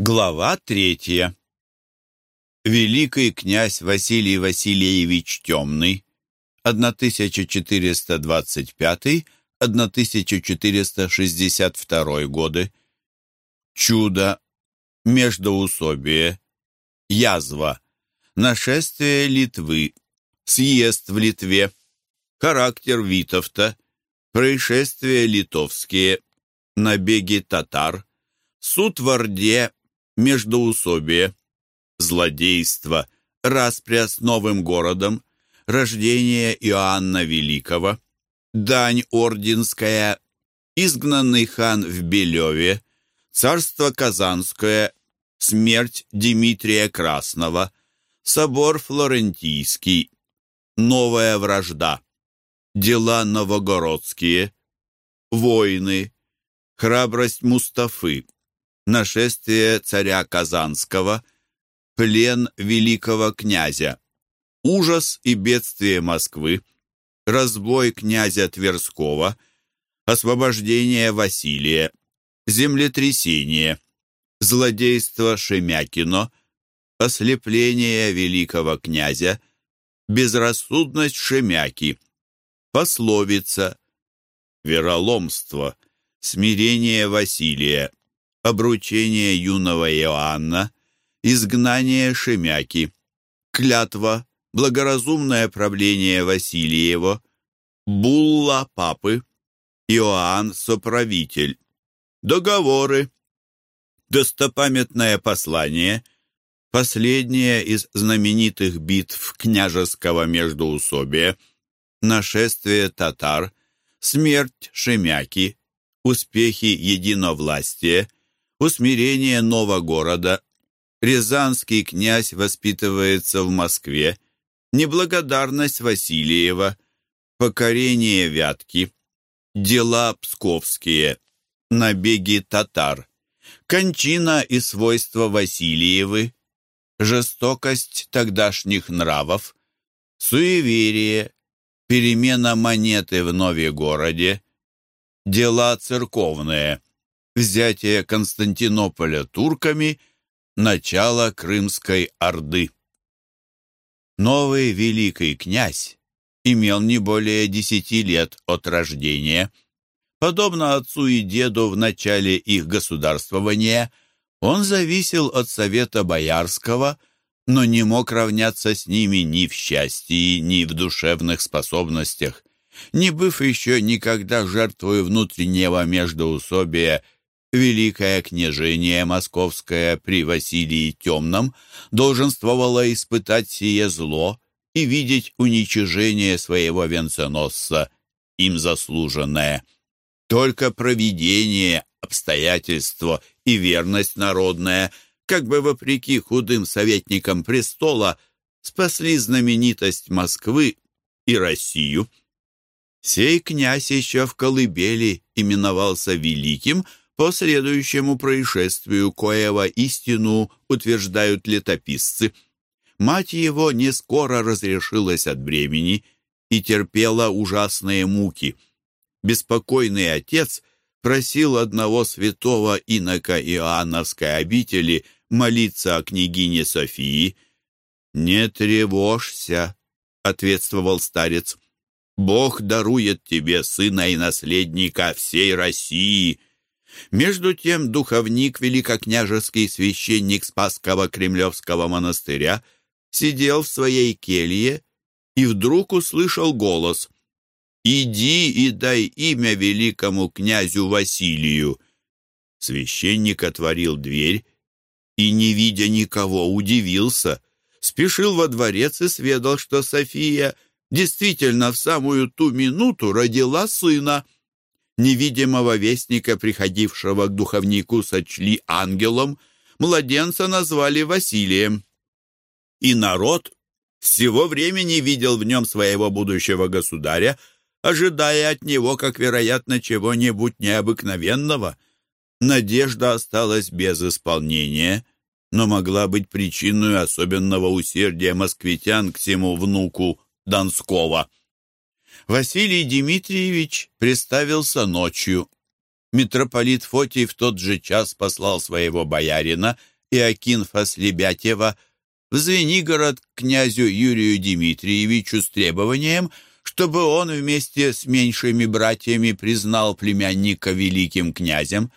Глава третья. Великий князь Василий Васильевич Темный, 1425-1462 годы, чудо, междоусобие, язва, нашествие Литвы, съезд в Литве, характер Витовта, происшествия литовские, набеги татар, суд в Орде, междоусобие, злодейство, распря с новым городом, рождение Иоанна Великого, дань орденская, изгнанный хан в Белеве, царство Казанское, смерть Дмитрия Красного, собор Флорентийский, новая вражда, дела новогородские, войны, храбрость Мустафы, нашествие царя Казанского, плен великого князя, ужас и бедствие Москвы, разбой князя Тверского, освобождение Василия, землетрясение, злодейство Шемякино, ослепление великого князя, безрассудность Шемяки, пословица, вероломство, смирение Василия, обручение юного Иоанна, изгнание Шемяки, клятва, благоразумное правление Василиева, булла папы, Иоанн соправитель, договоры, достопамятное послание, последнее из знаменитых битв княжеского междоусобия, нашествие татар, смерть Шемяки, успехи единовластия, усмирение Новогорода, Рязанский князь воспитывается в Москве, неблагодарность Васильева, покорение Вятки, дела псковские, набеги татар, кончина и свойства Васильевы, жестокость тогдашних нравов, суеверие, перемена монеты в Новегороде, дела церковные – взятие Константинополя турками, начало Крымской Орды. Новый великий князь имел не более десяти лет от рождения. Подобно отцу и деду в начале их государствования, он зависел от совета боярского, но не мог равняться с ними ни в счастье, ни в душевных способностях. Не быв еще никогда жертвой внутреннего междоусобия Великое княжение Московское при Василии Темном долженствовало испытать сие зло и видеть уничижение своего венценосца, им заслуженное. Только провидение, обстоятельство и верность народная, как бы вопреки худым советникам престола, спасли знаменитость Москвы и Россию. Сей князь еще в колыбели именовался Великим, по следующему происшествию коего истину утверждают летописцы. Мать его не скоро разрешилась от бремени и терпела ужасные муки. Беспокойный отец просил одного святого инока Иоанновской обители молиться о княгине Софии. «Не тревожься», — ответствовал старец. «Бог дарует тебе сына и наследника всей России». Между тем духовник, великокняжеский священник Спасского Кремлевского монастыря, сидел в своей келье и вдруг услышал голос. «Иди и дай имя великому князю Василию». Священник отворил дверь и, не видя никого, удивился, спешил во дворец и сведал, что София действительно в самую ту минуту родила сына – Невидимого вестника, приходившего к духовнику, сочли ангелом, младенца назвали Василием. И народ всего времени видел в нем своего будущего государя, ожидая от него, как вероятно, чего-нибудь необыкновенного. Надежда осталась без исполнения, но могла быть причиной особенного усердия москвитян к всему внуку Донского. Василий Дмитриевич представился ночью. митрополит Фотий в тот же час послал своего боярина Иокинфа Слебятева в Звенигород к князю Юрию Дмитриевичу с требованием, чтобы он вместе с меньшими братьями признал племянника великим князем.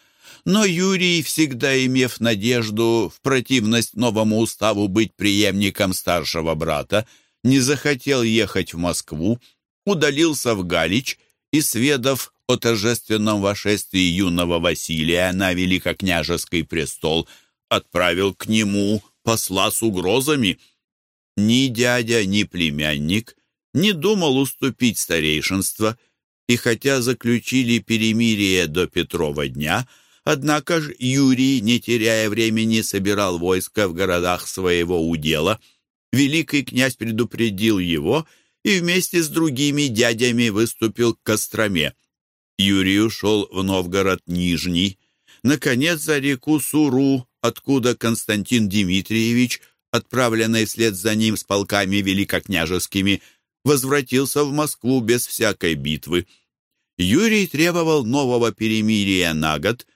Но Юрий, всегда имев надежду в противность новому уставу быть преемником старшего брата, не захотел ехать в Москву, удалился в Галич и, сведав о торжественном вошествии юного Василия на великокняжеский престол, отправил к нему посла с угрозами. Ни дядя, ни племянник не думал уступить старейшинство, и хотя заключили перемирие до Петрова дня, однако ж Юрий, не теряя времени, собирал войско в городах своего удела. Великий князь предупредил его и вместе с другими дядями выступил к Костроме. Юрий ушел в Новгород Нижний, наконец за реку Суру, откуда Константин Дмитриевич, отправленный вслед за ним с полками великокняжескими, возвратился в Москву без всякой битвы. Юрий требовал нового перемирия на год,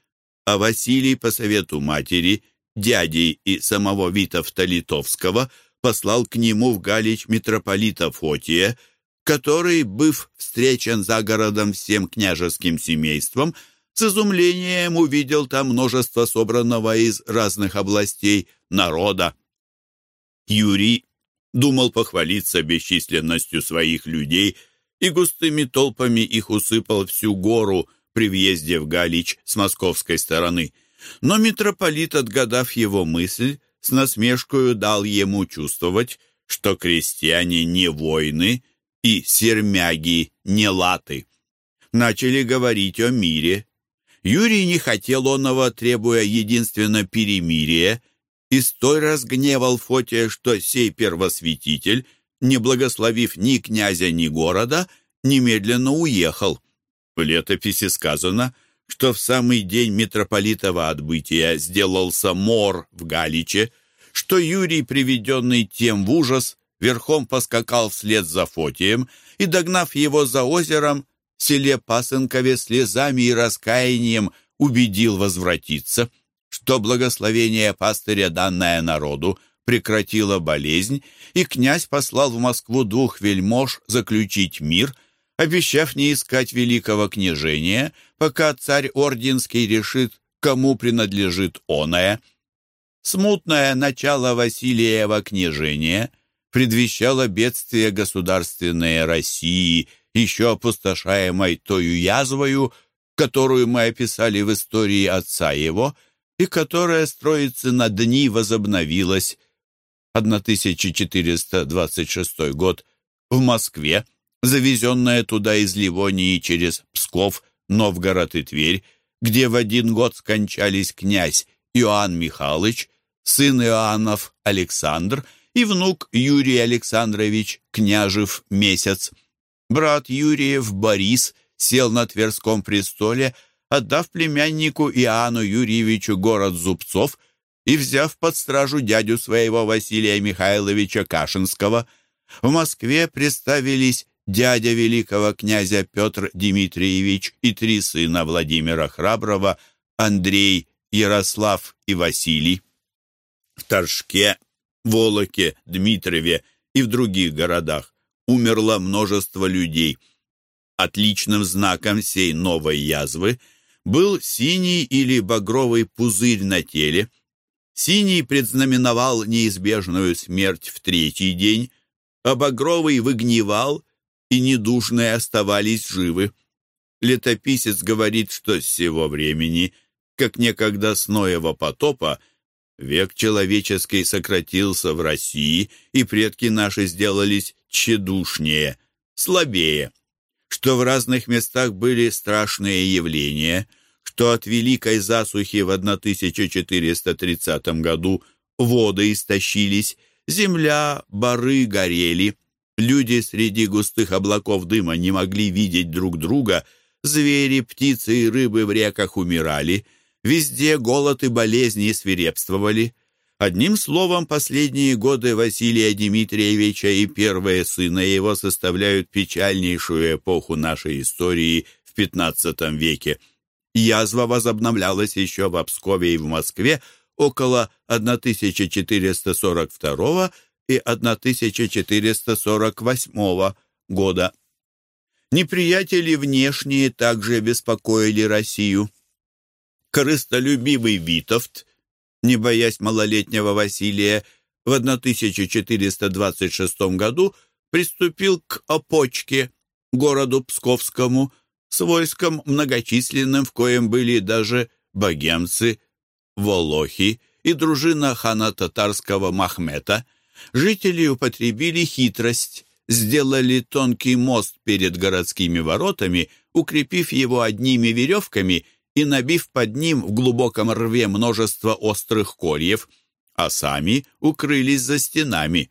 а Василий по совету матери, дяди и самого Витовта Литовского послал к нему в Галич митрополита Фотия, который, быв встречен за городом всем княжеским семейством, с изумлением увидел там множество собранного из разных областей народа. Юрий думал похвалиться бесчисленностью своих людей и густыми толпами их усыпал всю гору при въезде в Галич с московской стороны. Но митрополит, отгадав его мысль, с насмешкою дал ему чувствовать, что крестьяне не воины и сермяги не латы. Начали говорить о мире, Юрий не хотел оного, требуя единственно перемирия, и столь разгневал Фотия, что сей первосвятитель, не благословив ни князя, ни города, немедленно уехал. В летописи сказано, что в самый день митрополитова отбытия сделался мор в Галиче, что Юрий, приведенный тем в ужас, верхом поскакал вслед за Фотием и, догнав его за озером, в селе Пасынкове слезами и раскаянием убедил возвратиться, что благословение пастыря, данное народу, прекратило болезнь, и князь послал в Москву двух вельмож заключить мир, обещав не искать великого княжения, пока царь Орденский решит, кому принадлежит оное. Смутное начало Василиева княжения предвещало бедствие государственной России – еще опустошаемой тою язвою, которую мы описали в истории отца его, и которая строится на дни возобновилась. 1426 год в Москве, завезенная туда из Ливонии через Псков, Новгород и Тверь, где в один год скончались князь Иоанн Михайлович, сын Иоаннов Александр и внук Юрий Александрович Княжев Месяц. Брат Юрьев Борис сел на Тверском престоле, отдав племяннику Иоанну Юрьевичу город Зубцов и взяв под стражу дядю своего Василия Михайловича Кашинского. В Москве представились дядя великого князя Петр Дмитриевич и три сына Владимира Храброго, Андрей, Ярослав и Василий. В Торжке, Волоке, Дмитрове и в других городах умерло множество людей. Отличным знаком сей новой язвы был синий или багровый пузырь на теле. Синий предзнаменовал неизбежную смерть в третий день, а багровый выгнивал, и недушные оставались живы. Летописец говорит, что с сего времени, как некогда с Ноева потопа, век человеческий сократился в России, и предки наши сделались тщедушнее, слабее, что в разных местах были страшные явления, что от великой засухи в 1430 году воды истощились, земля, бары горели, люди среди густых облаков дыма не могли видеть друг друга, звери, птицы и рыбы в реках умирали, везде голод и болезни свирепствовали – Одним словом, последние годы Василия Дмитриевича и первые сына его составляют печальнейшую эпоху нашей истории в XV веке. Язва возобновлялась еще в Пскове и в Москве около 1442 и 1448 года. Неприятели внешние также беспокоили Россию. Корыстолюбивый Витовт, не боясь малолетнего Василия, в 1426 году приступил к Опочке, городу Псковскому, с войском многочисленным, в коем были даже богемцы, волохи и дружина хана татарского Махмета. Жители употребили хитрость, сделали тонкий мост перед городскими воротами, укрепив его одними веревками и набив под ним в глубоком рве множество острых кольев, а сами укрылись за стенами.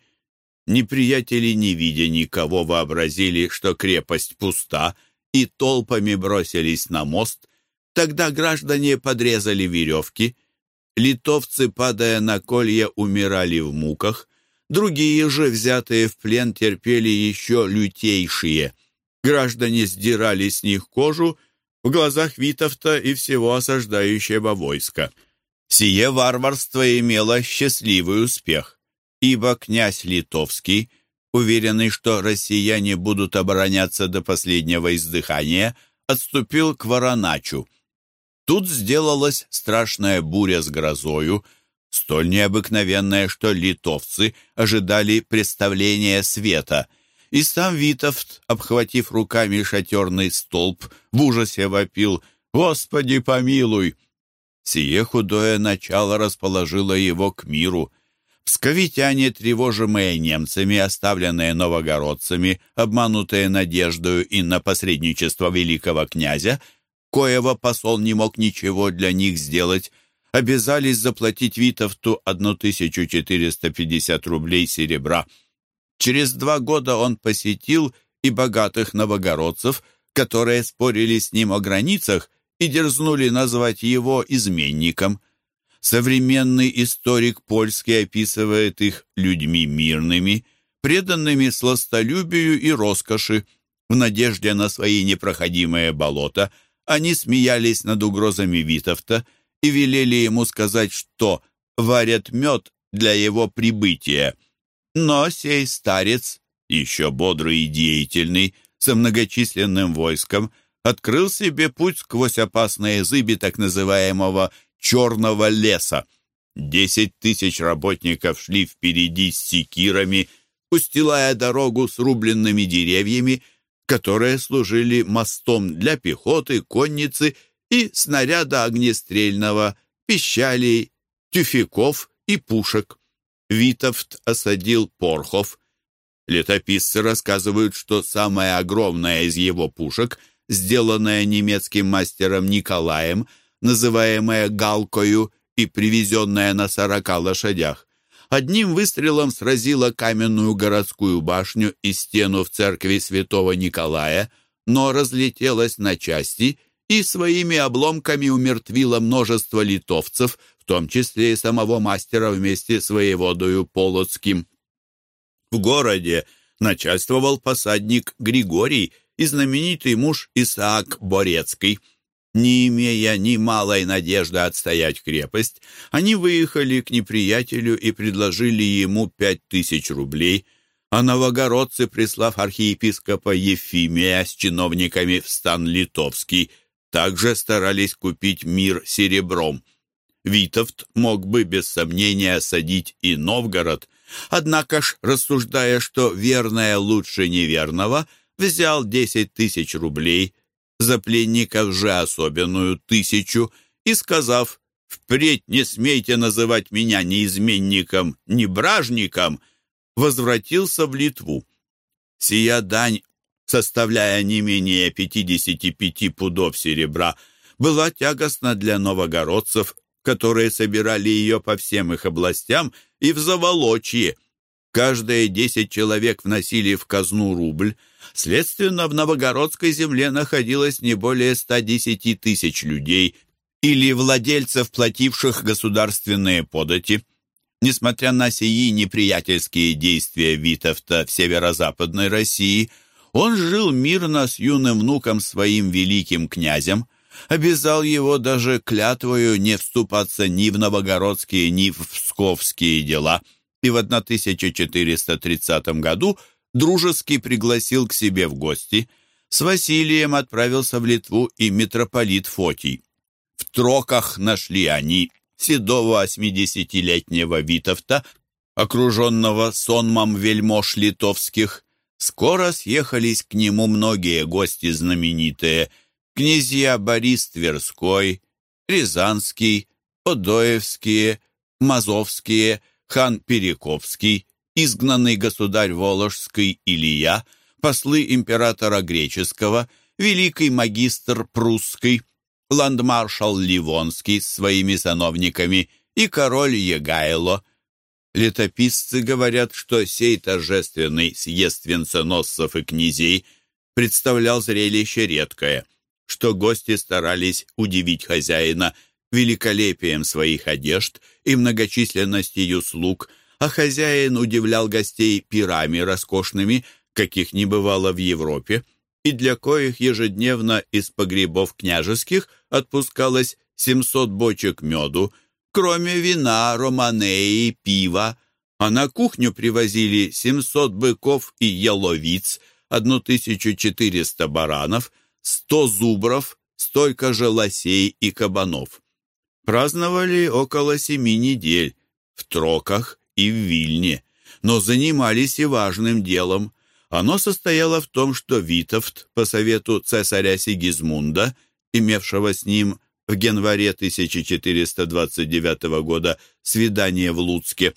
Неприятели, не видя никого, вообразили, что крепость пуста, и толпами бросились на мост. Тогда граждане подрезали веревки. Литовцы, падая на колья, умирали в муках. Другие же, взятые в плен, терпели еще лютейшие. Граждане сдирали с них кожу в глазах Витовта и всего осаждающего войска. Сие варварство имело счастливый успех, ибо князь Литовский, уверенный, что россияне будут обороняться до последнего издыхания, отступил к Вороначу. Тут сделалась страшная буря с грозою, столь необыкновенная, что литовцы ожидали представления света, и сам Витовт, обхватив руками шатерный столб, в ужасе вопил «Господи, помилуй!» Сие худое начало расположило его к миру. Псковитяне, тревожимые немцами, оставленные новогородцами, обманутые надеждою и на посредничество великого князя, коего посол не мог ничего для них сделать, обязались заплатить Витовту 1450 рублей серебра. Через два года он посетил и богатых новогородцев, которые спорили с ним о границах и дерзнули назвать его изменником. Современный историк польский описывает их людьми мирными, преданными сластолюбию и роскоши. В надежде на свои непроходимые болота они смеялись над угрозами Витовта – и велели ему сказать, что варят мед для его прибытия. Но сей старец, еще бодрый и деятельный, со многочисленным войском, открыл себе путь сквозь опасные зыби так называемого «черного леса». Десять тысяч работников шли впереди с секирами, устилая дорогу с рубленными деревьями, которые служили мостом для пехоты, конницы и снаряда огнестрельного, пищалей, тюфяков и пушек. Витовт осадил Порхов. Летописцы рассказывают, что самая огромная из его пушек, сделанная немецким мастером Николаем, называемая «галкою» и привезенная на сорока лошадях, одним выстрелом сразила каменную городскую башню и стену в церкви святого Николая, но разлетелась на части и своими обломками умертвила множество литовцев, в том числе и самого мастера вместе с воеводою Полоцким. В городе начальствовал посадник Григорий и знаменитый муж Исаак Борецкий. Не имея ни малой надежды отстоять крепость, они выехали к неприятелю и предложили ему пять тысяч рублей, а новогородцы, прислав архиепископа Ефимия с чиновниками в стан литовский, также старались купить мир серебром. Витовт мог бы без сомнения осадить и Новгород, однако ж, рассуждая, что верное лучше неверного, взял десять тысяч рублей, за пленников же особенную тысячу, и, сказав «Впредь не смейте называть меня ни изменником, ни бражником», возвратился в Литву. Сия дань составляя не менее 55 пудов серебра, была тягостна для новогородцев, которые собирали ее по всем их областям и в Заволочье. Каждые десять человек вносили в казну рубль. Следственно, в новогородской земле находилось не более 110 тысяч людей или владельцев, плативших государственные подати. Несмотря на сии неприятельские действия Витовта в северо-западной России – он жил мирно с юным внуком своим великим князем. обязал его даже клятвою не вступаться ни в новогородские, ни в псковские дела, и в 1430 году дружески пригласил к себе в гости. С Василием отправился в Литву и митрополит Фотий. В Троках нашли они седого восьмидесятилетнего Витовта, окруженного сонмом вельмож литовских. Скоро съехались к нему многие гости знаменитые – князья Борис Тверской, Рязанский, Одоевские, Мазовские, хан Перекопский, изгнанный государь Воложский Илья, послы императора греческого, великий магистр прусский, ландмаршал Ливонский с своими сановниками и король Егайло. Летописцы говорят, что сей торжественный съезд венценосцев и князей представлял зрелище редкое – что гости старались удивить хозяина великолепием своих одежд и многочисленностью слуг, а хозяин удивлял гостей пирами роскошными, каких не бывало в Европе, и для коих ежедневно из погребов княжеских отпускалось 700 бочек меду, кроме вина, романеи, пива, а на кухню привозили 700 быков и яловиц, 1400 баранов – сто зубров, столько же лосей и кабанов. Праздновали около семи недель в Троках и в Вильне, но занимались и важным делом. Оно состояло в том, что Витовт, по совету цесаря Сигизмунда, имевшего с ним в январе 1429 года свидание в Луцке,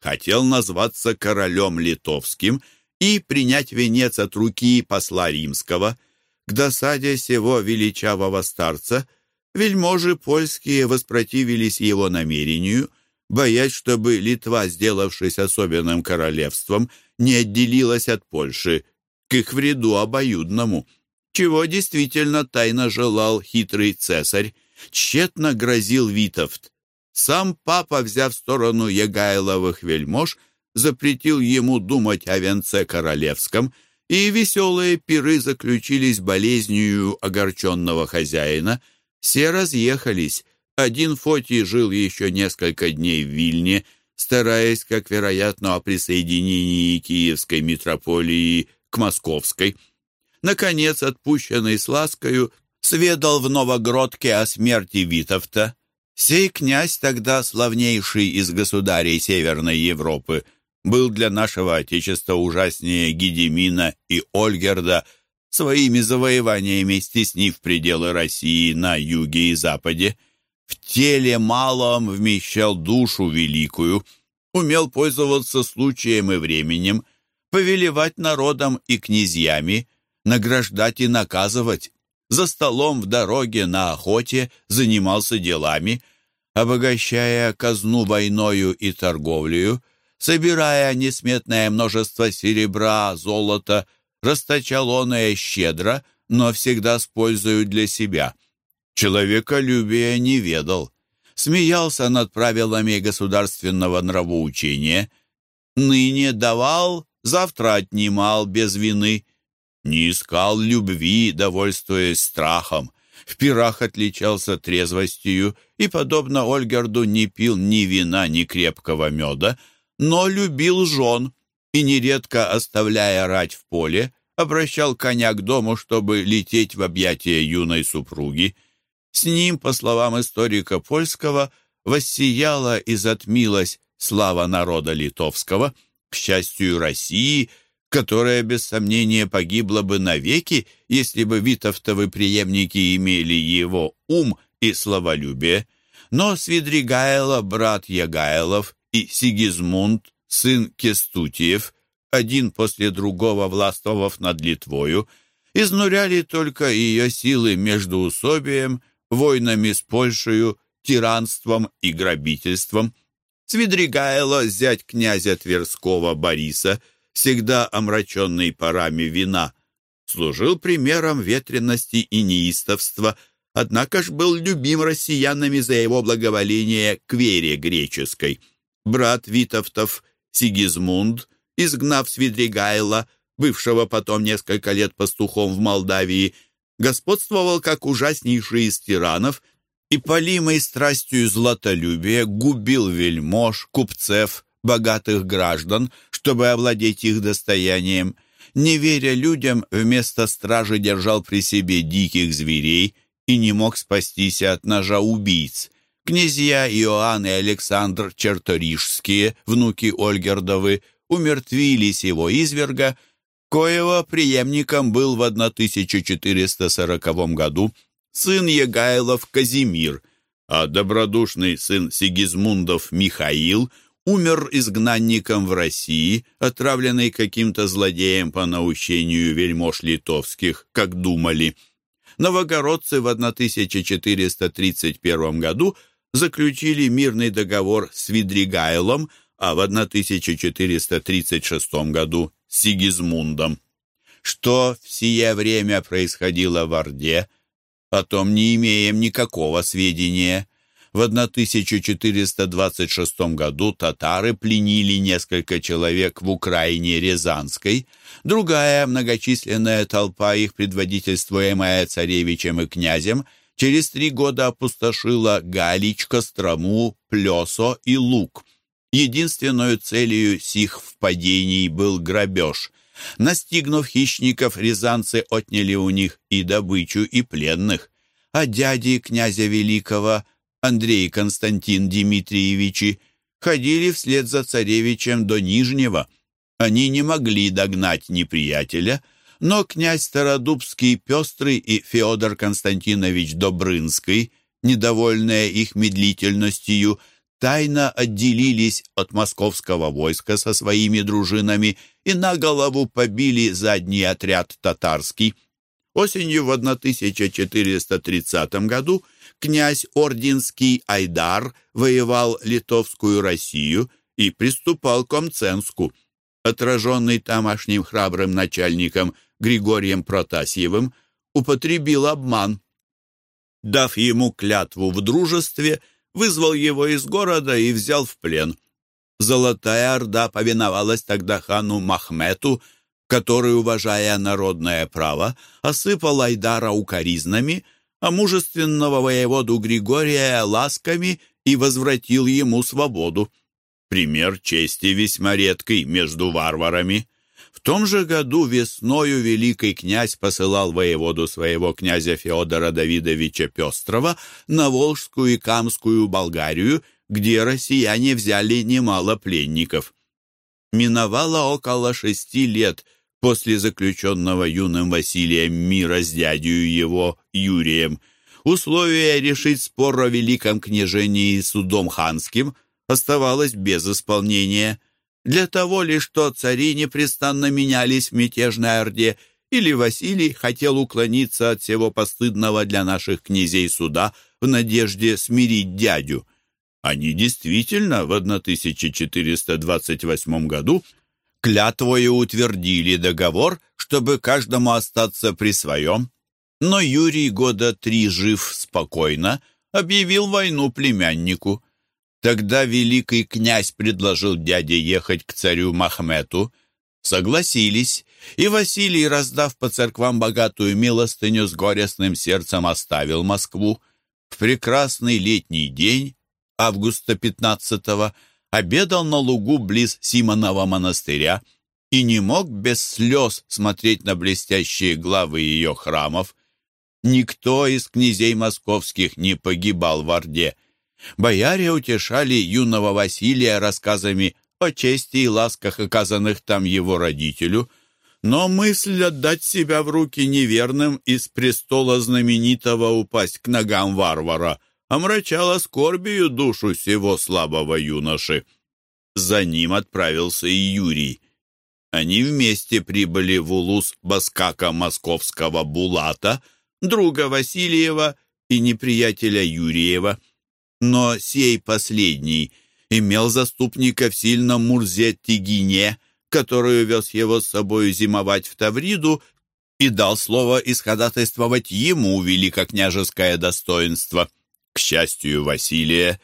хотел назваться королем литовским и принять венец от руки посла римского – к досаде сего величавого старца вельможи польские воспротивились его намерению, боясь, чтобы Литва, сделавшись особенным королевством, не отделилась от Польши, к их вреду обоюдному, чего действительно тайно желал хитрый цесарь, тщетно грозил Витовт. Сам папа, взяв сторону Егайловых вельмож, запретил ему думать о венце королевском – и веселые пиры заключились болезнью огорченного хозяина. Все разъехались. Один Фотий жил еще несколько дней в Вильне, стараясь, как вероятно, о присоединении Киевской митрополии к Московской. Наконец, отпущенный с ласкою, сведал в Новогродке о смерти Витовта. Сей князь тогда славнейший из государей Северной Европы – был для нашего Отечества ужаснее Гедемина и Ольгерда, своими завоеваниями стеснив пределы России на юге и западе. В теле малом вмещал душу великую, умел пользоваться случаем и временем, повелевать народом и князьями, награждать и наказывать. За столом в дороге на охоте занимался делами, обогащая казну войною и торговлею, собирая несметное множество серебра, золота, расточал он и щедро, но всегда с пользою для себя. Человеколюбия не ведал, смеялся над правилами государственного нравоучения, ныне давал, завтра отнимал без вины, не искал любви, довольствуясь страхом, в пирах отличался трезвостью и, подобно Ольгерду, не пил ни вина, ни крепкого меда, но любил жен и, нередко оставляя рать в поле, обращал коня к дому, чтобы лететь в объятия юной супруги. С ним, по словам историка польского, воссияла и затмилась слава народа литовского, к счастью России, которая, без сомнения, погибла бы навеки, если бы Витовтовы преемники имели его ум и словолюбие. Но Свидригайло, брат Ягайлов, и Сигизмунд, сын Кестутиев, один после другого властвовав над Литвою, изнуряли только ее силы междуусобием, войнами с Польшею, тиранством и грабительством. Свидригайло, зять князя Тверского Бориса, всегда омраченный парами вина, служил примером ветренности и неистовства, однако ж был любим россиянами за его благоволение к вере греческой. Брат Витовтов Сигизмунд, изгнав Свидригайла, бывшего потом несколько лет пастухом в Молдавии, господствовал как ужаснейший из тиранов и, полимой страстью златолюбия, губил вельмож, купцев, богатых граждан, чтобы овладеть их достоянием. Не веря людям, вместо стражи держал при себе диких зверей и не мог спастись от ножа убийц. Князья Иоанн и Александр Черторижские, внуки Ольгердовы, умертвились его изверга, коего преемником был в 1440 году сын Егайлов Казимир, а добродушный сын Сигизмундов Михаил умер изгнанником в России, отравленный каким-то злодеем по наущению вельмож литовских, как думали. Новогородцы в 1431 году заключили мирный договор с Видригайлом, а в 1436 году с Сигизмундом. Что в сие время происходило в Орде, о том не имеем никакого сведения. В 1426 году татары пленили несколько человек в Украине Рязанской. Другая многочисленная толпа, их предводительствуемая царевичем и князем, через три года опустошила Галич, Кострому, Плесо и Лук. Единственной целью сих впадений был грабеж. Настигнув хищников, рязанцы отняли у них и добычу, и пленных. А дяди князя Великого – Андрей Константин Дмитриевичи ходили вслед за царевичем до Нижнего. Они не могли догнать неприятеля, но князь Стародубский Пестрый и Феодор Константинович Добрынский, недовольные их медлительностью, тайно отделились от московского войска со своими дружинами и на голову побили задний отряд татарский. Осенью в 1430 году князь Ординский Айдар воевал Литовскую Россию и приступал к Омценску. Отраженный тамошним храбрым начальником Григорием Протасьевым, употребил обман. Дав ему клятву в дружестве, вызвал его из города и взял в плен. Золотая Орда повиновалась тогда хану Махмету, который, уважая народное право, осыпал Айдара укоризнами, а мужественного воеводу Григория ласками и возвратил ему свободу. Пример чести весьма редкий между варварами. В том же году весною великий князь посылал воеводу своего князя Феодора Давидовича Пестрова на Волжскую и Камскую Болгарию, где россияне взяли немало пленников. Миновало около шести лет – после заключенного юным Василием мира с дядью его Юрием. Условие решить спор о великом княжении судом ханским оставалось без исполнения. Для того ли, что цари непрестанно менялись в мятежной орде, или Василий хотел уклониться от всего постыдного для наших князей суда в надежде смирить дядю. Они действительно в 1428 году клятвою утвердили договор, чтобы каждому остаться при своем. Но Юрий года три жив спокойно, объявил войну племяннику. Тогда великий князь предложил дяде ехать к царю Махмету. Согласились, и Василий, раздав по церквам богатую милостыню, с горестным сердцем оставил Москву. В прекрасный летний день, августа 15-го, обедал на лугу близ Симонова монастыря и не мог без слез смотреть на блестящие главы ее храмов. Никто из князей московских не погибал в Орде. Бояре утешали юного Василия рассказами о чести и ласках, оказанных там его родителю, но мысль отдать себя в руки неверным из престола знаменитого упасть к ногам варвара — омрачала скорбию душу сего слабого юноши. За ним отправился и Юрий. Они вместе прибыли в Улус Баскака московского Булата, друга Васильева и неприятеля Юрьева. Но сей последний имел заступника в сильном Мурзе Тигине, который увез его с собой зимовать в Тавриду и дал слово исходатайствовать ему великокняжеское достоинство. Счастью Василия,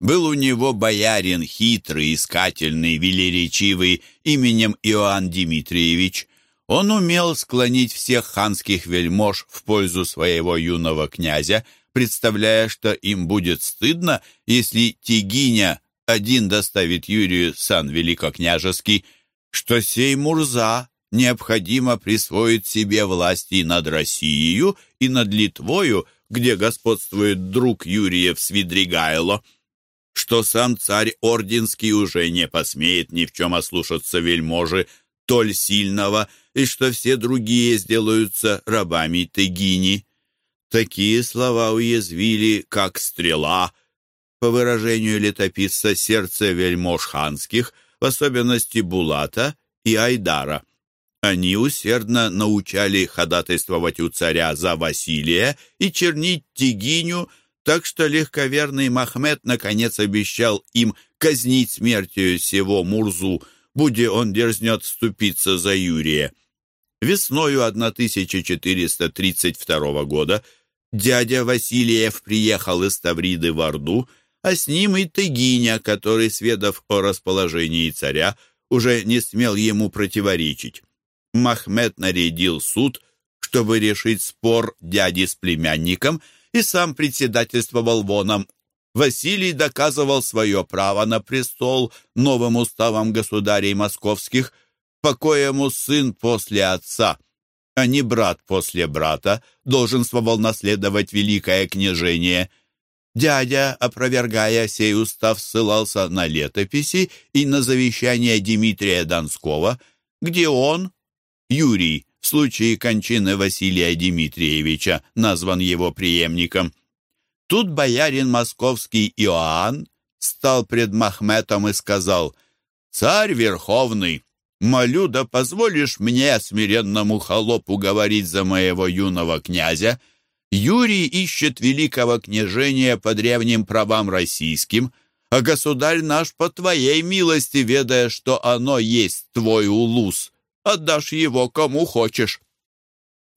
был у него боярин хитрый, искательный, велеречивый, именем Иоанн Дмитриевич. Он умел склонить всех ханских вельмож в пользу своего юного князя, представляя, что им будет стыдно, если Тигиня один доставит Юрию сан великокняжеский, что сей Мурза необходимо присвоить себе власти над Россией и над Литвою, где господствует друг Юрия Свидригайло, что сам царь Орденский уже не посмеет ни в чем ослушаться вельможи толь сильного, и что все другие сделаются рабами Тегини. Такие слова уязвили, как стрела, по выражению летописца, сердце вельмож ханских, в особенности Булата и Айдара. Они усердно научали ходатайствовать у царя за Василия и чернить Тигиню, так что легковерный Махмед наконец обещал им казнить смертью всего Мурзу, будь он дерзнет вступиться за Юрия. Весною 1432 года дядя Василиев приехал из Тавриды в Орду, а с ним и Тыгиня, который, сведав о расположении царя, уже не смел ему противоречить. Махмед нарядил суд, чтобы решить спор дяди с племянником, и сам председательствовал воном. Василий доказывал свое право на престол новым уставом государей московских, покоему сын после отца, а не брат после брата, долженствовал наследовать великое княжение. Дядя, опровергая сей устав, ссылался на летописи и на завещание Дмитрия Донского, где он, Юрий, в случае кончины Василия Дмитриевича, назван его преемником. Тут боярин московский Иоанн стал пред Махметом и сказал, «Царь Верховный, молю, да позволишь мне, смиренному холопу, говорить за моего юного князя. Юрий ищет великого княжения по древним правам российским, а государь наш по твоей милости, ведая, что оно есть твой улус» отдашь его кому хочешь.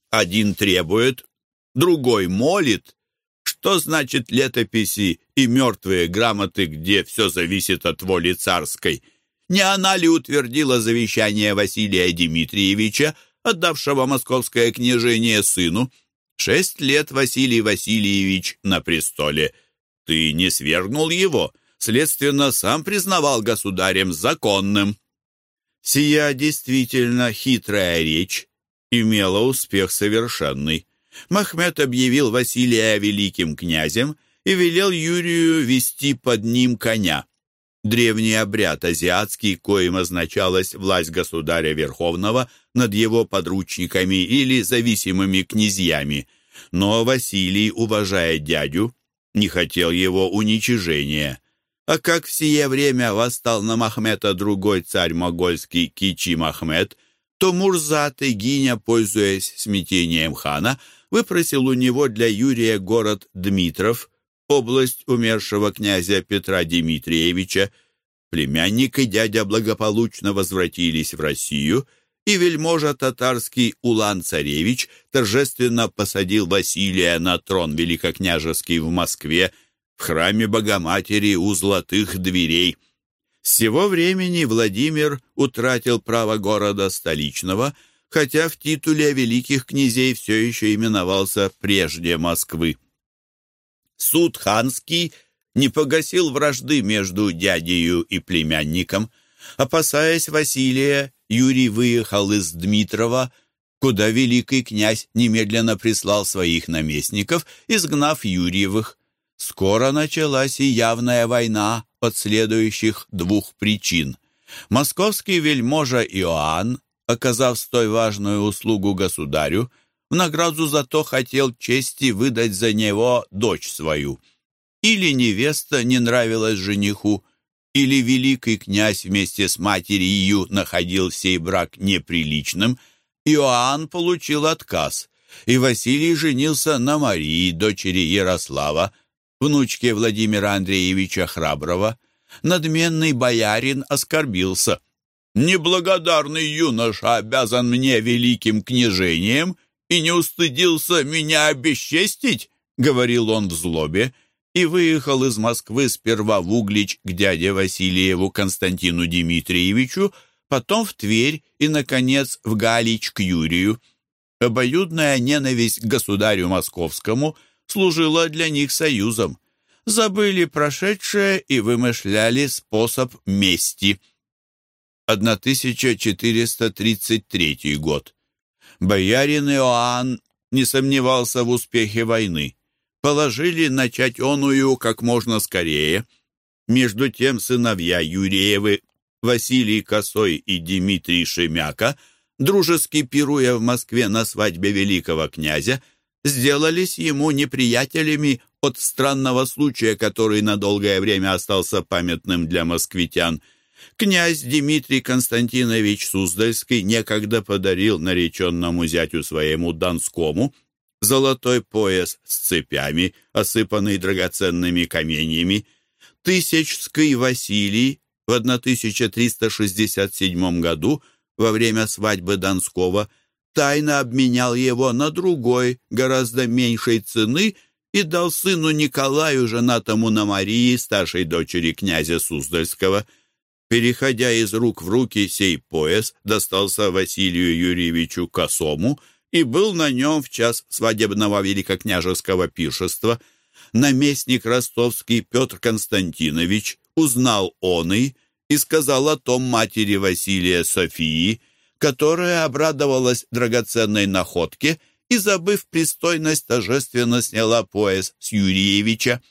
Один требует, другой молит. Что значит летописи и мертвые грамоты, где все зависит от воли царской? Не она ли утвердила завещание Василия Дмитриевича, отдавшего московское княжение сыну? Шесть лет Василий Васильевич на престоле. Ты не свергнул его, следственно, сам признавал государем законным. Сия действительно хитрая речь имела успех совершенный. Махмед объявил Василия великим князем и велел Юрию вести под ним коня. Древний обряд азиатский, коим означалась власть государя Верховного над его подручниками или зависимыми князьями. Но Василий, уважая дядю, не хотел его уничижения. А как в сие время восстал на Махмета другой царь могольский Кичи Махмед, то Мурза Тегиня, пользуясь смятением хана, выпросил у него для Юрия город Дмитров, область умершего князя Петра Дмитриевича. Племянник и дядя благополучно возвратились в Россию, и вельможа татарский Улан-Царевич торжественно посадил Василия на трон великокняжеский в Москве в храме Богоматери у золотых дверей. С сего времени Владимир утратил право города столичного, хотя в титуле великих князей все еще именовался прежде Москвы. Суд ханский не погасил вражды между дядею и племянником. Опасаясь Василия, Юрий выехал из Дмитрова, куда великий князь немедленно прислал своих наместников, изгнав Юрьевых. Скоро началась и явная война от следующих двух причин. Московский вельможа Иоанн, оказав столь важную услугу государю, в награду за то хотел чести выдать за него дочь свою. Или невеста не нравилась жениху, или великий князь вместе с матерью находил сей брак неприличным, Иоанн получил отказ, и Василий женился на Марии, дочери Ярослава, внучке Владимира Андреевича Храброва, надменный боярин оскорбился. «Неблагодарный юноша обязан мне великим княжением и не устыдился меня обесчестить», — говорил он в злобе, и выехал из Москвы сперва в Углич к дяде Васильеву Константину Дмитриевичу, потом в Тверь и, наконец, в Галич к Юрию. Обоюдная ненависть к государю московскому служила для них союзом. Забыли прошедшее и вымышляли способ мести. 1433 год. Боярин Иоанн не сомневался в успехе войны. Положили начать оную как можно скорее. Между тем сыновья Юреевы, Василий Косой и Дмитрий Шемяка, дружески пируя в Москве на свадьбе великого князя, сделались ему неприятелями от странного случая, который на долгое время остался памятным для москвитян – Князь Дмитрий Константинович Суздальский некогда подарил нареченному зятю своему Донскому золотой пояс с цепями, осыпанный драгоценными каменьями. Тысячский Василий в 1367 году во время свадьбы Донского тайно обменял его на другой, гораздо меньшей цены, и дал сыну Николаю, женатому на Марии, старшей дочери князя Суздальского – Переходя из рук в руки, сей пояс достался Василию Юрьевичу Косому и был на нем в час свадебного великокняжеского пиршества. Наместник ростовский Петр Константинович узнал он и и сказал о том матери Василия Софии, которая обрадовалась драгоценной находке и, забыв пристойность, торжественно сняла пояс с Юрьевича.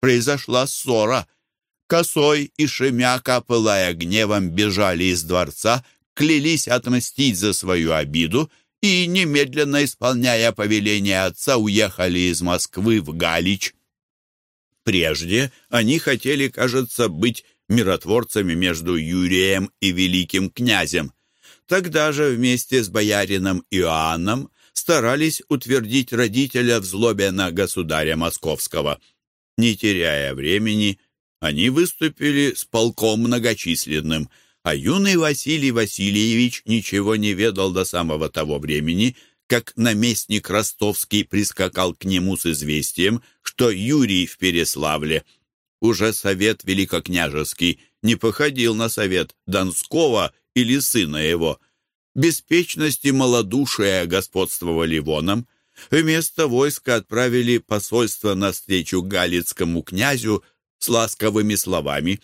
Произошла ссора — Косой и Шемяка, пылая гневом, бежали из дворца, клялись отмстить за свою обиду и, немедленно исполняя повеление отца, уехали из Москвы в Галич. Прежде они хотели, кажется, быть миротворцами между Юрием и великим князем. Тогда же вместе с боярином Иоанном старались утвердить родителя в злобе на государя московского. Не теряя времени, они выступили с полком многочисленным, а юный Василий Васильевич ничего не ведал до самого того времени, как наместник ростовский прискакал к нему с известием, что Юрий в Переславле. Уже совет великокняжеский не походил на совет Донского или сына его. Беспечность и господствовали воном. Вместо войска отправили посольство навстречу галицкому князю с ласковыми словами.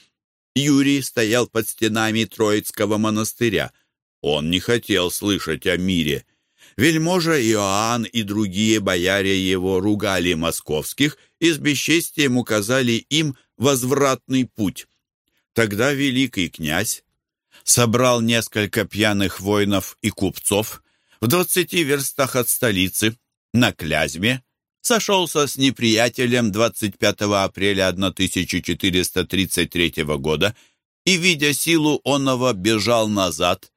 Юрий стоял под стенами Троицкого монастыря. Он не хотел слышать о мире. Вельможа Иоанн и другие бояре его ругали московских и с бесчестием указали им возвратный путь. Тогда великий князь собрал несколько пьяных воинов и купцов в двадцати верстах от столицы на Клязьме, сошелся с неприятелем 25 апреля 1433 года и, видя силу оного, бежал назад,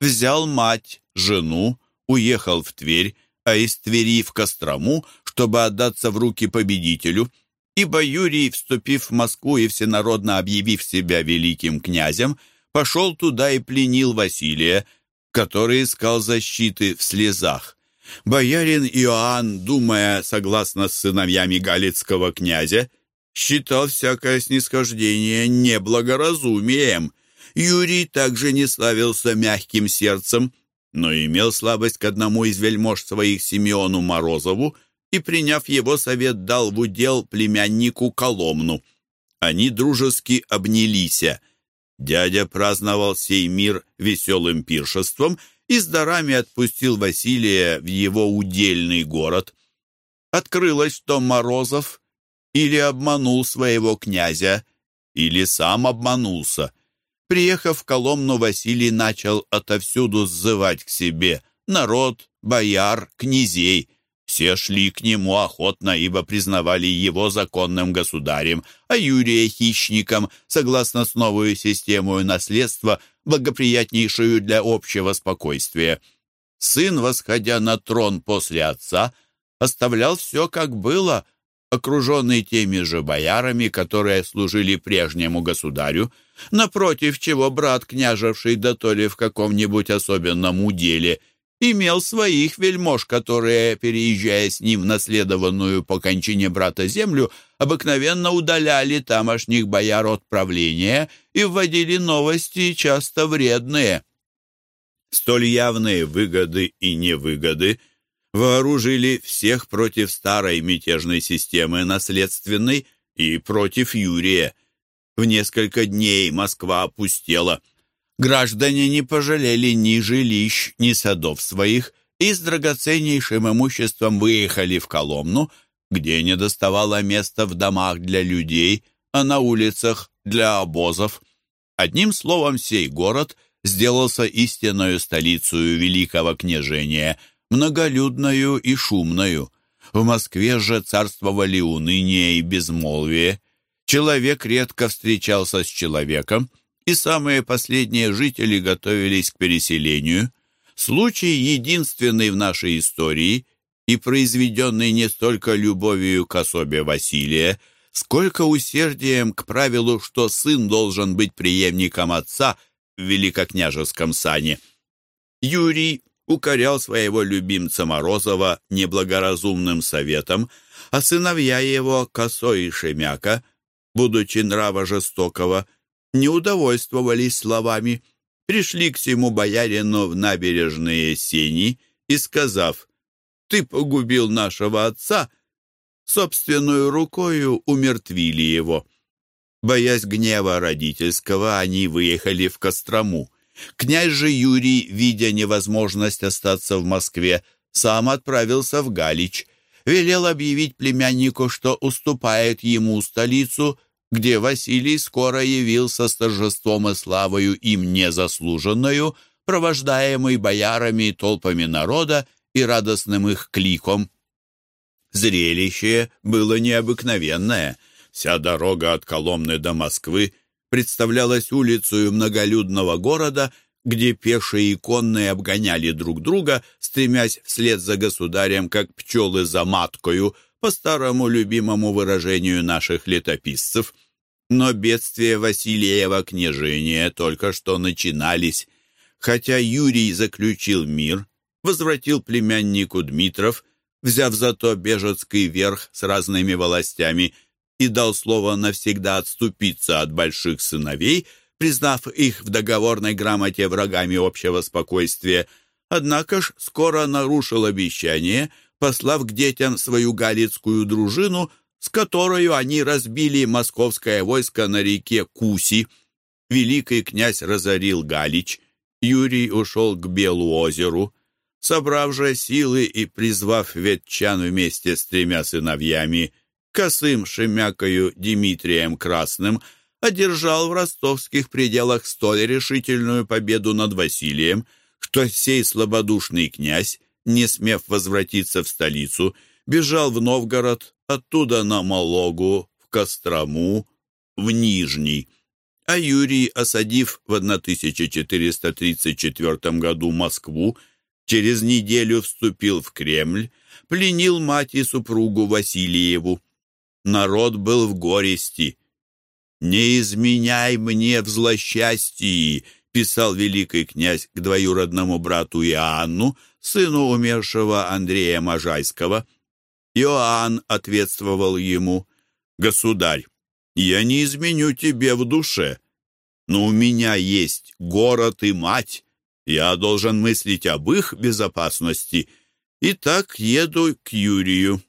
взял мать, жену, уехал в Тверь, а из Твери в Кострому, чтобы отдаться в руки победителю, ибо Юрий, вступив в Москву и всенародно объявив себя великим князем, пошел туда и пленил Василия, который искал защиты в слезах. Боярин Иоанн, думая согласно с сыновьями галицкого князя, считал всякое снисхождение неблагоразумием. Юрий также не славился мягким сердцем, но имел слабость к одному из вельмож своих Симеону Морозову и, приняв его совет, дал в удел племяннику Коломну. Они дружески обнялись. Дядя праздновал сей мир веселым пиршеством — и с дарами отпустил Василия в его удельный город. Открылось, что Морозов или обманул своего князя, или сам обманулся. Приехав в Коломну, Василий начал отовсюду сзывать к себе народ, бояр, князей. Все шли к нему охотно, ибо признавали его законным государем, а Юрия хищником, согласно с новой системой наследства, благоприятнейшую для общего спокойствия. Сын, восходя на трон после отца, оставлял все, как было, окруженный теми же боярами, которые служили прежнему государю, напротив чего брат, княжевший да то ли в каком-нибудь особенном уделе, имел своих вельмож, которые, переезжая с ним наследованную по кончине брата землю, обыкновенно удаляли тамошних бояр от правления и вводили новости часто вредные. Столь явные выгоды и невыгоды вооружили всех против старой мятежной системы наследственной и против Юрия. В несколько дней Москва опустела. Граждане не пожалели ни жилищ, ни садов своих и с драгоценнейшим имуществом выехали в Коломну, где не доставало места в домах для людей, а на улицах для обозов. Одним словом, сей город сделался истинную столицей великого княжения, многолюдною и шумною. В Москве же царствовали уныние и безмолвие. Человек редко встречался с человеком, и самые последние жители готовились к переселению. Случай единственный в нашей истории и произведенный не столько любовью к особе Василия, сколько усердием к правилу, что сын должен быть преемником отца в великокняжеском сане. Юрий укорял своего любимца Морозова неблагоразумным советом, а сыновья его, Косой и Шемяка, будучи нрава жестокого, не удовольствовались словами, пришли к всему боярину в набережные сени и, сказав, «Ты погубил нашего отца», собственную рукою умертвили его. Боясь гнева родительского, они выехали в Кострому. Князь же Юрий, видя невозможность остаться в Москве, сам отправился в Галич, велел объявить племяннику, что уступает ему столицу, где Василий скоро явился с торжеством и славою им незаслуженную, провождаемый боярами и толпами народа и радостным их кликом. Зрелище было необыкновенное. Вся дорога от Коломны до Москвы представлялась улицей многолюдного города, где пешие и конные обгоняли друг друга, стремясь вслед за государем, как пчелы за маткою, по старому любимому выражению наших летописцев. Но бедствия Васильева княжения только что начинались. Хотя Юрий заключил мир, возвратил племяннику Дмитров, взяв зато Бежецкий верх с разными властями и дал слово навсегда отступиться от больших сыновей, признав их в договорной грамоте врагами общего спокойствия, однако ж скоро нарушил обещание, послав к детям свою галицкую дружину, с которой они разбили московское войско на реке Куси. Великий князь разорил Галич, Юрий ушел к Белу озеру. Собрав же силы и призвав ветчан вместе с тремя сыновьями, Косым, Шемякою, Дмитрием Красным, одержал в ростовских пределах столь решительную победу над Василием, что сей слабодушный князь, не смев возвратиться в столицу, бежал в Новгород, оттуда на Малогу, в Кострому, в Нижний. А Юрий, осадив в 1434 году Москву, Через неделю вступил в Кремль, пленил мать и супругу Васильеву. Народ был в горести. «Не изменяй мне в злосчастье», — писал великий князь к двоюродному брату Иоанну, сыну умершего Андрея Можайского. Иоанн ответствовал ему, «Государь, я не изменю тебе в душе, но у меня есть город и мать, я должен мыслить об их безопасности. И так еду к Юрию.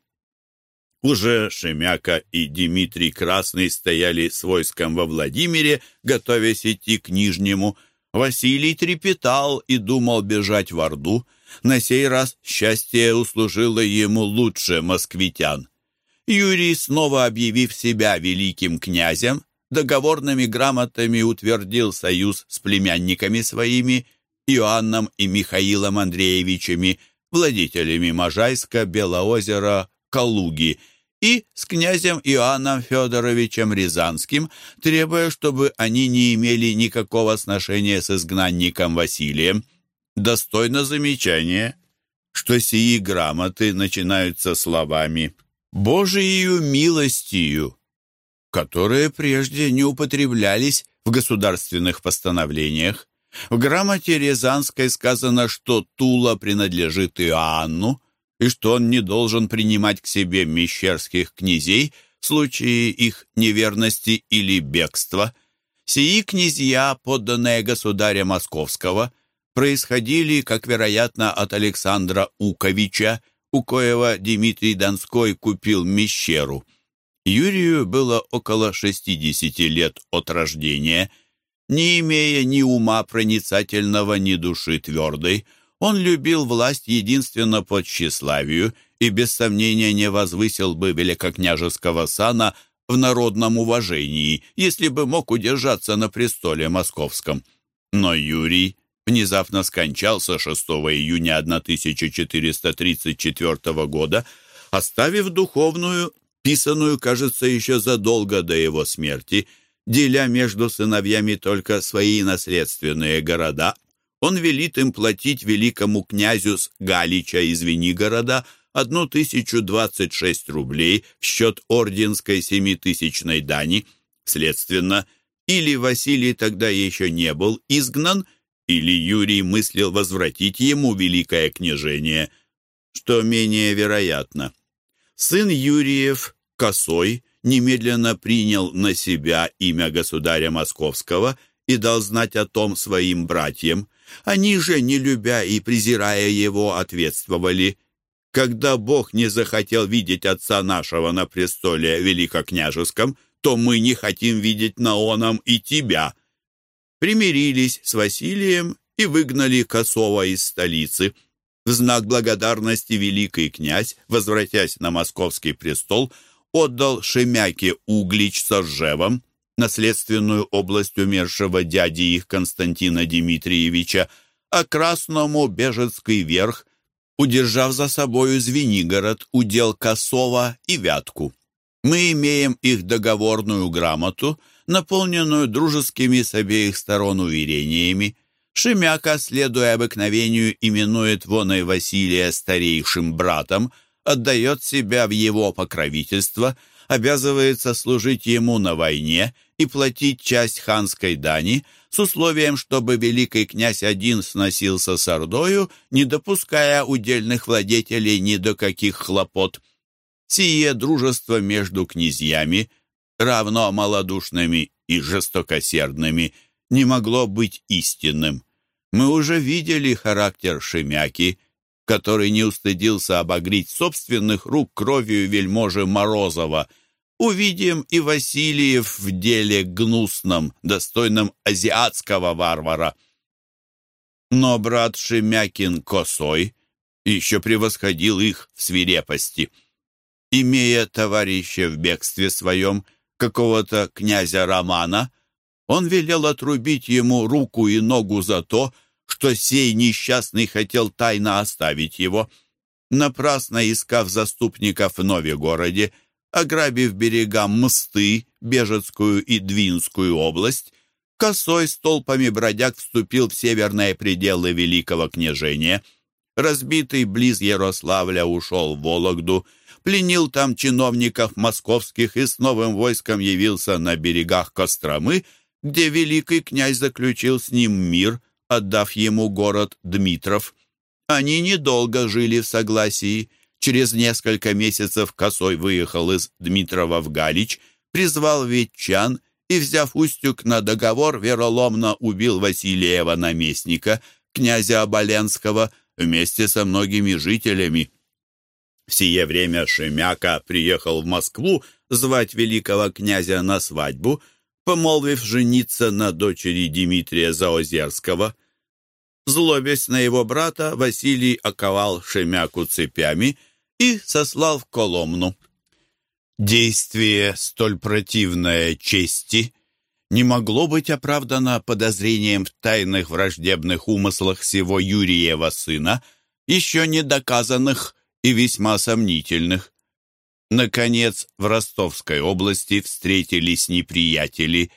Уже Шемяка и Дмитрий Красный стояли с войском во Владимире, готовясь идти к Нижнему. Василий трепетал и думал бежать в Орду. На сей раз счастье услужило ему лучше москвитян. Юрий, снова объявив себя великим князем, договорными грамотами утвердил союз с племянниками своими Иоанном и Михаилом Андреевичами, владетелями Можайска, Белоозера, Калуги, и с князем Иоанном Федоровичем Рязанским, требуя, чтобы они не имели никакого сношения с изгнанником Василием. Достойно замечания, что сии грамоты начинаются словами «Божией милостью», которые прежде не употреблялись в государственных постановлениях. В грамоте Рязанской сказано, что Тула принадлежит Иоанну, и что он не должен принимать к себе мещерских князей в случае их неверности или бегства. Сии князья, подданные государя Московского, происходили, как вероятно, от Александра Уковича, у коего Дмитрий Донской купил мещеру. Юрию было около 60 лет от рождения. Не имея ни ума проницательного, ни души твердой, он любил власть единственно по тщеславию и без сомнения не возвысил бы великокняжеского сана в народном уважении, если бы мог удержаться на престоле московском. Но Юрий внезапно скончался 6 июня 1434 года, оставив духовную, писанную, кажется, еще задолго до его смерти, деля между сыновьями только свои наследственные города, он велит им платить великому князю с Галича из Венигорода 1026 рублей в счет орденской семитысячной дани. Следственно, или Василий тогда еще не был изгнан, или Юрий мыслил возвратить ему великое княжение, что менее вероятно. Сын Юриев, Косой, немедленно принял на себя имя государя Московского и дал знать о том своим братьям. Они же, не любя и презирая его, ответствовали. «Когда Бог не захотел видеть отца нашего на престоле великокняжеском, то мы не хотим видеть на оном и тебя» примирились с Василием и выгнали Косова из столицы. В знак благодарности великий князь, возвратясь на московский престол, отдал Шемяке Углич с Ржевом, наследственную область умершего дяди их Константина Дмитриевича, а Красному Бежецкий верх, удержав за собою Звенигород, удел Косова и Вятку. Мы имеем их договорную грамоту — наполненную дружескими с обеих сторон уверениями. Шемяка, следуя обыкновению, именует Воной Василия старейшим братом, отдает себя в его покровительство, обязывается служить ему на войне и платить часть ханской дани с условием, чтобы великий князь один сносился с Ордою, не допуская удельных владетелей ни до каких хлопот. Сие дружество между князьями – равно малодушными и жестокосердными, не могло быть истинным. Мы уже видели характер Шемяки, который не устыдился обогреть собственных рук кровью вельможи Морозова. Увидим и Васильев в деле гнусном, достойном азиатского варвара. Но брат Шемякин Косой еще превосходил их в свирепости. Имея товарища в бегстве своем, какого-то князя Романа, он велел отрубить ему руку и ногу за то, что сей несчастный хотел тайно оставить его. Напрасно искав заступников в Новегороде, ограбив берега Мсты, Бежецкую и Двинскую область, косой с толпами бродяг вступил в северные пределы Великого княжения. Разбитый близ Ярославля ушел в Вологду, пленил там чиновников московских и с новым войском явился на берегах Костромы, где великий князь заключил с ним мир, отдав ему город Дмитров. Они недолго жили в согласии. Через несколько месяцев Косой выехал из Дмитрова в Галич, призвал ветчан и, взяв Устюг на договор, вероломно убил Василиева наместника, князя Оболенского, вместе со многими жителями. В сие время Шемяка приехал в Москву звать великого князя на свадьбу, помолвив жениться на дочери Дмитрия Заозерского. Злобясь на его брата, Василий оковал Шемяку цепями и сослал в Коломну. Действие, столь противное чести, не могло быть оправдано подозрением в тайных враждебных умыслах всего Юриева сына, еще не доказанных и весьма сомнительных. Наконец, в Ростовской области встретились неприятели.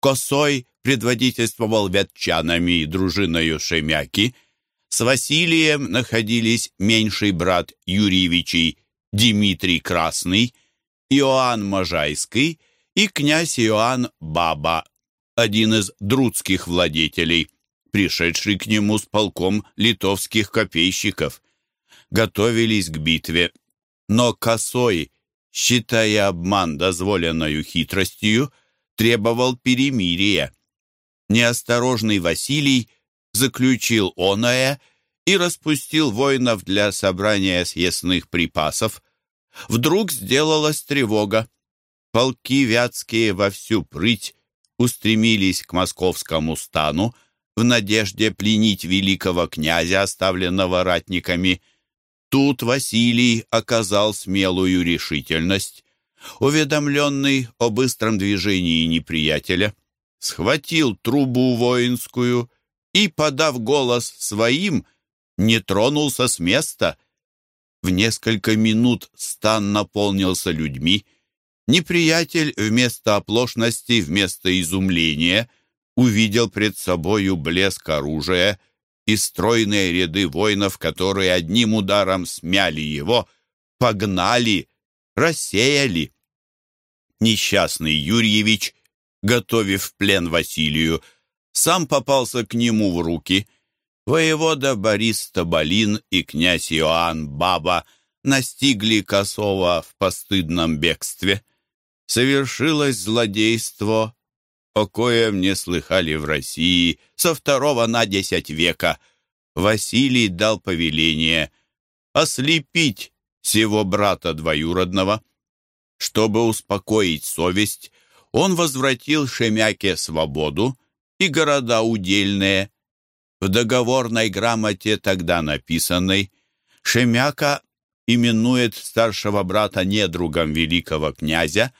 Косой предводительствовал ветчанами и дружиною Шемяки. С Василием находились меньший брат Юрьевичей Дмитрий Красный, Иоанн Можайский и князь Иоанн Баба, один из друдских владетелей, пришедший к нему с полком литовских копейщиков готовились к битве. Но Косой, считая обман дозволенную хитростью, требовал перемирия. Неосторожный Василий заключил оное и распустил воинов для собрания съестных припасов. Вдруг сделалась тревога. Полки вятские во всю прыть устремились к московскому стану в надежде пленить великого князя, оставленного ратниками. Тут Василий оказал смелую решительность. Уведомленный о быстром движении неприятеля, схватил трубу воинскую и, подав голос своим, не тронулся с места. В несколько минут стан наполнился людьми. Неприятель вместо оплошности, вместо изумления увидел пред собою блеск оружия и стройные ряды воинов, которые одним ударом смяли его, погнали, рассеяли. Несчастный Юрьевич, готовив плен Василию, сам попался к нему в руки — воевода Борис Табалин и князь Иоанн Баба настигли Косова в постыдном бегстве. Совершилось злодейство, о коем не слыхали в России со второго на десять века. Василий дал повеление ослепить сего брата двоюродного. Чтобы успокоить совесть, он возвратил Шемяке свободу и города удельные, в договорной грамоте, тогда написанной, Шемяка именует старшего брата недругом великого князя,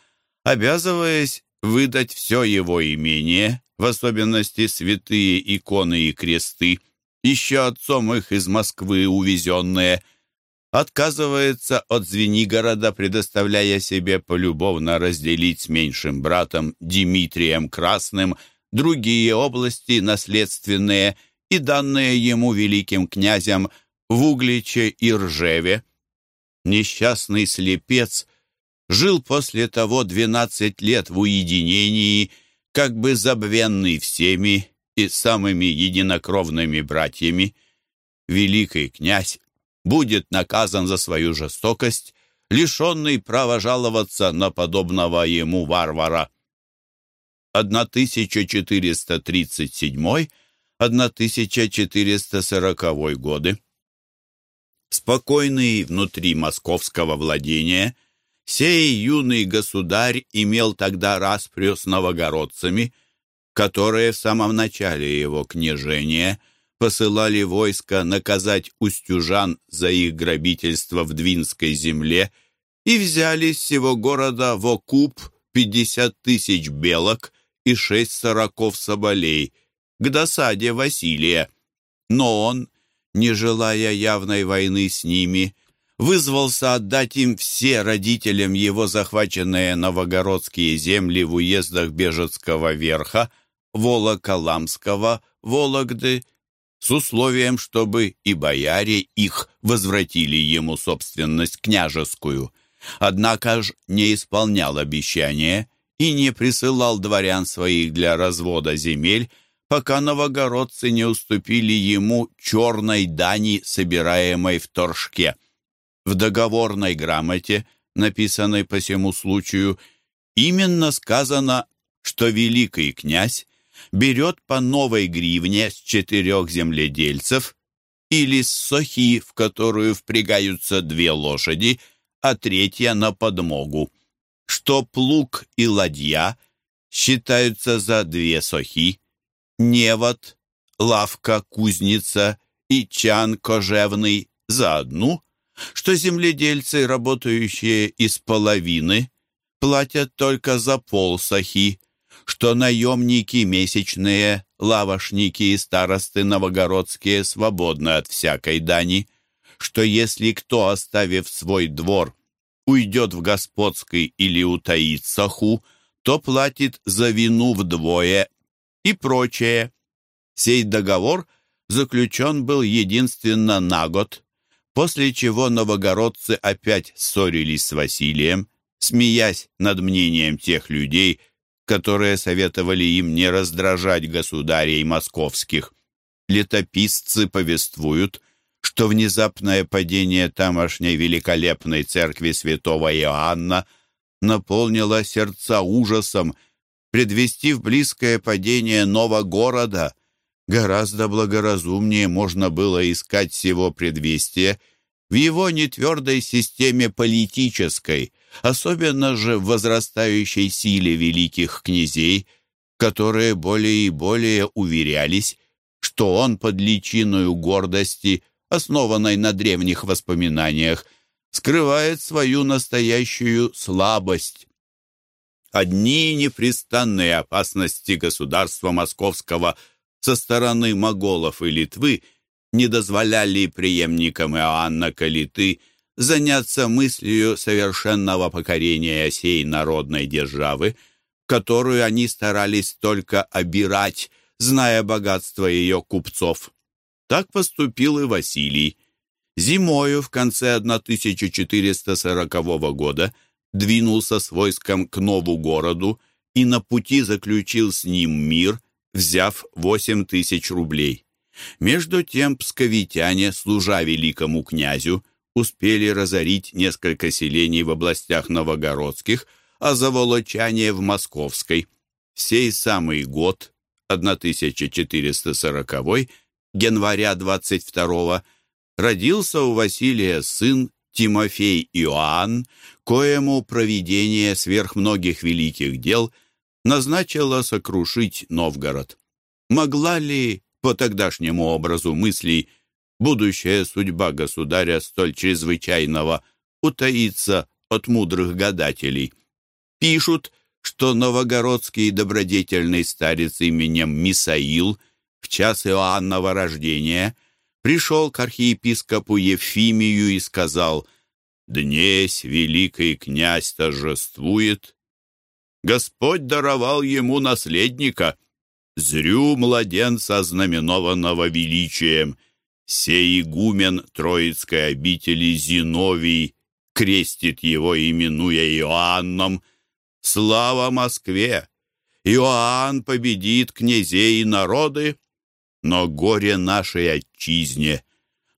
обязываясь выдать все его имение, в особенности святые иконы и кресты, еще отцом их из Москвы увезенные, отказывается от Звенигорода, предоставляя себе полюбовно разделить с меньшим братом Дмитрием Красным другие области наследственные – и данные ему великим князям в Угличе и Ржеве. Несчастный слепец жил после того двенадцать лет в уединении, как бы забвенный всеми и самыми единокровными братьями. Великий князь будет наказан за свою жестокость, лишенный права жаловаться на подобного ему варвара. 1437 1440 годы. Спокойный внутри московского владения, сей юный государь имел тогда распрю с новогородцами, которые в самом начале его княжения посылали войско наказать устюжан за их грабительство в Двинской земле и взяли с всего города в окуп пятьдесят тысяч белок и шесть сороков соболей – к досаде Василия. Но он, не желая явной войны с ними, вызвался отдать им все родителям его захваченные новогородские земли в уездах Бежецкого верха, Волоколамского, Вологды, с условием, чтобы и бояре их возвратили ему собственность княжескую. Однако ж не исполнял обещания и не присылал дворян своих для развода земель, пока новогородцы не уступили ему черной дани, собираемой в Торжке. В договорной грамоте, написанной по всему случаю, именно сказано, что великий князь берет по новой гривне с четырех земледельцев или с сохи, в которую впрягаются две лошади, а третья на подмогу, что плуг и ладья считаются за две сохи, невод, лавка-кузница и чан кожевный за одну, что земледельцы, работающие из половины, платят только за пол сахи, что наемники месячные, лавошники и старосты новогородские свободны от всякой дани, что если кто, оставив свой двор, уйдет в господский или утаит саху, то платит за вину вдвое и прочее. Сей договор заключен был единственно на год, после чего новогородцы опять ссорились с Василием, смеясь над мнением тех людей, которые советовали им не раздражать государей московских. Летописцы повествуют, что внезапное падение тамошней великолепной церкви святого Иоанна наполнило сердца ужасом предвестив близкое падение нового города, Гораздо благоразумнее можно было искать всего предвестия в его нетвердой системе политической, особенно же в возрастающей силе великих князей, которые более и более уверялись, что он под личиною гордости, основанной на древних воспоминаниях, скрывает свою настоящую слабость. Одни непрестанные опасности государства московского со стороны моголов и Литвы не дозволяли преемникам Иоанна Калиты заняться мыслью совершенного покорения сей народной державы, которую они старались только обирать, зная богатство ее купцов. Так поступил и Василий. Зимою в конце 1440 года двинулся с войском к Нову городу и на пути заключил с ним мир, взяв 8 тысяч рублей. Между тем псковитяне, служа великому князю, успели разорить несколько селений в областях новогородских, а заволочане в Московской. Сей самый год, 1440 января 22 родился у Василия сын Тимофей Иоанн, коему проведение сверх многих великих дел назначило сокрушить Новгород. Могла ли по тогдашнему образу мыслей будущая судьба государя столь чрезвычайного утаится от мудрых гадателей? Пишут, что новогородский добродетельный старец именем Мисаил в час Иоаннова рождения пришел к архиепископу Ефимию и сказал «Днесь великий князь торжествует, Господь даровал ему наследника, зрю младенца, знаменованного величием, сей игумен Троицкой обители Зиновий крестит его, именуя Иоанном, Слава Москве! Иоанн победит князей и народы, но горе нашей отчизне.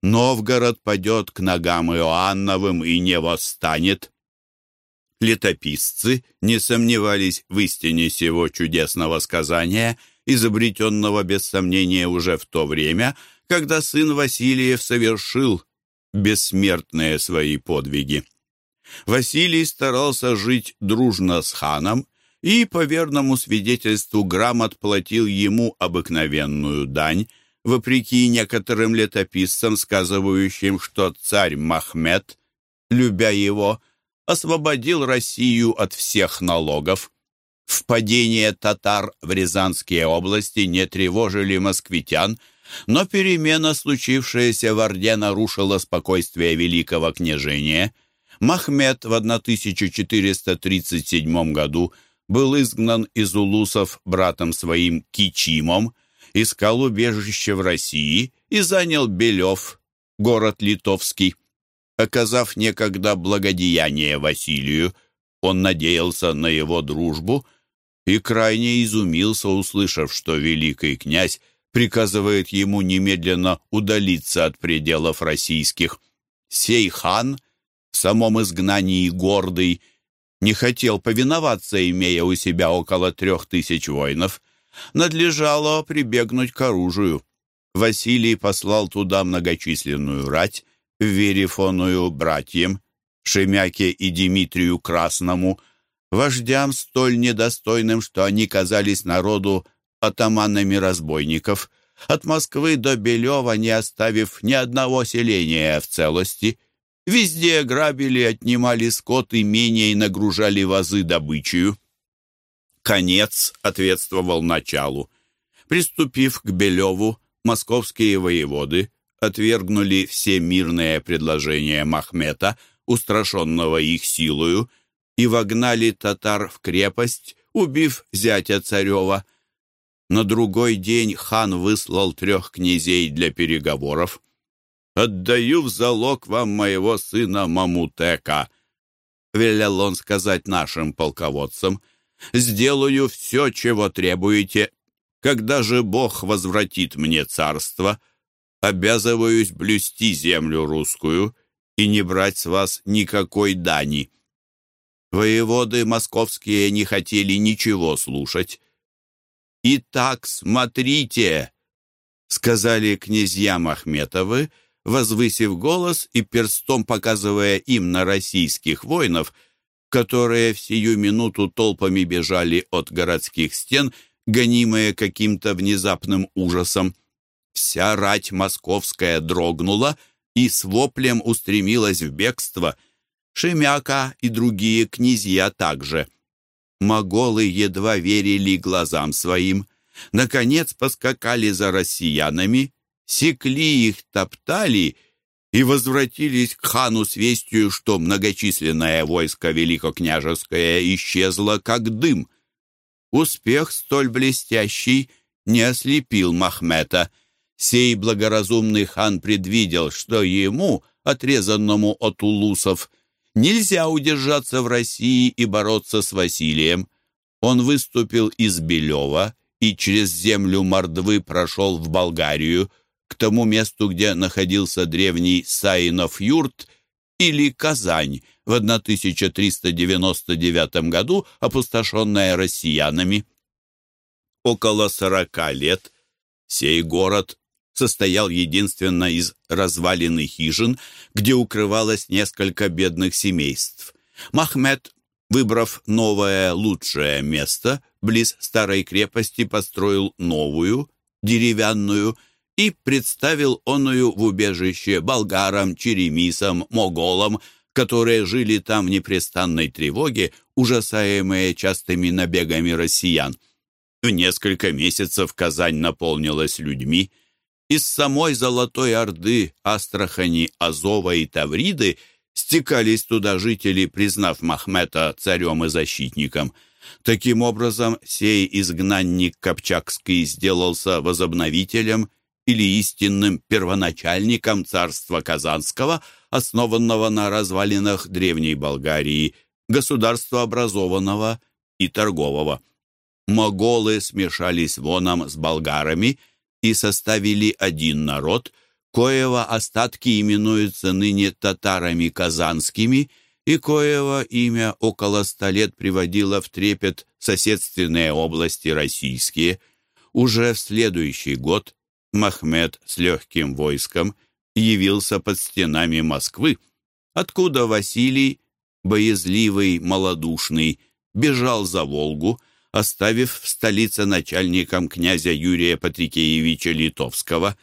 Новгород падет к ногам Иоанновым и не восстанет. Летописцы не сомневались в истине сего чудесного сказания, изобретенного без сомнения уже в то время, когда сын Василиев совершил бессмертные свои подвиги. Василий старался жить дружно с ханом и, по верному свидетельству грамот, платил ему обыкновенную дань, вопреки некоторым летописцам, сказывающим, что царь Махмед, любя его, освободил Россию от всех налогов. Впадение татар в Рязанские области не тревожили москвитян, но перемена, случившаяся в Орде, нарушила спокойствие великого княжения – Махмед в 1437 году был изгнан из улусов братом своим Кичимом, искал убежище в России и занял Белев, город литовский. Оказав некогда благодеяние Василию, он надеялся на его дружбу и крайне изумился, услышав, что великий князь приказывает ему немедленно удалиться от пределов российских. Сей хан — в самом изгнании гордый, не хотел повиноваться, имея у себя около трех тысяч воинов, надлежало прибегнуть к оружию. Василий послал туда многочисленную рать, верифоную братьям, Шемяке и Дмитрию Красному, вождям столь недостойным, что они казались народу атаманами разбойников, от Москвы до Белева не оставив ни одного селения в целости – Везде грабили, отнимали скот, и нагружали вазы добычею. Конец ответствовал началу. Приступив к Белеву, московские воеводы отвергнули все мирные предложения Махмета, устрашенного их силою, и вогнали татар в крепость, убив зятя царева. На другой день хан выслал трех князей для переговоров. «Отдаю в залог вам моего сына Мамутека», — велел он сказать нашим полководцам. «Сделаю все, чего требуете. Когда же Бог возвратит мне царство, обязываюсь блюсти землю русскую и не брать с вас никакой дани». Воеводы московские не хотели ничего слушать. «Итак, смотрите!» сказали князья Махметовы, возвысив голос и перстом показывая им на российских воинов, которые в сию минуту толпами бежали от городских стен, гонимые каким-то внезапным ужасом. Вся рать московская дрогнула и с воплем устремилась в бегство. Шемяка и другие князья также. Моголы едва верили глазам своим. Наконец поскакали за россиянами, секли их, топтали и возвратились к хану с вестью, что многочисленное войско великокняжеское исчезло, как дым. Успех столь блестящий не ослепил Махмета. Сей благоразумный хан предвидел, что ему, отрезанному от улусов, нельзя удержаться в России и бороться с Василием. Он выступил из Белева и через землю Мордвы прошел в Болгарию, к тому месту, где находился древний Саинов юрт или Казань в 1399 году, опустошенная россиянами. Около сорока лет сей город состоял единственно из развалины хижин, где укрывалось несколько бедных семейств. Махмед, выбрав новое лучшее место, близ старой крепости построил новую, деревянную, и представил оную в убежище болгарам, черемисам, моголам, которые жили там в непрестанной тревоге, ужасаемые частыми набегами россиян. В несколько месяцев Казань наполнилась людьми. Из самой Золотой Орды, Астрахани, Азова и Тавриды стекались туда жители, признав Махмета царем и защитником. Таким образом, сей изгнанник Копчакский сделался возобновителем или истинным первоначальником царства Казанского, основанного на развалинах Древней Болгарии, государства образованного и торгового. Моголы смешались воном с болгарами и составили один народ, коего остатки именуются ныне татарами казанскими, и коего имя около ста лет приводило в трепет соседственные области российские. Уже в следующий год Махмед с легким войском явился под стенами Москвы, откуда Василий, боязливый, малодушный, бежал за Волгу, оставив в столице начальником князя Юрия Патрикеевича Литовского.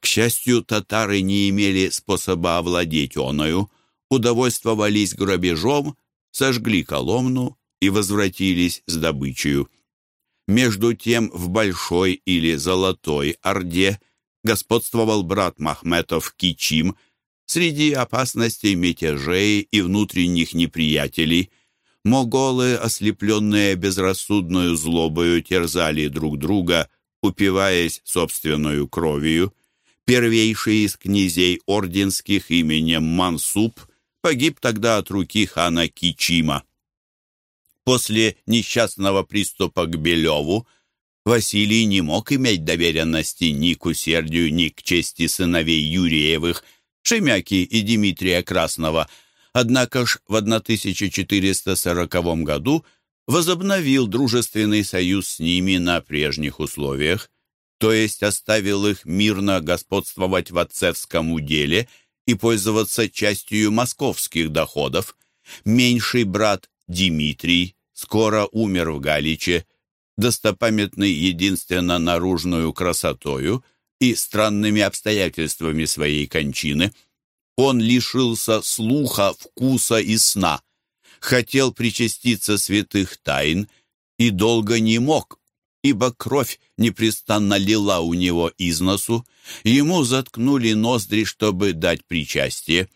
К счастью, татары не имели способа овладеть оною, удовольствовались грабежом, сожгли Коломну и возвратились с добычей. Между тем в Большой или Золотой Орде господствовал брат Махметов Кичим среди опасностей мятежей и внутренних неприятелей. Моголы, ослепленные безрассудную злобою, терзали друг друга, упиваясь собственную кровью. Первейший из князей орденских именем Мансуб погиб тогда от руки хана Кичима. После несчастного приступа к Белеву Василий не мог иметь доверенности ни к усердию, ни к чести сыновей Юрьевых, Шемяки и Дмитрия Красного, однако ж в 1440 году возобновил дружественный союз с ними на прежних условиях, то есть оставил их мирно господствовать в отцевском уделе и пользоваться частью московских доходов. Меньший брат Дмитрий скоро умер в Галиче, достопамятный единственно наружную красотою и странными обстоятельствами своей кончины. Он лишился слуха, вкуса и сна, хотел причаститься святых тайн и долго не мог, ибо кровь непрестанно лила у него из носу, ему заткнули ноздри, чтобы дать причастие.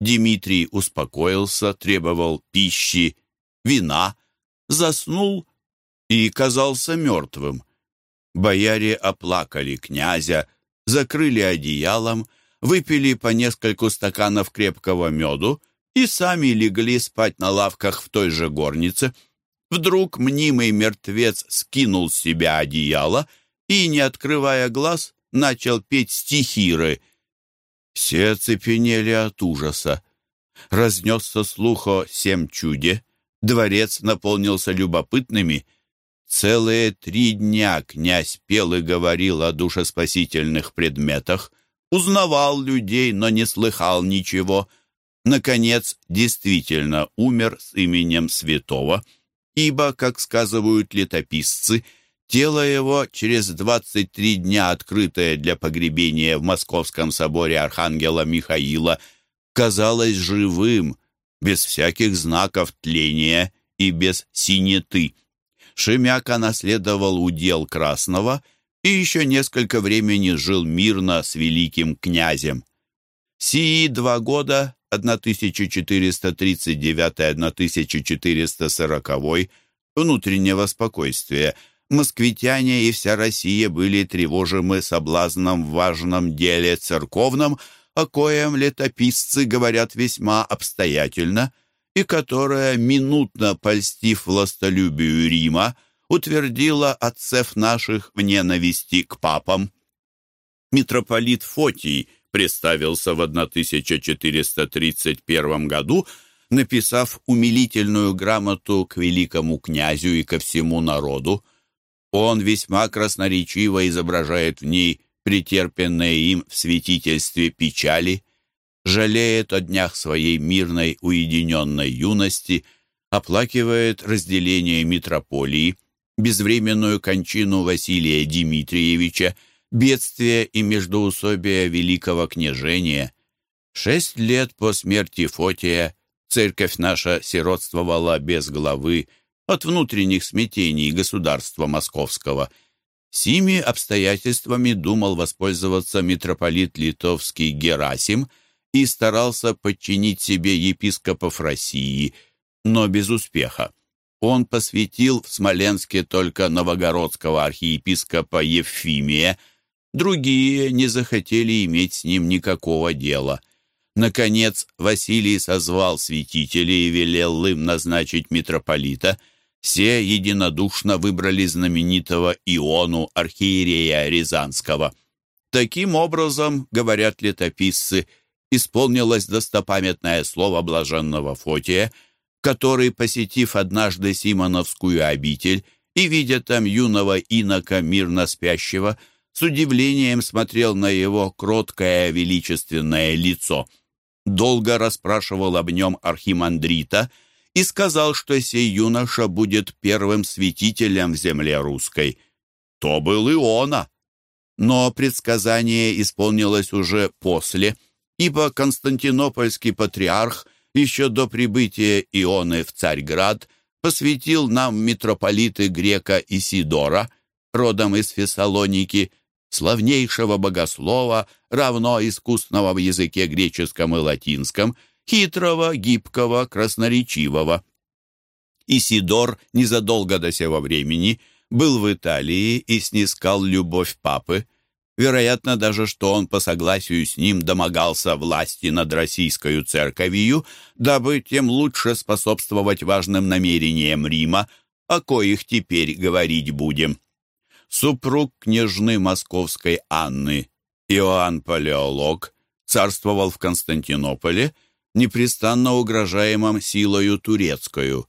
Дмитрий успокоился, требовал пищи, вина, заснул и казался мертвым. Бояре оплакали князя, закрыли одеялом, выпили по нескольку стаканов крепкого меду и сами легли спать на лавках в той же горнице. Вдруг мнимый мертвец скинул с себя одеяло и, не открывая глаз, начал петь стихиры. Все оцепенели от ужаса. Разнесся слух о семь чуде, дворец наполнился любопытными. Целые три дня князь пел и говорил о душеспасительных предметах, узнавал людей, но не слыхал ничего. Наконец, действительно умер с именем святого, ибо, как сказывают летописцы, тело его через 23 дня, открытое для погребения в Московском соборе Архангела Михаила, казалось живым, без всяких знаков тления и без синеты. Шемяка наследовал удел Красного и еще несколько времени жил мирно с великим князем. Сии два года, 1439-1440, внутреннего спокойствия, москвитяне и вся Россия были тревожимы соблазном в важном деле церковном, о коем летописцы говорят весьма обстоятельно – и которая, минутно польстив властолюбию Рима, утвердила отцев наших в ненависти к папам. Митрополит Фотий представился в 1431 году, написав умилительную грамоту к великому князю и ко всему народу. Он весьма красноречиво изображает в ней претерпенные им в святительстве печали – жалеет о днях своей мирной уединенной юности, оплакивает разделение митрополии, безвременную кончину Василия Дмитриевича, бедствие и междоусобие великого княжения. Шесть лет по смерти Фотия церковь наша сиротствовала без главы от внутренних смятений государства московского. Сими обстоятельствами думал воспользоваться митрополит литовский Герасим – и старался подчинить себе епископов России, но без успеха. Он посвятил в Смоленске только новогородского архиепископа Евфимия, другие не захотели иметь с ним никакого дела. Наконец, Василий созвал святителей и велел им назначить митрополита. Все единодушно выбрали знаменитого Иону, архиерея Рязанского. Таким образом, говорят летописцы, исполнилось достопамятное слово блаженного Фотия, который, посетив однажды Симоновскую обитель и, видя там юного инока мирно спящего, с удивлением смотрел на его кроткое величественное лицо. Долго расспрашивал об нем архимандрита и сказал, что сей юноша будет первым святителем в земле русской. То был Иона. Но предсказание исполнилось уже после – ибо Константинопольский патриарх еще до прибытия Ионы в Царьград посвятил нам митрополиты грека Исидора, родом из Фессалоники, славнейшего богослова, равно искусного в языке греческом и латинском, хитрого, гибкого, красноречивого. Исидор незадолго до сего времени был в Италии и снискал любовь папы, Вероятно даже, что он по согласию с ним домогался власти над российской церковью, дабы тем лучше способствовать важным намерениям Рима, о коих теперь говорить будем. Супруг княжны московской Анны, Иоанн Палеолог, царствовал в Константинополе, непрестанно угрожаемом силою турецкую.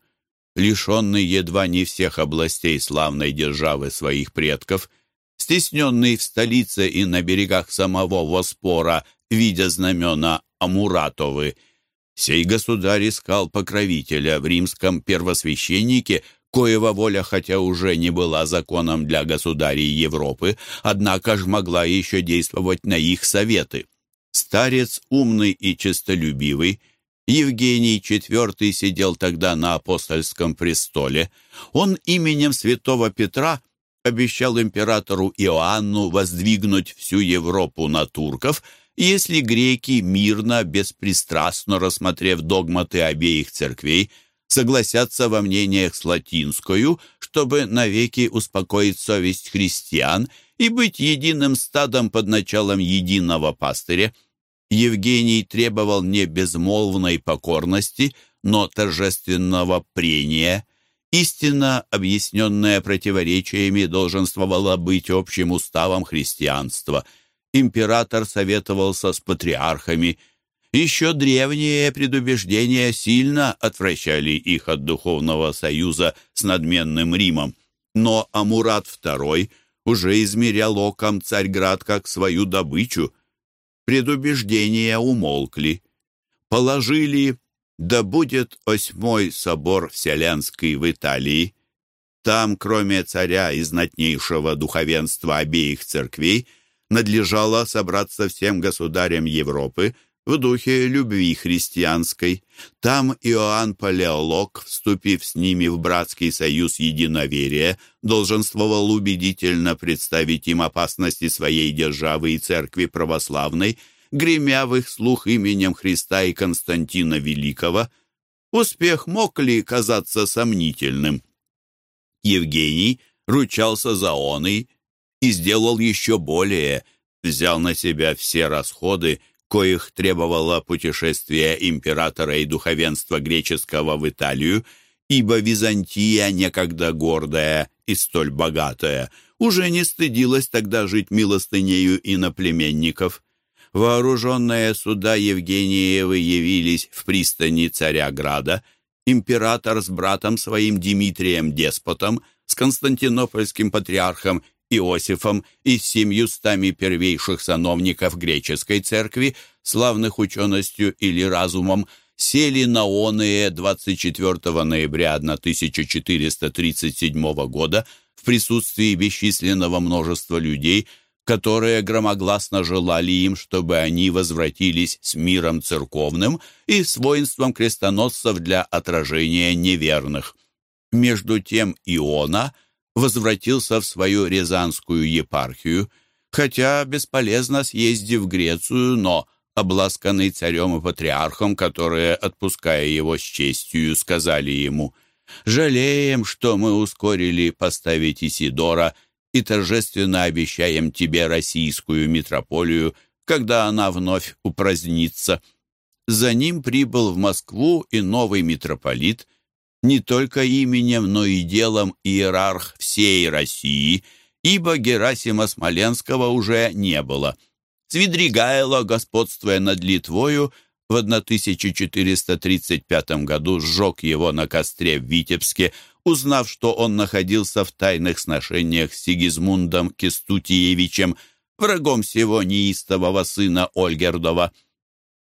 Лишенный едва не всех областей славной державы своих предков – стесненный в столице и на берегах самого Воспора, видя знамена Амуратовы. Сей государь искал покровителя в римском первосвященнике, коего воля хотя уже не была законом для государей Европы, однако ж могла еще действовать на их советы. Старец умный и честолюбивый, Евгений IV сидел тогда на апостольском престоле. Он именем святого Петра – обещал императору Иоанну воздвигнуть всю Европу на турков, если греки мирно, беспристрастно рассмотрев догматы обеих церквей, согласятся во мнениях с латинскую, чтобы навеки успокоить совесть христиан и быть единым стадом под началом единого пастыря. Евгений требовал не безмолвной покорности, но торжественного прения – Истина, объясненная противоречиями, долженствовала быть общим уставом христианства. Император советовался с патриархами. Еще древние предубеждения сильно отвращали их от духовного союза с надменным Римом. Но Амурат II уже измерял оком Царьград как свою добычу. Предубеждения умолкли. Положили «Да будет осьмой собор Вселенский в Италии». Там, кроме царя и знатнейшего духовенства обеих церквей, надлежало собраться всем государям Европы в духе любви христианской. Там Иоанн Палеолог, вступив с ними в братский союз единоверия, долженствовал убедительно представить им опасности своей державы и церкви православной, гремя в их слух именем Христа и Константина Великого. Успех мог ли казаться сомнительным? Евгений ручался за оный и сделал еще более, взял на себя все расходы, коих требовало путешествие императора и духовенства греческого в Италию, ибо Византия, некогда гордая и столь богатая, уже не стыдилась тогда жить милостынею иноплеменников. Вооруженные суда Евгениевы явились в пристани царя Града – император с братом своим Дмитрием Деспотом, с константинопольским патриархом Иосифом и семьюстами первейших сановников греческой церкви, славных ученостью или разумом, сели на оные 24 ноября 1437 года в присутствии бесчисленного множества людей – которые громогласно желали им, чтобы они возвратились с миром церковным и с воинством крестоносцев для отражения неверных. Между тем Иона возвратился в свою Рязанскую епархию, хотя бесполезно съездив в Грецию, но обласканный царем и патриархом, которые, отпуская его с честью, сказали ему «Жалеем, что мы ускорили поставить Исидора и торжественно обещаем тебе российскую митрополию, когда она вновь упразднится. За ним прибыл в Москву и новый митрополит, не только именем, но и делом иерарх всей России, ибо Герасима Смоленского уже не было. Свидригайло, господствуя над Литвою, в 1435 году сжег его на костре в Витебске, узнав, что он находился в тайных сношениях с Сигизмундом Кестутиевичем, врагом всего неистового сына Ольгердова.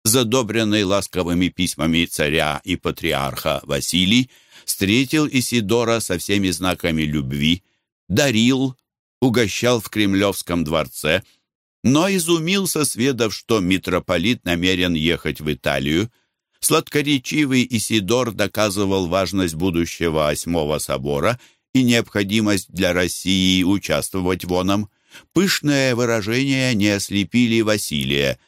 Задобренный ласковыми письмами царя и патриарха Василий встретил Исидора со всеми знаками любви, дарил, угощал в Кремлевском дворце, но изумился, сведав, что митрополит намерен ехать в Италию, Сладкоречивый Исидор доказывал важность будущего Восьмого собора и необходимость для России участвовать в оном. Пышные выражения не ослепили Василия.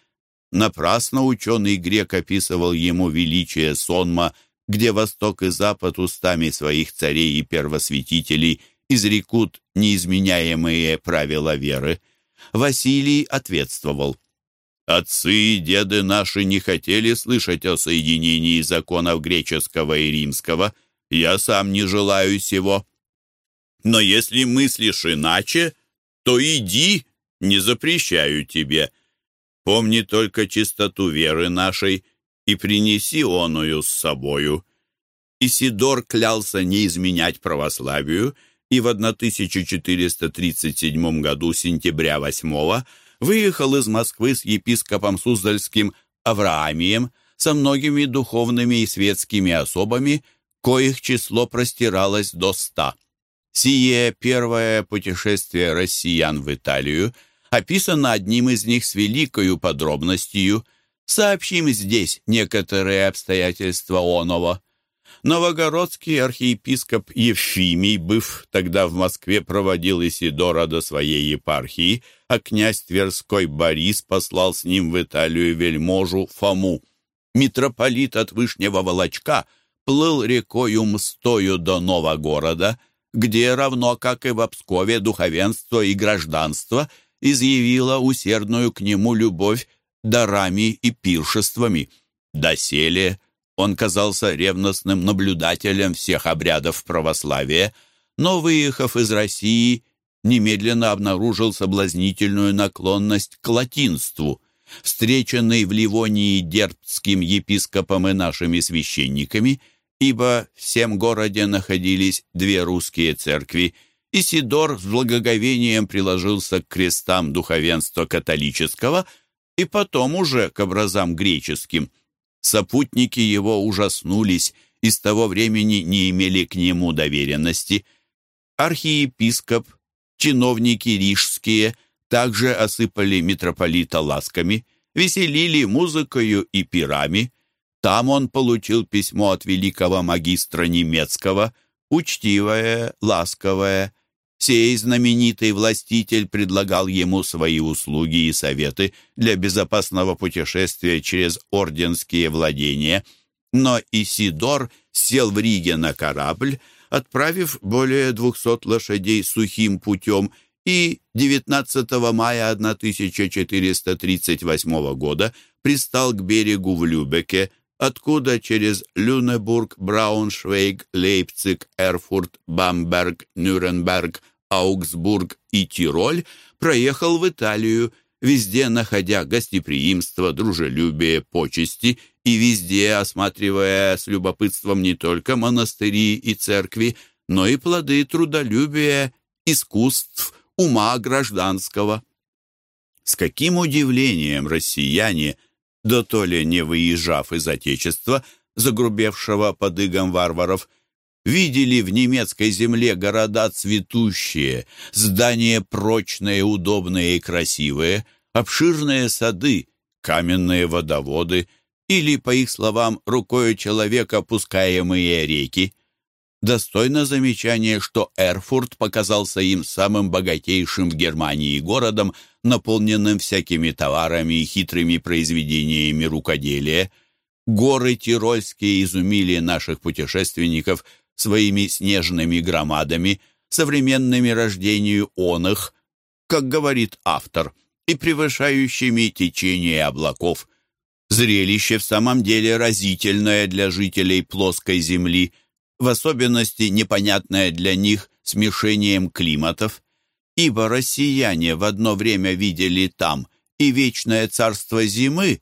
Напрасно ученый грек описывал ему величие сонма, где Восток и Запад устами своих царей и первосвятителей изрекут неизменяемые правила веры. Василий ответствовал – Отцы и деды наши не хотели слышать о соединении законов греческого и римского. Я сам не желаю сего. Но если мыслишь иначе, то иди, не запрещаю тебе. Помни только чистоту веры нашей и принеси оную с собою». Исидор клялся не изменять православию, и в 1437 году, сентября 8 выехал из Москвы с епископом Суздальским Авраамием, со многими духовными и светскими особами, коих число простиралось до ста. Сие первое путешествие россиян в Италию описано одним из них с великою подробностью. Сообщим здесь некоторые обстоятельства оного. Новогородский архиепископ Евфимий, быв тогда в Москве, проводил Исидора до своей епархии, а князь Тверской Борис послал с ним в Италию вельможу Фому. Митрополит от Вышнего Волочка плыл рекою Мстою до Новогорода, где, равно как и в Пскове, духовенство и гражданство изъявило усердную к нему любовь дарами и пиршествами. Доселе он казался ревностным наблюдателем всех обрядов православия, но, выехав из России, немедленно обнаружил соблазнительную наклонность к латинству. Встреченный в Ливонии дербцким епископом и нашими священниками, ибо в всем городе находились две русские церкви, Исидор с благоговением приложился к крестам духовенства католического и потом уже к образам греческим. Сопутники его ужаснулись и с того времени не имели к нему доверенности. Архиепископ, чиновники рижские также осыпали митрополита ласками, веселили музыкою и пирами. Там он получил письмо от великого магистра немецкого, учтивое, ласковое, Сей знаменитый властитель предлагал ему свои услуги и советы для безопасного путешествия через орденские владения. Но Исидор сел в Риге на корабль, отправив более двухсот лошадей сухим путем, и 19 мая 1438 года пристал к берегу в Любеке, откуда через Люнебург, Брауншвейг, Лейпциг, Эрфурт, Бамберг, Нюрнберг, Аугсбург и Тироль проехал в Италию, везде находя гостеприимство, дружелюбие, почести и везде осматривая с любопытством не только монастыри и церкви, но и плоды трудолюбия, искусств, ума гражданского. С каким удивлением россияне – да то ли не выезжав из Отечества, загрубевшего под игом варваров, видели в немецкой земле города цветущие, здания прочные, удобные и красивые, обширные сады, каменные водоводы или, по их словам, рукой человека опускаемые реки. Достойно замечания, что Эрфурт показался им самым богатейшим в Германии городом, наполненным всякими товарами и хитрыми произведениями рукоделия. Горы Тирольские изумили наших путешественников своими снежными громадами, современными рождению он их, как говорит автор, и превышающими течение облаков. Зрелище в самом деле разительное для жителей плоской земли, в особенности непонятное для них смешением климатов ибо россияне в одно время видели там и вечное царство зимы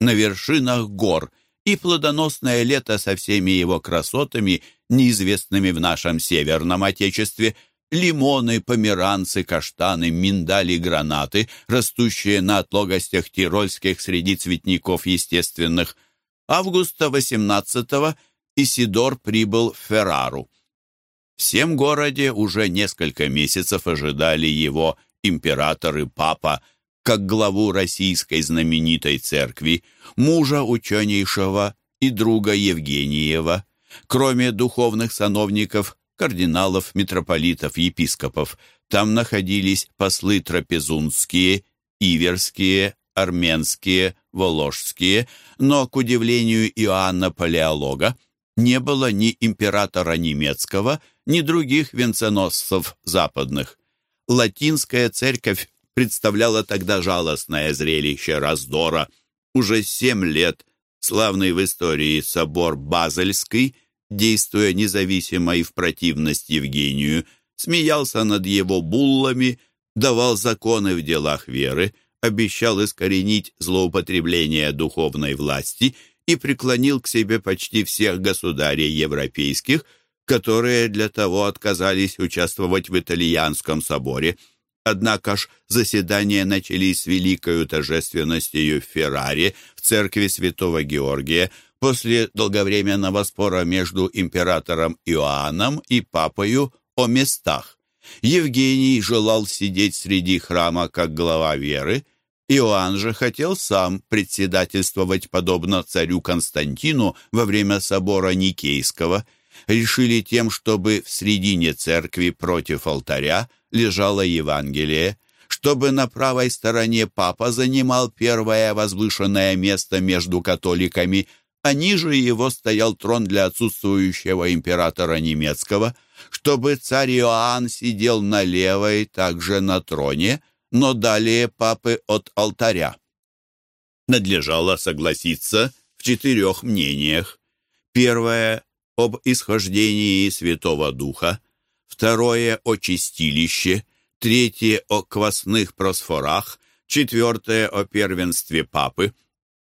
на вершинах гор, и плодоносное лето со всеми его красотами, неизвестными в нашем северном отечестве, лимоны, померанцы, каштаны, миндали, гранаты, растущие на отлогостях тирольских среди цветников естественных. Августа 18-го Исидор прибыл в Феррару. Всем городе уже несколько месяцев ожидали его император и папа, как главу российской знаменитой церкви, мужа ученейшего и друга Евгениева. Кроме духовных сановников, кардиналов, митрополитов, епископов, там находились послы трапезунские, иверские, армянские, воложские, но, к удивлению Иоанна Палеолога, не было ни императора немецкого, ни других венценосцев западных. Латинская церковь представляла тогда жалостное зрелище раздора. Уже семь лет славный в истории собор Базельский, действуя независимо и в противность Евгению, смеялся над его буллами, давал законы в делах веры, обещал искоренить злоупотребление духовной власти – и преклонил к себе почти всех государей европейских, которые для того отказались участвовать в итальянском соборе. Однако ж заседания начались с великою торжественностью в Ферраре, в церкви святого Георгия, после долговременного спора между императором Иоанном и папою о местах. Евгений желал сидеть среди храма как глава веры, Иоанн же хотел сам председательствовать подобно царю Константину во время собора Никейского. Решили тем, чтобы в середине церкви против алтаря лежало Евангелие, чтобы на правой стороне папа занимал первое возвышенное место между католиками, а ниже его стоял трон для отсутствующего императора немецкого, чтобы царь Иоанн сидел на левой, также на троне, но далее папы от алтаря. Надлежало согласиться в четырех мнениях. Первое — об исхождении Святого Духа, второе — о чистилище, третье — о квасных просфорах, четвертое — о первенстве папы.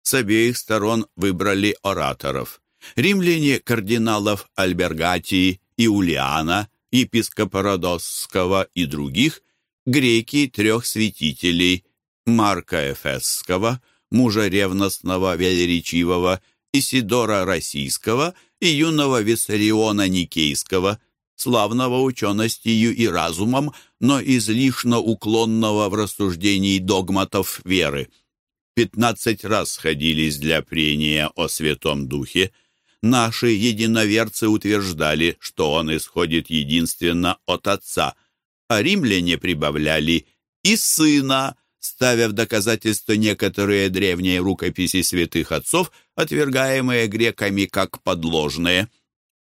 С обеих сторон выбрали ораторов. Римляне кардиналов Альбергатии, Иулиана, епископа Родосского и других, греки трех святителей Марка Эфесского, мужа ревностного велеречивого, Исидора Российского и юного Виссариона Никейского, славного ученостью и разумом, но излишне уклонного в рассуждении догматов веры. Пятнадцать раз сходились для прения о Святом Духе. Наши единоверцы утверждали, что он исходит единственно от Отца, а римляне прибавляли «и Сына», ставя в доказательство некоторые древние рукописи святых отцов, отвергаемые греками как подложные.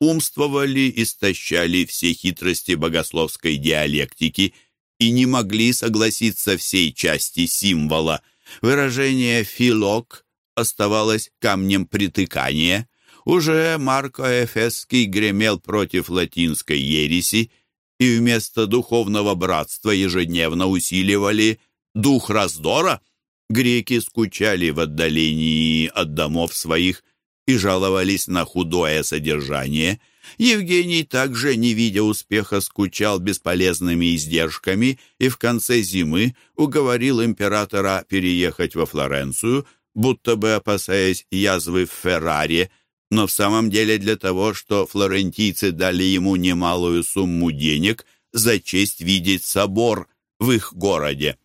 Умствовали, истощали все хитрости богословской диалектики и не могли согласиться всей части символа. Выражение «филок» оставалось камнем притыкания. Уже Марко Эфесский гремел против латинской ереси, и вместо духовного братства ежедневно усиливали дух раздора, греки скучали в отдалении от домов своих и жаловались на худое содержание. Евгений также, не видя успеха, скучал бесполезными издержками и в конце зимы уговорил императора переехать во Флоренцию, будто бы опасаясь язвы в Ферраре, но в самом деле для того, что флорентийцы дали ему немалую сумму денег за честь видеть собор в их городе.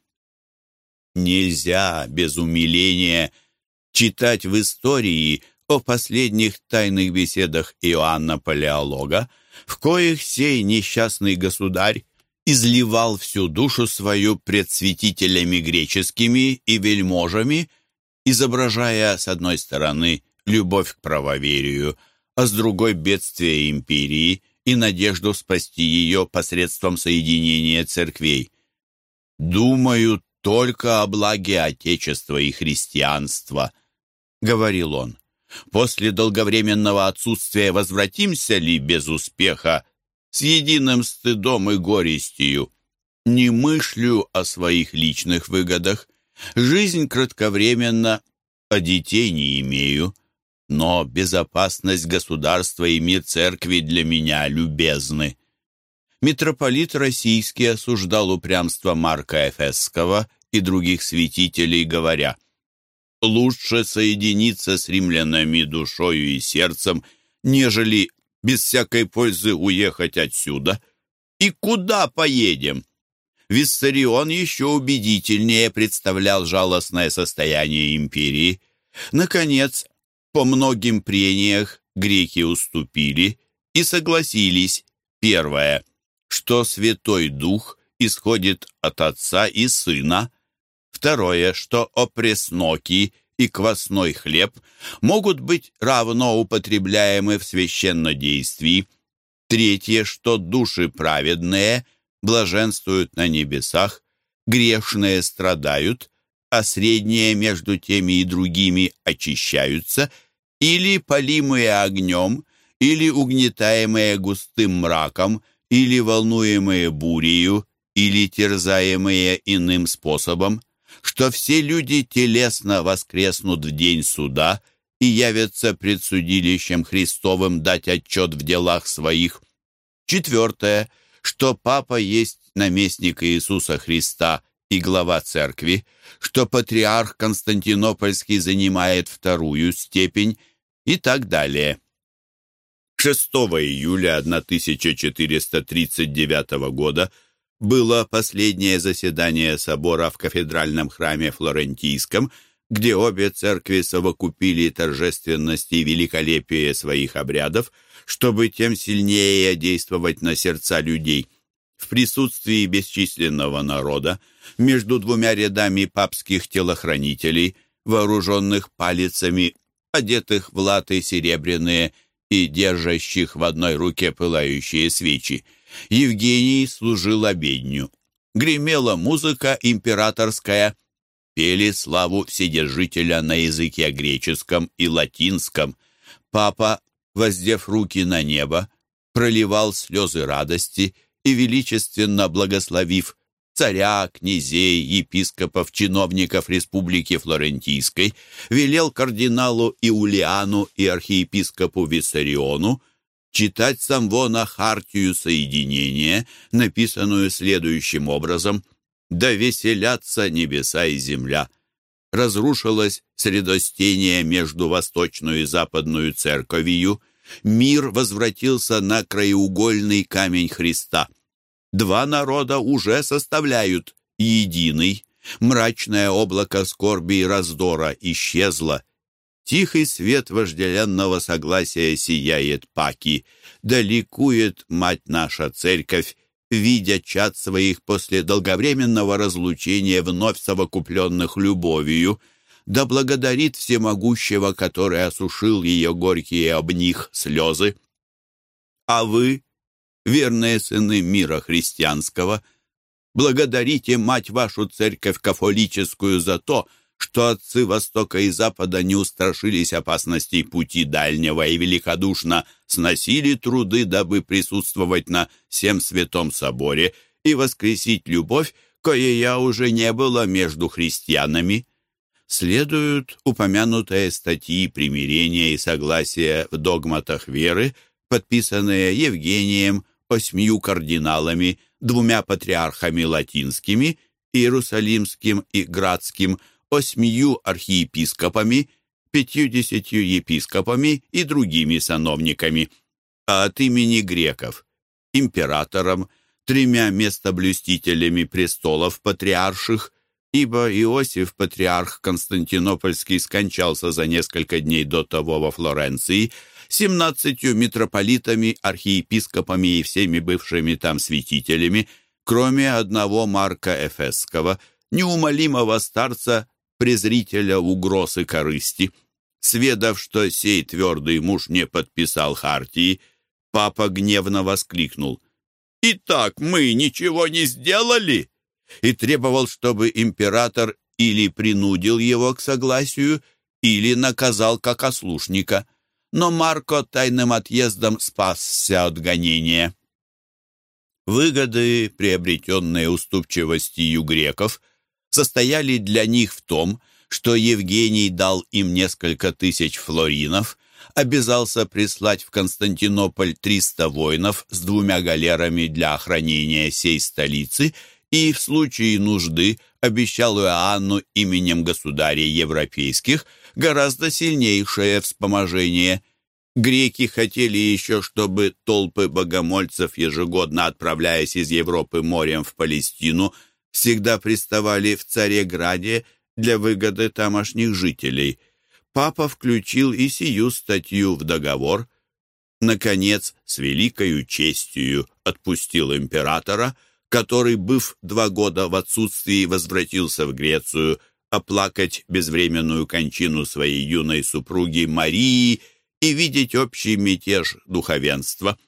Нельзя без умиления читать в истории о последних тайных беседах Иоанна Палеолога, в коих сей несчастный государь изливал всю душу свою пред святителями греческими и вельможами, изображая с одной стороны любовь к правоверию, а с другой бедствие империи и надежду спасти ее посредством соединения церквей. Думаю только о благе Отечества и христианства», — говорил он. «После долговременного отсутствия возвратимся ли без успеха с единым стыдом и горестью? Не мыслю о своих личных выгодах. Жизнь кратковременна, а детей не имею. Но безопасность государства и мир церкви для меня любезны митрополит Российский осуждал упрямство Марка Эфесского и других святителей, говоря, «Лучше соединиться с римлянами душою и сердцем, нежели без всякой пользы уехать отсюда. И куда поедем?» Виссарион еще убедительнее представлял жалостное состояние империи. Наконец, по многим прениях греки уступили и согласились. Первое – что Святой Дух исходит от Отца и Сына. Второе, что опресноки и квасной хлеб могут быть равно употребляемы в священнодействии. Третье, что души праведные блаженствуют на небесах, грешные страдают, а средние между теми и другими очищаются, или полимые огнем, или угнетаемые густым мраком, или волнуемые бурею, или терзаемые иным способом, что все люди телесно воскреснут в день суда и явятся пред судилищем Христовым дать отчет в делах своих. Четвертое, что Папа есть наместник Иисуса Христа и глава церкви, что патриарх Константинопольский занимает вторую степень и так далее. 6 июля 1439 года было последнее заседание собора в кафедральном храме Флорентийском, где обе церкви совокупили торжественность и великолепие своих обрядов, чтобы тем сильнее действовать на сердца людей. В присутствии бесчисленного народа между двумя рядами папских телохранителей, вооруженных палицами, одетых в латы серебряные и держащих в одной руке пылающие свечи. Евгений служил обедню. Гремела музыка императорская, пели славу Вседержителя на языке греческом и латинском. Папа, воздев руки на небо, проливал слезы радости и, величественно благословив царя, князей, епископов, чиновников республики Флорентийской, велел кардиналу Иулиану и архиепископу Виссариону читать Самвона Хартию Соединения, написанную следующим образом «Да веселятся небеса и земля». Разрушилось средостение между восточную и западную церковью, мир возвратился на краеугольный камень Христа. Два народа уже составляют единый. Мрачное облако скорби и раздора исчезло. Тихий свет вожделенного согласия сияет паки. Далекует мать наша церковь, видя чад своих после долговременного разлучения вновь совокупленных любовью. Да благодарит всемогущего, который осушил ее горькие об них слезы. А вы, верные сыны мира христианского, благодарите мать вашу церковь кафолическую за то, что отцы Востока и Запада не устрашились опасностей пути дальнего и великодушно сносили труды, дабы присутствовать на всем святом соборе и воскресить любовь, коея уже не было между христианами. Следуют упомянутые статьи примирения и согласия в догматах веры, подписанные Евгением, восьмию кардиналами, двумя патриархами латинскими, Иерусалимским и Градским, восьмию архиепископами, пятьюдесятью епископами и другими сановниками, а от имени греков – императором, тремя местоблюстителями престолов патриарших, ибо Иосиф, патриарх Константинопольский, скончался за несколько дней до того во Флоренции, семнадцатью митрополитами, архиепископами и всеми бывшими там святителями, кроме одного Марка Эфесского, неумолимого старца презрителя угроз и корысти. Сведав, что сей твердый муж не подписал хартии, папа гневно воскликнул. «Итак, мы ничего не сделали!» и требовал, чтобы император или принудил его к согласию, или наказал как ослушника. Но Марко тайным отъездом спасся от гонения. Выгоды, приобретенные уступчивостью греков, состояли для них в том, что Евгений дал им несколько тысяч флоринов, обязался прислать в Константинополь 300 воинов с двумя галерами для охранения сей столицы и в случае нужды обещал Иоанну именем государей европейских гораздо сильнейшее вспоможение. Греки хотели еще, чтобы толпы богомольцев, ежегодно отправляясь из Европы морем в Палестину, всегда приставали в Цареграде для выгоды тамошних жителей. Папа включил и сию статью в договор. Наконец, с великою честью отпустил императора, который, быв два года в отсутствии, возвратился в Грецию оплакать безвременную кончину своей юной супруги Марии и видеть общий мятеж духовенства.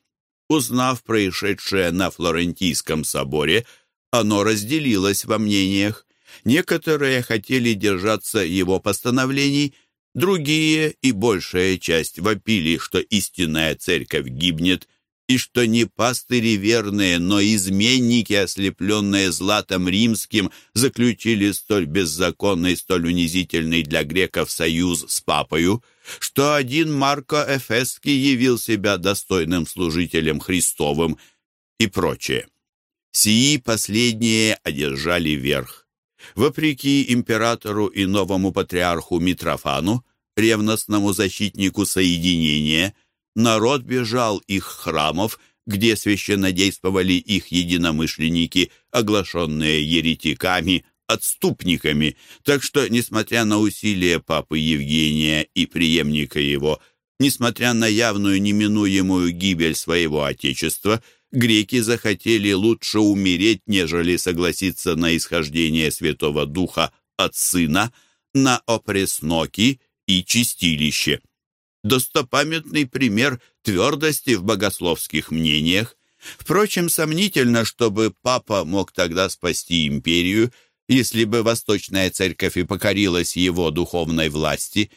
Узнав происшедшее на Флорентийском соборе, оно разделилось во мнениях. Некоторые хотели держаться его постановлений, другие и большая часть вопили, что истинная церковь гибнет, и что не пастыри верные, но изменники, ослепленные златом римским, заключили столь беззаконный, столь унизительный для греков союз с папою, что один Марко Эфесский явил себя достойным служителем Христовым и прочее. Сии последние одержали верх. Вопреки императору и новому патриарху Митрофану, ревностному защитнику соединения, народ бежал их храмов, где священнодействовали их единомышленники, оглашенные еретиками, отступниками, так что, несмотря на усилия папы Евгения и преемника его, несмотря на явную неминуемую гибель своего отечества, греки захотели лучше умереть, нежели согласиться на исхождение Святого Духа от Сына, на опресноки и чистилище. Достопамятный пример твердости в богословских мнениях. Впрочем, сомнительно, чтобы папа мог тогда спасти империю, если бы Восточная Церковь и покорилась его духовной власти.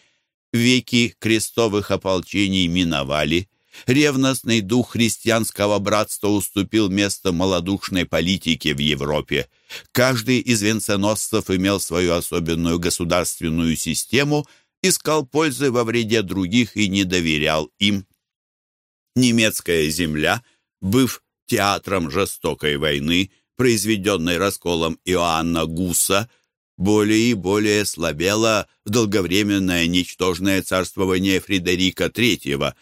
Веки крестовых ополчений миновали – Ревностный дух христианского братства уступил место малодушной политике в Европе. Каждый из венценосцев имел свою особенную государственную систему, искал пользы во вреде других и не доверял им. Немецкая земля, быв театром жестокой войны, произведенной расколом Иоанна Гуса, более и более слабела в долговременное ничтожное царствование Фредерика III.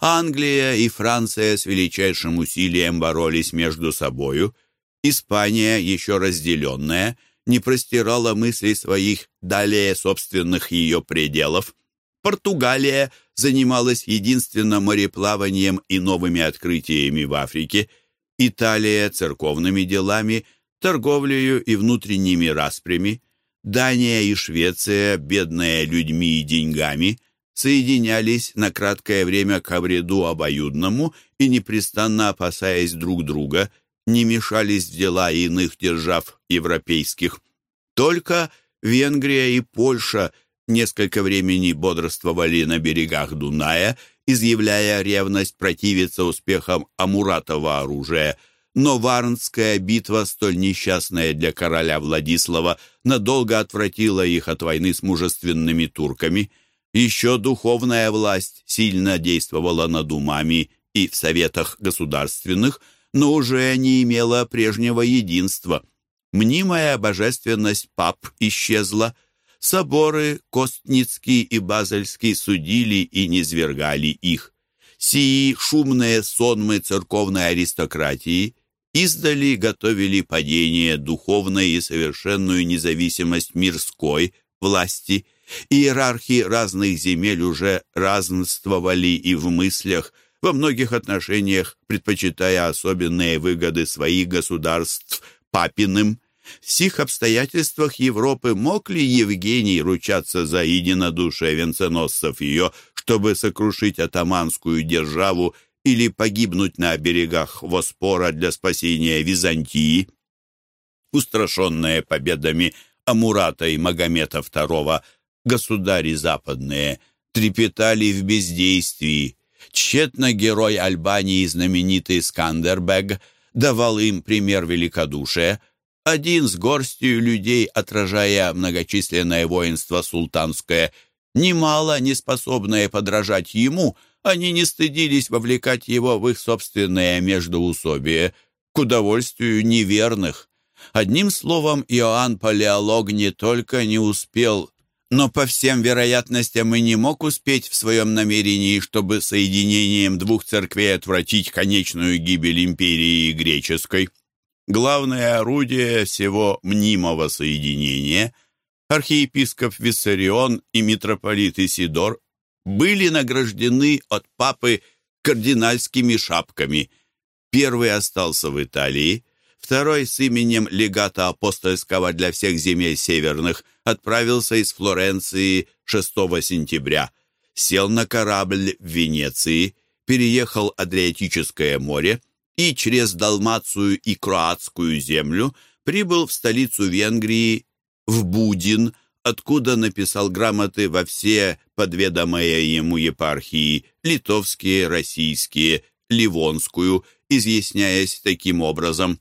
Англия и Франция с величайшим усилием боролись между собою. Испания, еще разделенная, не простирала мыслей своих далее собственных ее пределов. Португалия занималась единственно мореплаванием и новыми открытиями в Африке, Италия – церковными делами, торговлею и внутренними распрями, Дания и Швеция, бедные людьми и деньгами, соединялись на краткое время к обреду обоюдному и, непрестанно опасаясь друг друга, не мешались в дела иных держав европейских. Только Венгрия и Польша несколько времени бодрствовали на берегах Дуная, изъявляя ревность противиться успехам Амуратова оружия – но Варнская битва, столь несчастная для короля Владислава, надолго отвратила их от войны с мужественными турками. Еще духовная власть сильно действовала над умами и в советах государственных, но уже не имела прежнего единства. Мнимая божественность пап исчезла, соборы Костницкий и Базельский судили и низвергали их. Сии шумные сонмы церковной аристократии – издали готовили падение духовной и совершенную независимость мирской власти. Иерархи разных земель уже разнствовали и в мыслях, во многих отношениях предпочитая особенные выгоды своих государств папиным. В сих обстоятельствах Европы мог ли Евгений ручаться за единодушие венценосцев ее, чтобы сокрушить атаманскую державу или погибнуть на берегах Воспора для спасения Византии. Устрашенные победами Амурата и Магомета II, государи западные, трепетали в бездействии. Тщетно герой Альбании, знаменитый Скандербег, давал им пример великодушия. Один с горстью людей, отражая многочисленное воинство султанское, немало не способное подражать ему, они не стыдились вовлекать его в их собственное междоусобие, к удовольствию неверных. Одним словом, Иоанн Палеолог не только не успел, но по всем вероятностям и не мог успеть в своем намерении, чтобы соединением двух церквей отвратить конечную гибель империи греческой. Главное орудие всего мнимого соединения – архиепископ Виссарион и митрополит Исидор были награждены от папы кардинальскими шапками. Первый остался в Италии, второй с именем легата апостольского для всех земель северных отправился из Флоренции 6 сентября, сел на корабль в Венеции, переехал Адриатическое море и через Далмацию и Кроатскую землю прибыл в столицу Венгрии, в Будин, откуда написал грамоты во все подведомые ему епархии, литовские, российские, ливонскую, изъясняясь таким образом.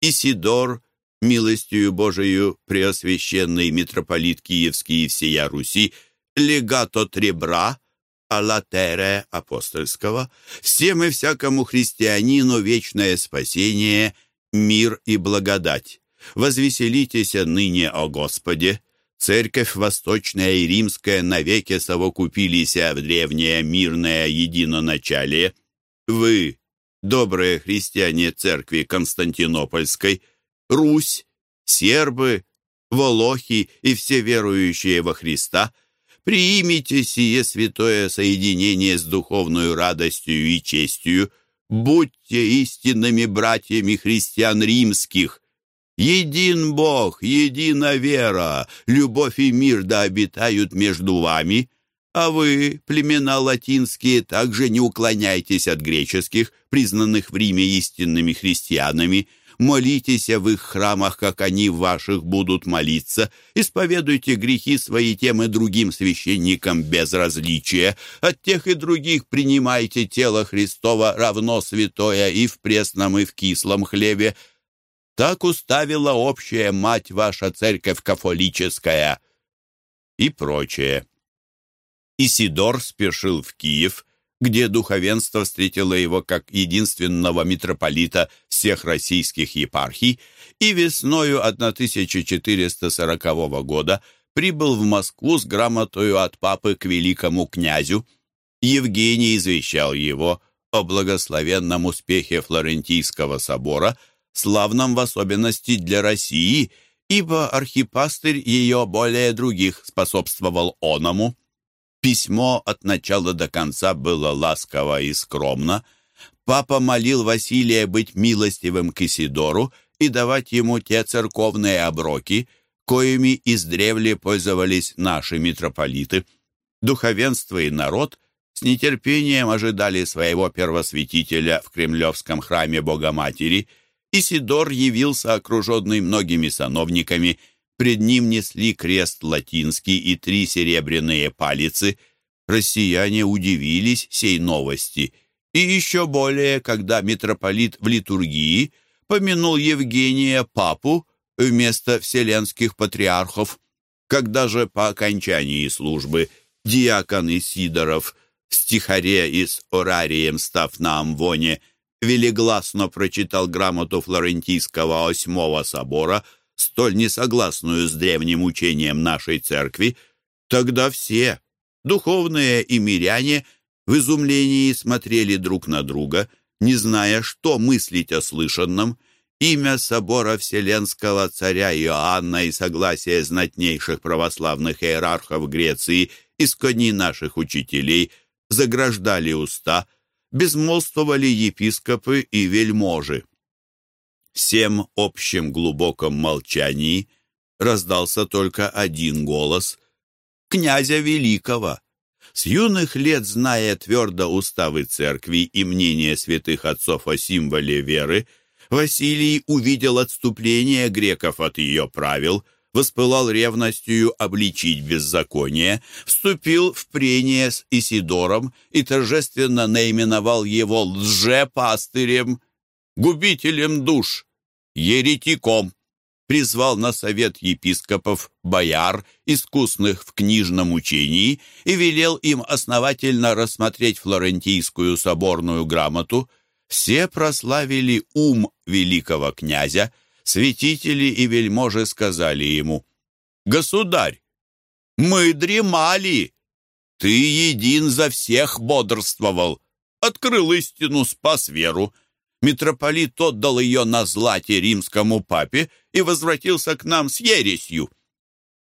Исидор, милостью Божию, преосвященный митрополит Киевский и всея Руси, легато Требра, алатере апостольского, всем и всякому христианину вечное спасение, мир и благодать. Возвеселитесь ныне о Господе, Церковь Восточная и Римская навеки совокупились в древнее мирное единоначалие. Вы, добрые христиане Церкви Константинопольской, Русь, сербы, волохи и все верующие во Христа, приимите сие святое соединение с духовной радостью и честью, будьте истинными братьями христиан римских, Един Бог, едина вера, любовь и мир да обитают между вами. А вы, племена латинские, также не уклоняйтесь от греческих, признанных в Риме истинными христианами. Молитесь в их храмах, как они в ваших будут молиться. Исповедуйте грехи свои тем и другим священникам без различия. От тех и других принимайте тело Христова равно святое и в пресном, и в кислом хлебе, так уставила общая мать ваша церковь кафолическая» и прочее. Исидор спешил в Киев, где духовенство встретило его как единственного митрополита всех российских епархий, и весною 1440 года прибыл в Москву с грамотою от папы к великому князю. Евгений извещал его о благословенном успехе Флорентийского собора, славном в особенности для России, ибо архипастырь ее более других способствовал оному. Письмо от начала до конца было ласково и скромно. Папа молил Василия быть милостивым к Исидору и давать ему те церковные оброки, коими издревле пользовались наши митрополиты. Духовенство и народ с нетерпением ожидали своего первосвятителя в Кремлевском храме Богоматери. Исидор явился окруженный многими сановниками – Пред ним несли крест латинский и три серебряные палицы. Россияне удивились сей новости. И еще более, когда митрополит в литургии помянул Евгения Папу вместо вселенских патриархов. Когда же по окончании службы диакон Исидоров в стихаре и с орарием став на амвоне велигласно прочитал грамоту Флорентийского осьмого собора – столь несогласную с древним учением нашей церкви, тогда все, духовные и миряне, в изумлении смотрели друг на друга, не зная, что мыслить о слышанном. Имя собора Вселенского царя Иоанна и согласие знатнейших православных иерархов Греции из кони наших учителей заграждали уста, безмолвствовали епископы и вельможи всем общем глубоком молчании раздался только один голос — князя Великого. С юных лет, зная твердо уставы церкви и мнение святых отцов о символе веры, Василий увидел отступление греков от ее правил, воспылал ревностью обличить беззаконие, вступил в прение с Исидором и торжественно наименовал его лжепастырем, губителем душ, еретиком, призвал на совет епископов бояр, искусных в книжном учении, и велел им основательно рассмотреть флорентийскую соборную грамоту. Все прославили ум великого князя, святители и вельможи сказали ему, «Государь, мы дремали, ты един за всех бодрствовал, открыл истину, спас веру, митрополит отдал ее на злате римскому папе и возвратился к нам с ересью.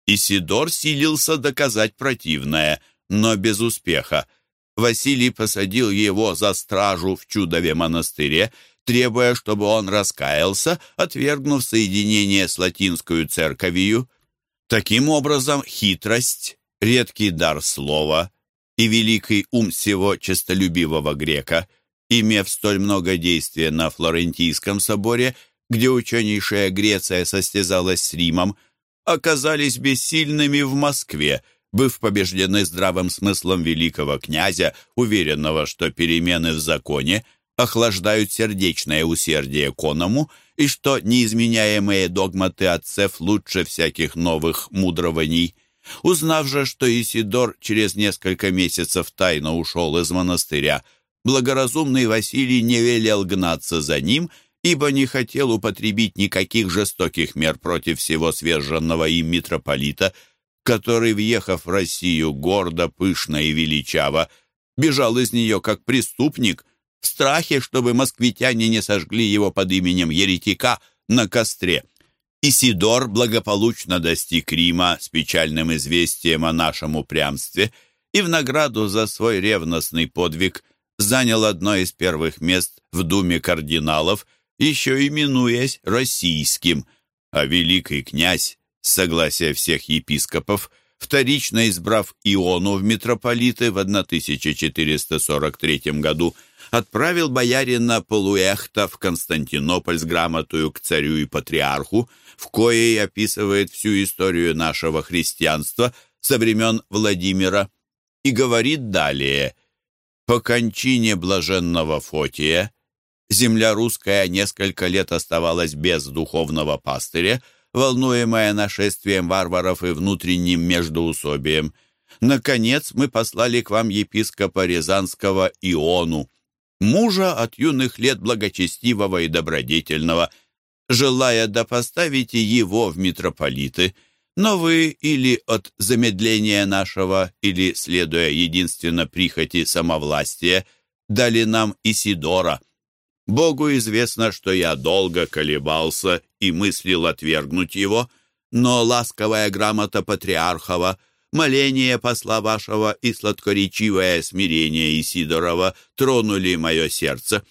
Исидор силился доказать противное, но без успеха. Василий посадил его за стражу в чудове монастыре, требуя, чтобы он раскаялся, отвергнув соединение с латинскую церковью. Таким образом, хитрость, редкий дар слова и великий ум всего честолюбивого грека — имев столь много действия на Флорентийском соборе, где ученейшая Греция состязалась с Римом, оказались бессильными в Москве, быв побеждены здравым смыслом великого князя, уверенного, что перемены в законе охлаждают сердечное усердие коному и что неизменяемые догматы отцев лучше всяких новых мудрований. Узнав же, что Исидор через несколько месяцев тайно ушел из монастыря, благоразумный Василий не велел гнаться за ним, ибо не хотел употребить никаких жестоких мер против всего сверженного им митрополита, который, въехав в Россию гордо, пышно и величаво, бежал из нее как преступник, в страхе, чтобы москвитяне не сожгли его под именем еретика на костре. Исидор благополучно достиг Рима с печальным известием о нашем упрямстве и в награду за свой ревностный подвиг занял одно из первых мест в Думе кардиналов, еще именуясь российским, а великий князь, с согласия всех епископов, вторично избрав Иону в митрополиты в 1443 году, отправил боярина Полуэхта в Константинополь с грамотою к царю и патриарху, в коей описывает всю историю нашего христианства со времен Владимира, и говорит далее – по кончине блаженного Фотия земля русская несколько лет оставалась без духовного пастыря, волнуемая нашествием варваров и внутренним междоусобием. Наконец мы послали к вам епископа Рязанского Иону, мужа от юных лет благочестивого и добродетельного, желая да поставите его в митрополиты, но вы или от замедления нашего, или, следуя единственно прихоти самовластия, дали нам Исидора. Богу известно, что я долго колебался и мыслил отвергнуть его, но ласковая грамота Патриархова, моление посла вашего и сладкоречивое смирение Исидорова тронули мое сердце.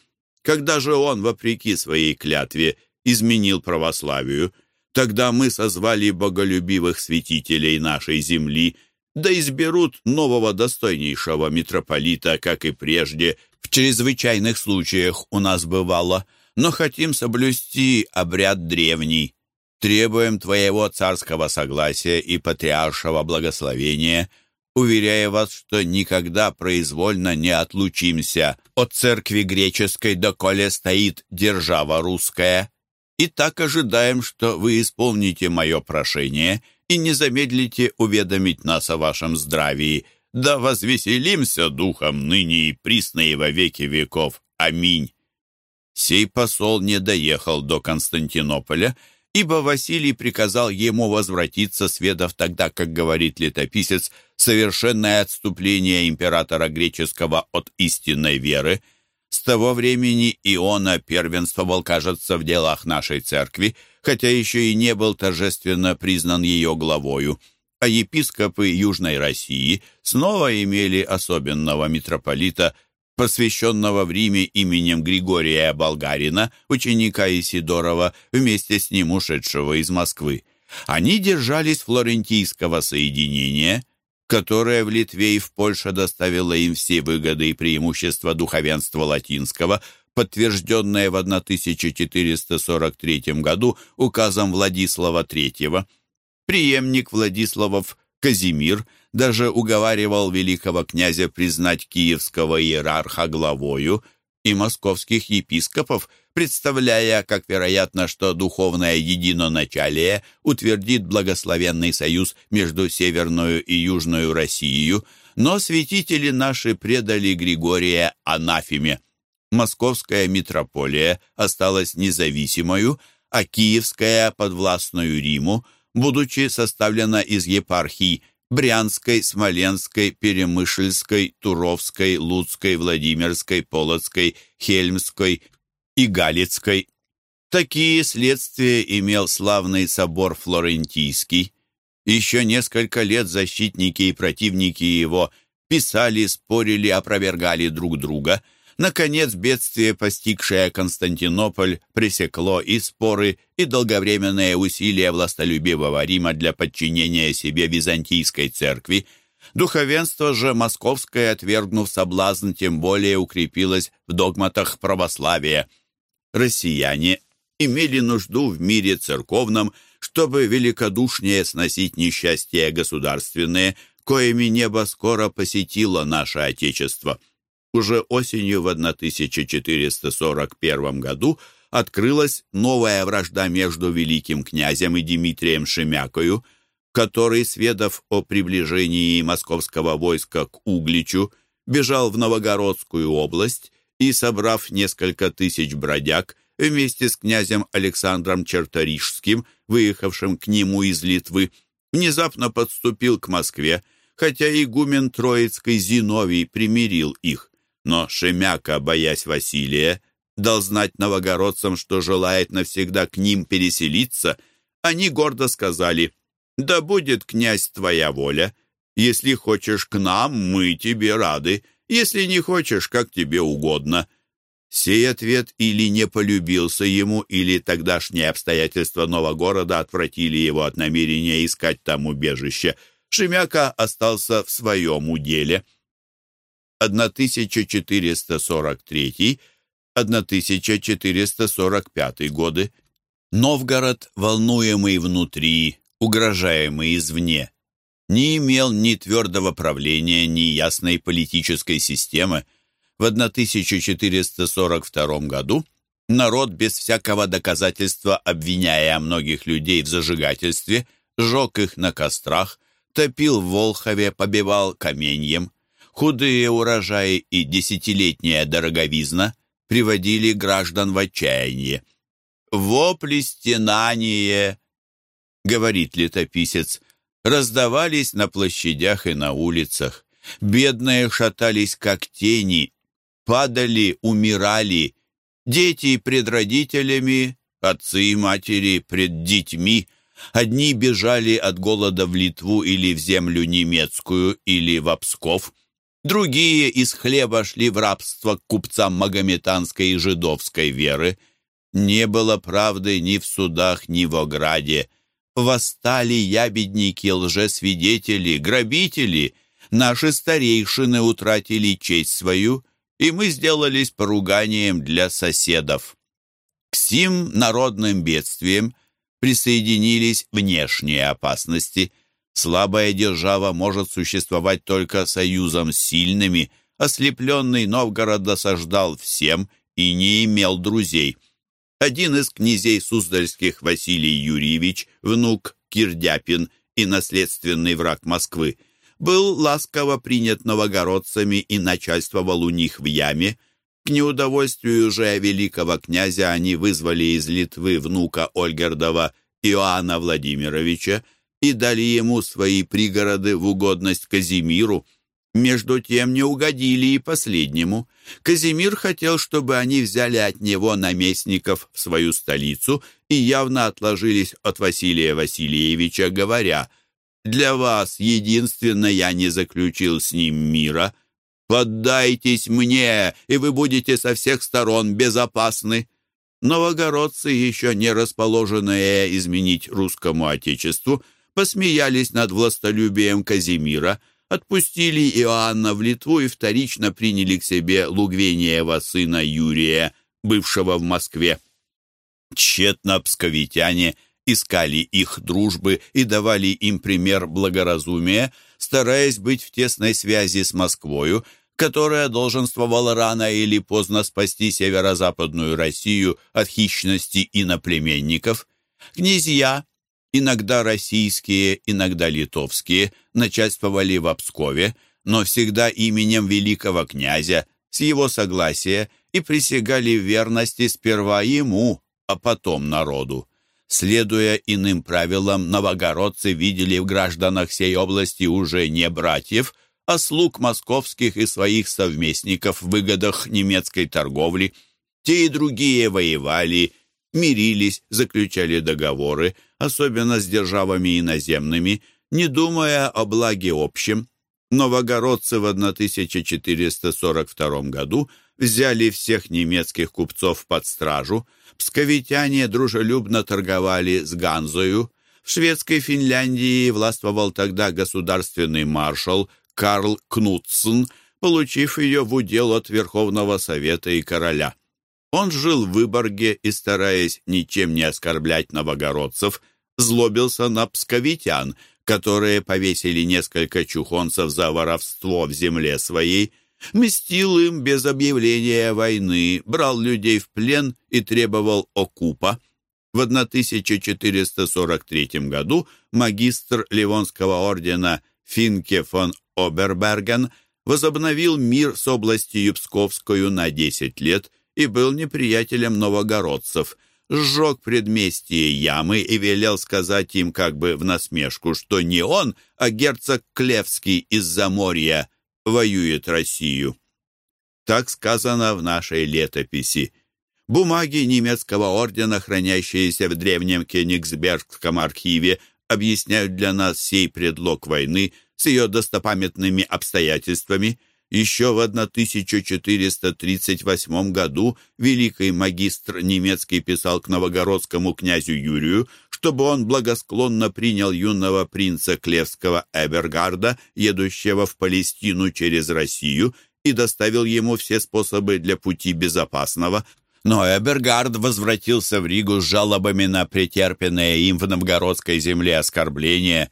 Когда же он, вопреки своей клятве, изменил православию, тогда мы созвали боголюбивых святителей нашей земли, да изберут нового достойнейшего митрополита, как и прежде, в чрезвычайных случаях у нас бывало, но хотим соблюсти обряд древний. Требуем твоего царского согласия и патриаршего благословения, уверяя вас, что никогда произвольно не отлучимся от церкви греческой, доколе стоит держава русская. И так ожидаем, что вы исполните мое прошение и не замедлите уведомить нас о вашем здравии, да возвеселимся духом ныне и присно и во веки веков. Аминь. Сей посол не доехал до Константинополя, ибо Василий приказал ему возвратиться, сведав тогда, как говорит летописец, совершенное отступление императора греческого от истинной веры. С того времени Иона первенствовал, кажется, в делах нашей церкви, хотя еще и не был торжественно признан ее главою а епископы Южной России снова имели особенного митрополита, посвященного в Риме именем Григория Болгарина, ученика Исидорова, вместе с ним ушедшего из Москвы. Они держались флорентийского соединения, которое в Литве и в Польше доставило им все выгоды и преимущества духовенства латинского, подтвержденное в 1443 году указом Владислава III. Преемник Владиславов Казимир даже уговаривал великого князя признать киевского иерарха главою и московских епископов, представляя, как вероятно, что духовное единоначалие утвердит благословенный союз между Северную и Южную Россией, но святители наши предали Григория анафеме. Московская митрополия осталась независимою, а Киевская, подвластную Риму, будучи составлена из епархий Брянской, Смоленской, Перемышльской, Туровской, Луцкой, Владимирской, Полоцкой, Хельмской и Галицкой. Такие следствия имел славный собор Флорентийский. Еще несколько лет защитники и противники его писали, спорили, опровергали друг друга – Наконец, бедствие, постигшее Константинополь, пресекло и споры, и долговременные усилия властолюбивого Рима для подчинения себе Византийской церкви. Духовенство же московское, отвергнув соблазн, тем более укрепилось в догматах православия. Россияне имели нужду в мире церковном, чтобы великодушнее сносить несчастья государственные, коими небо скоро посетило наше Отечество. Уже осенью в 1441 году открылась новая вражда между великим князем и Дмитрием Шемякою, который, сведав о приближении московского войска к Угличу, бежал в Новогородскую область и, собрав несколько тысяч бродяг, вместе с князем Александром Черторижским, выехавшим к нему из Литвы, внезапно подступил к Москве, хотя игумен Троицкий Зиновий примирил их. Но Шемяка, боясь Василия, дал знать новогородцам, что желает навсегда к ним переселиться. Они гордо сказали, «Да будет, князь, твоя воля. Если хочешь к нам, мы тебе рады. Если не хочешь, как тебе угодно». Сей ответ или не полюбился ему, или тогдашние обстоятельства Новогорода отвратили его от намерения искать там убежище. Шемяка остался в своем уделе. 1443-1445 годы. Новгород, волнуемый внутри, угрожаемый извне, не имел ни твердого правления, ни ясной политической системы. В 1442 году народ без всякого доказательства, обвиняя многих людей в зажигательстве, сжег их на кострах, топил в Волхове, побивал каменьем. Худые урожаи и десятилетняя дороговизна приводили граждан в отчаяние. «Вопли стенание», — говорит летописец, — раздавались на площадях и на улицах. Бедные шатались, как тени, падали, умирали. Дети пред родителями, отцы и матери пред детьми. Одни бежали от голода в Литву или в землю немецкую, или в Псков. Другие из хлеба шли в рабство к купцам магометанской и жидовской веры. Не было правды ни в судах, ни в ограде. Восстали ябедники, лжесвидетели, грабители. Наши старейшины утратили честь свою, и мы сделались поруганием для соседов. К сим народным бедствиям присоединились внешние опасности. Слабая держава может существовать только союзом с сильными. Ослепленный Новгород досаждал всем и не имел друзей. Один из князей Суздальских Василий Юрьевич, внук Кирдяпин и наследственный враг Москвы, был ласково принят новогородцами и начальствовал у них в яме. К неудовольствию же великого князя они вызвали из Литвы внука Ольгердова Иоанна Владимировича и дали ему свои пригороды в угодность Казимиру. Между тем не угодили и последнему. Казимир хотел, чтобы они взяли от него наместников в свою столицу и явно отложились от Василия Васильевича, говоря – для вас единственно я не заключил с ним мира. Поддайтесь мне, и вы будете со всех сторон безопасны. Новогородцы, еще не расположенные изменить русскому отечеству, посмеялись над властолюбием Казимира, отпустили Иоанна в Литву и вторично приняли к себе Лугвениева сына Юрия, бывшего в Москве. Тщетно псковитяне – искали их дружбы и давали им пример благоразумия, стараясь быть в тесной связи с Москвою, которая долженствовала рано или поздно спасти северо-западную Россию от хищности иноплеменников. Князья, иногда российские, иногда литовские, начальствовали в Пскове, но всегда именем великого князя, с его согласия, и присягали верности сперва ему, а потом народу. Следуя иным правилам, новогородцы видели в гражданах сей области уже не братьев, а слуг московских и своих совместников в выгодах немецкой торговли. Те и другие воевали, мирились, заключали договоры, особенно с державами иноземными, не думая о благе общем. Новогородцы в 1442 году взяли всех немецких купцов под стражу, Псковитяне дружелюбно торговали с Ганзою. В шведской Финляндии властвовал тогда государственный маршал Карл Кнутсен, получив ее в удел от Верховного Совета и короля. Он жил в Выборге и, стараясь ничем не оскорблять новогородцев, злобился на псковитян, которые повесили несколько чухонцев за воровство в земле своей, мстил им без объявления войны, брал людей в плен и требовал окупа. В 1443 году магистр Ливонского ордена Финке фон Оберберген возобновил мир с областью Псковскую на 10 лет и был неприятелем новогородцев, сжег предместье ямы и велел сказать им как бы в насмешку, что не он, а герцог Клевский из Заморья воюет Россию. Так сказано в нашей летописи. Бумаги немецкого ордена, хранящиеся в древнем Кенигсбергском архиве, объясняют для нас сей предлог войны с ее достопамятными обстоятельствами. Еще в 1438 году великий магистр немецкий писал к новогородскому князю Юрию, чтобы он благосклонно принял юного принца Клевского Эбергарда, едущего в Палестину через Россию, и доставил ему все способы для пути безопасного. Но Эбергард возвратился в Ригу с жалобами на претерпенные им в новгородской земле оскорбления.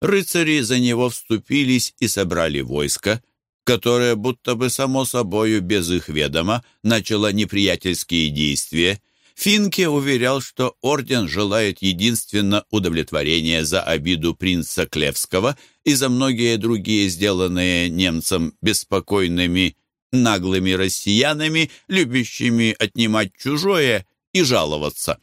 Рыцари за него вступились и собрали войско, которое, будто бы само собою без их ведома, начало неприятельские действия – Финке уверял, что орден желает единственно удовлетворения за обиду принца Клевского и за многие другие сделанные немцам беспокойными, наглыми россиянами, любящими отнимать чужое и жаловаться.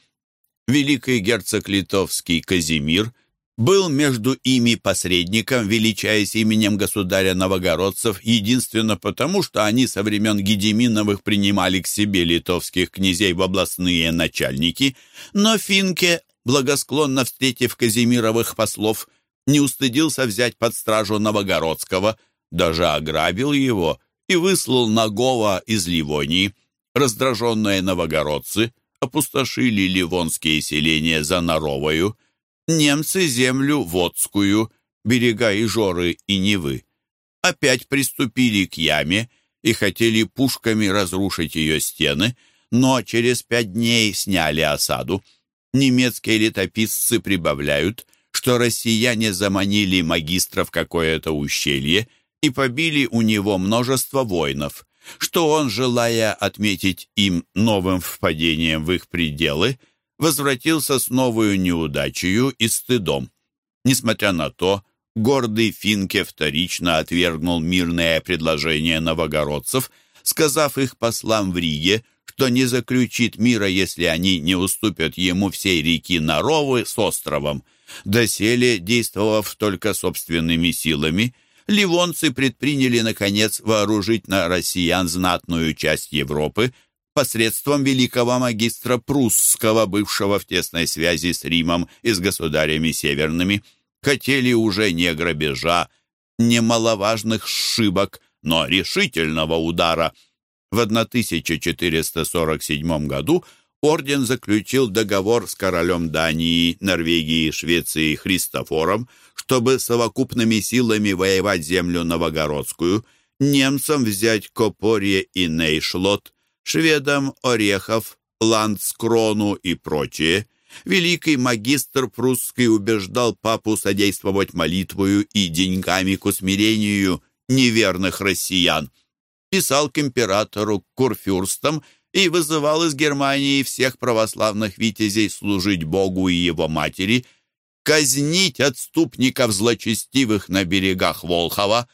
Великий герцог литовский Казимир – был между ими посредником, величаясь именем государя новогородцев, единственно потому, что они со времен Гедеминовых принимали к себе литовских князей в областные начальники, но Финке, благосклонно встретив Казимировых послов, не устыдился взять под стражу Новогородского, даже ограбил его и выслал Нагова из Ливонии. Раздраженные новогородцы опустошили ливонские селения за Наровою, немцы землю Водскую, берега Ижоры и Невы. Опять приступили к яме и хотели пушками разрушить ее стены, но через пять дней сняли осаду. Немецкие летописцы прибавляют, что россияне заманили магистра в какое-то ущелье и побили у него множество воинов, что он, желая отметить им новым впадением в их пределы, возвратился с новую неудачей и стыдом. Несмотря на то, гордый Финке вторично отвергнул мирное предложение новогородцев, сказав их послам в Риге, что не заключит мира, если они не уступят ему всей реки Наровы с островом. Доселе, действовав только собственными силами, ливонцы предприняли, наконец, вооружить на россиян знатную часть Европы, посредством великого магистра прусского, бывшего в тесной связи с Римом и с государями северными. Хотели уже не грабежа, не маловажных сшибок, но решительного удара. В 1447 году орден заключил договор с королем Дании, Норвегии, Швеции Христофором, чтобы совокупными силами воевать землю Новогородскую, немцам взять Копорье и Нейшлот, шведам Орехов, Ландскрону и прочее, великий магистр прусский убеждал папу содействовать молитвою и деньгами к усмирению неверных россиян. Писал к императору, курфюрстам и вызывал из Германии всех православных витязей служить Богу и его матери, казнить отступников злочестивых на берегах Волхова,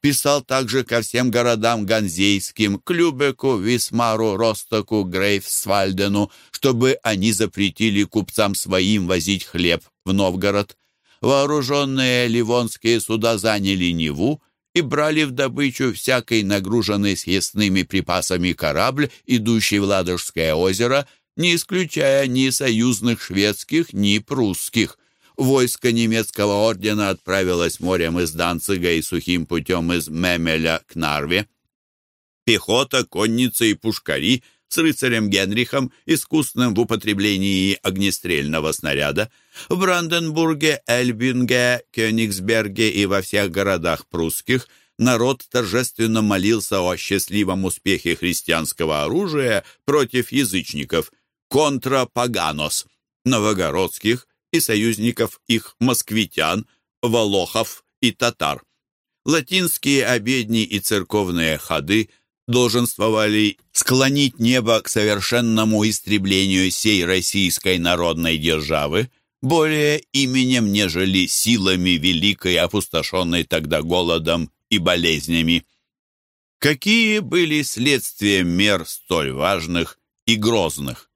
Писал также ко всем городам ганзейским, к Любеку, Висмару, Ростоку, Грейфсвальдену, чтобы они запретили купцам своим возить хлеб в Новгород. Вооруженные ливонские суда заняли Неву и брали в добычу всякой нагруженный съестными припасами корабль, идущий в Ладожское озеро, не исключая ни союзных шведских, ни прусских – Войско немецкого ордена отправилось морем из Данцига и сухим путем из Мемеля к Нарве. Пехота, конница и пушкари с рыцарем Генрихом, искусным в употреблении огнестрельного снаряда, в Бранденбурге, Эльбинге, Кёнигсберге и во всех городах прусских народ торжественно молился о счастливом успехе христианского оружия против язычников, контра Паганос, новогородских, и союзников их москвитян, волохов и татар. Латинские обедни и церковные ходы долженствовали склонить небо к совершенному истреблению сей российской народной державы, более именем, нежели силами великой, опустошенной тогда голодом и болезнями. Какие были следствия мер столь важных и грозных?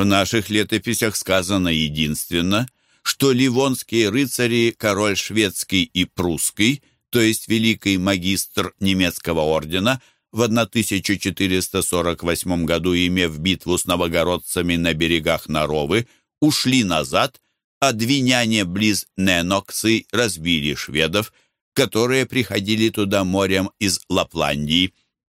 В наших летописях сказано единственно, что ливонские рыцари, король шведский и прусский, то есть великий магистр немецкого ордена, в 1448 году, имев битву с новогородцами на берегах Наровы, ушли назад, а двиняне близ Неноксы разбили шведов, которые приходили туда морем из Лапландии.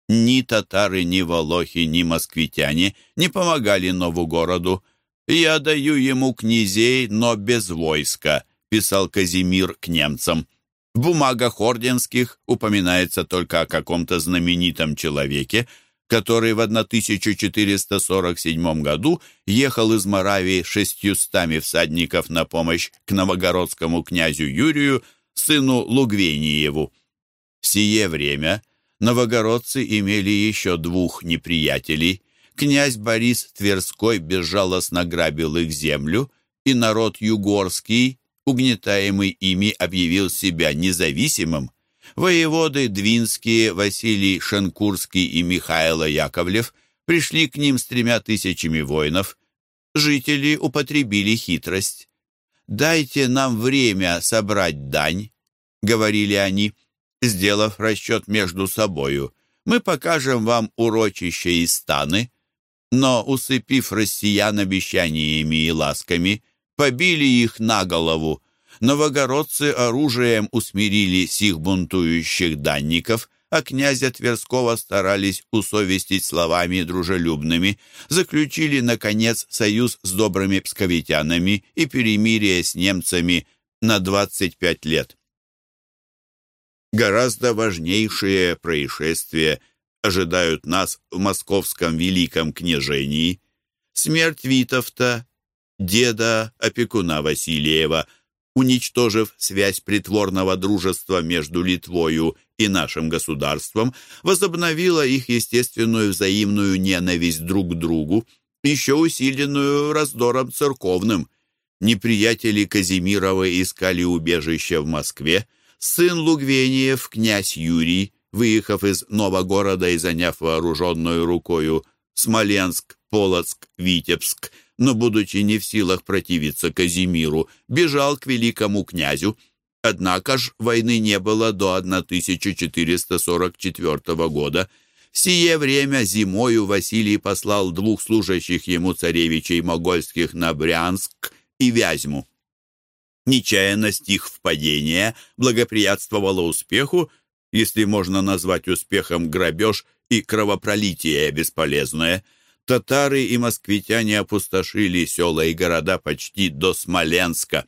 Ни татары, ни волохи, ни москвитяне не помогали Новогороду. «Я даю ему князей, но без войска», — писал Казимир к немцам. В бумагах орденских упоминается только о каком-то знаменитом человеке, который в 1447 году ехал из Моравии шестьюстами всадников на помощь к новогородскому князю Юрию, сыну Лугвениеву. В сие время новогородцы имели еще двух неприятелей, князь Борис Тверской безжалостно грабил их землю, и народ югорский, угнетаемый ими, объявил себя независимым. Воеводы Двинские, Василий Шенкурский и Михайло Яковлев пришли к ним с тремя тысячами воинов. Жители употребили хитрость. «Дайте нам время собрать дань», — говорили они, сделав расчет между собою. «Мы покажем вам урочище и станы». Но, усыпив россиян обещаниями и ласками, побили их на голову, новогородцы оружием усмирили сих бунтующих данников, а князя Тверского старались усовестить словами дружелюбными, заключили, наконец, союз с добрыми псковитянами и перемирие с немцами на 25 лет. Гораздо важнейшие происшествия ожидают нас в московском великом княжении. Смерть Витовта, деда опекуна Васильева – уничтожив связь притворного дружества между Литвою и нашим государством, возобновила их естественную взаимную ненависть друг к другу, еще усиленную раздором церковным. Неприятели Казимировы искали убежище в Москве. Сын Лугвениев, князь Юрий, выехав из Новогорода и заняв вооруженную рукою Смоленск, Полоцк, Витебск, но, будучи не в силах противиться Казимиру, бежал к великому князю. Однако ж войны не было до 1444 года. В сие время зимою Василий послал двух служащих ему царевичей могольских на Брянск и Вязьму. Нечаянность их впадения благоприятствовала успеху, если можно назвать успехом грабеж и кровопролитие бесполезное – Татары и москвитяне опустошили села и города почти до Смоленска.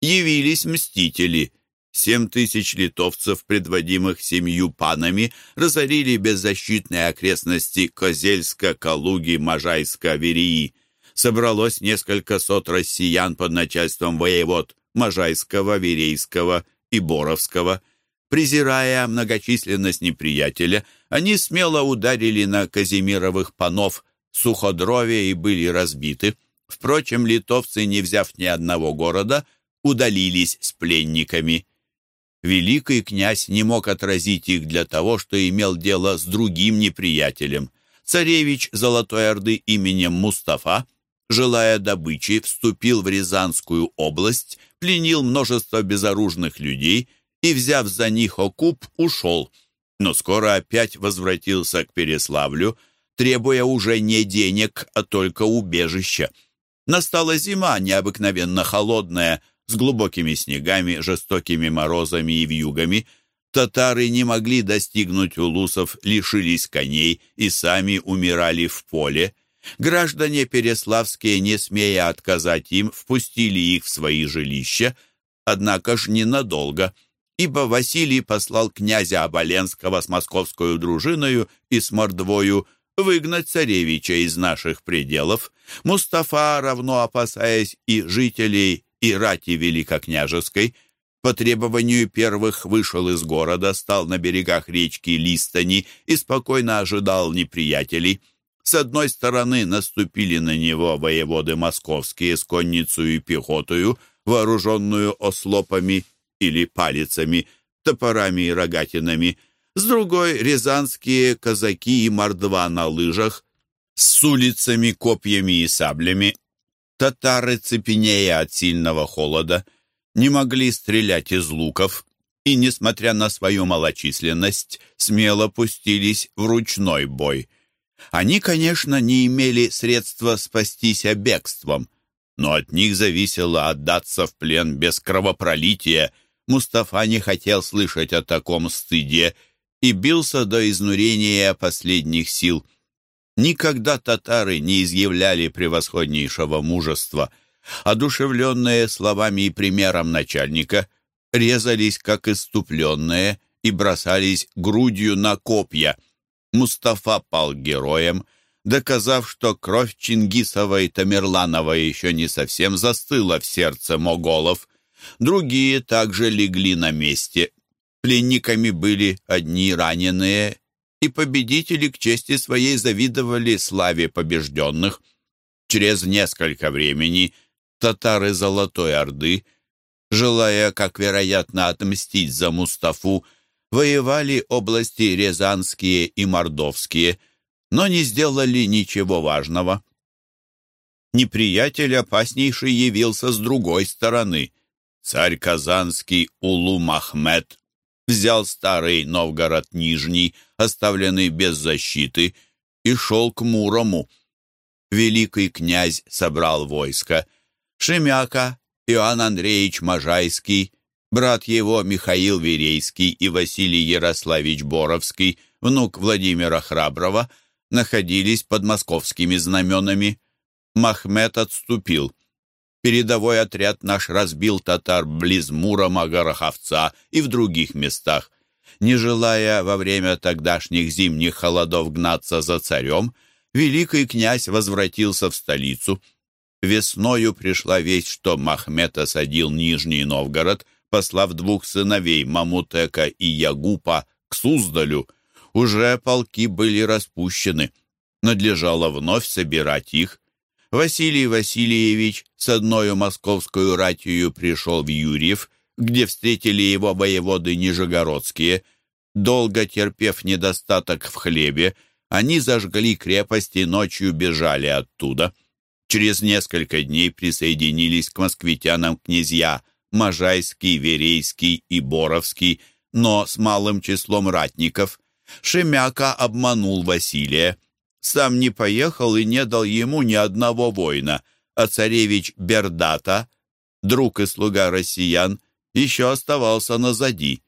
Явились мстители. Семь тысяч литовцев, предводимых семью панами, разорили беззащитные окрестности Козельска, Калуги, Можайска, Верии. Собралось несколько сот россиян под начальством воевод Можайского, Верейского и Боровского. Презирая многочисленность неприятеля, они смело ударили на Казимировых панов – суходрове и были разбиты. Впрочем, литовцы, не взяв ни одного города, удалились с пленниками. Великий князь не мог отразить их для того, что имел дело с другим неприятелем. Царевич Золотой Орды именем Мустафа, желая добычи, вступил в Рязанскую область, пленил множество безоружных людей и, взяв за них окуп, ушел. Но скоро опять возвратился к Переславлю, требуя уже не денег, а только убежища. Настала зима, необыкновенно холодная, с глубокими снегами, жестокими морозами и вьюгами. Татары не могли достигнуть улусов, лишились коней и сами умирали в поле. Граждане переславские, не смея отказать им, впустили их в свои жилища, однако ж ненадолго, ибо Василий послал князя Оболенского с московскую дружиною и с мордвою выгнать царевича из наших пределов. Мустафа, равно опасаясь и жителей, и рати великокняжеской, по требованию первых вышел из города, стал на берегах речки Листани и спокойно ожидал неприятелей. С одной стороны наступили на него воеводы московские с конницей и пехотою, вооруженную ослопами или палицами, топорами и рогатинами – с другой — рязанские казаки и мордва на лыжах, с улицами, копьями и саблями. Татары, цепенея от сильного холода, не могли стрелять из луков и, несмотря на свою малочисленность, смело пустились в ручной бой. Они, конечно, не имели средства спастись бегством, но от них зависело отдаться в плен без кровопролития. Мустафа не хотел слышать о таком стыде и бился до изнурения последних сил. Никогда татары не изъявляли превосходнейшего мужества. Одушевленные словами и примером начальника, резались как иступленные и бросались грудью на копья. Мустафа пал героем, доказав, что кровь Чингисова и Тамерланова еще не совсем застыла в сердце моголов. Другие также легли на месте Пленниками были одни раненые и победители к чести своей завидовали славе побежденных. Через несколько времени татары Золотой Орды, желая, как вероятно, отмстить за Мустафу, воевали области Рязанские и Мордовские, но не сделали ничего важного. Неприятель опаснейший явился с другой стороны. Царь Казанский Улу Махмед взял старый Новгород Нижний, оставленный без защиты, и шел к Мурому. Великий князь собрал войско. Шемяка, Иоанн Андреевич Можайский, брат его Михаил Верейский и Василий Ярославич Боровский, внук Владимира Храброго, находились под московскими знаменами. Махмед отступил. Передовой отряд наш разбил татар близ Мурома, Гороховца и в других местах. Не желая во время тогдашних зимних холодов гнаться за царем, великий князь возвратился в столицу. Весною пришла весть, что Махмед осадил Нижний Новгород, послав двух сыновей Мамутека и Ягупа к Суздалю. Уже полки были распущены. Надлежало вновь собирать их, Василий Васильевич с одной московскую ратью пришел в Юрьев, где встретили его воеводы Нижегородские. Долго терпев недостаток в хлебе, они зажгли крепость и ночью бежали оттуда. Через несколько дней присоединились к москвитянам князья Можайский, Верейский и Боровский, но с малым числом ратников. Шемяка обманул Василия сам не поехал и не дал ему ни одного воина, а царевич Бердата, друг и слуга россиян, еще оставался назади.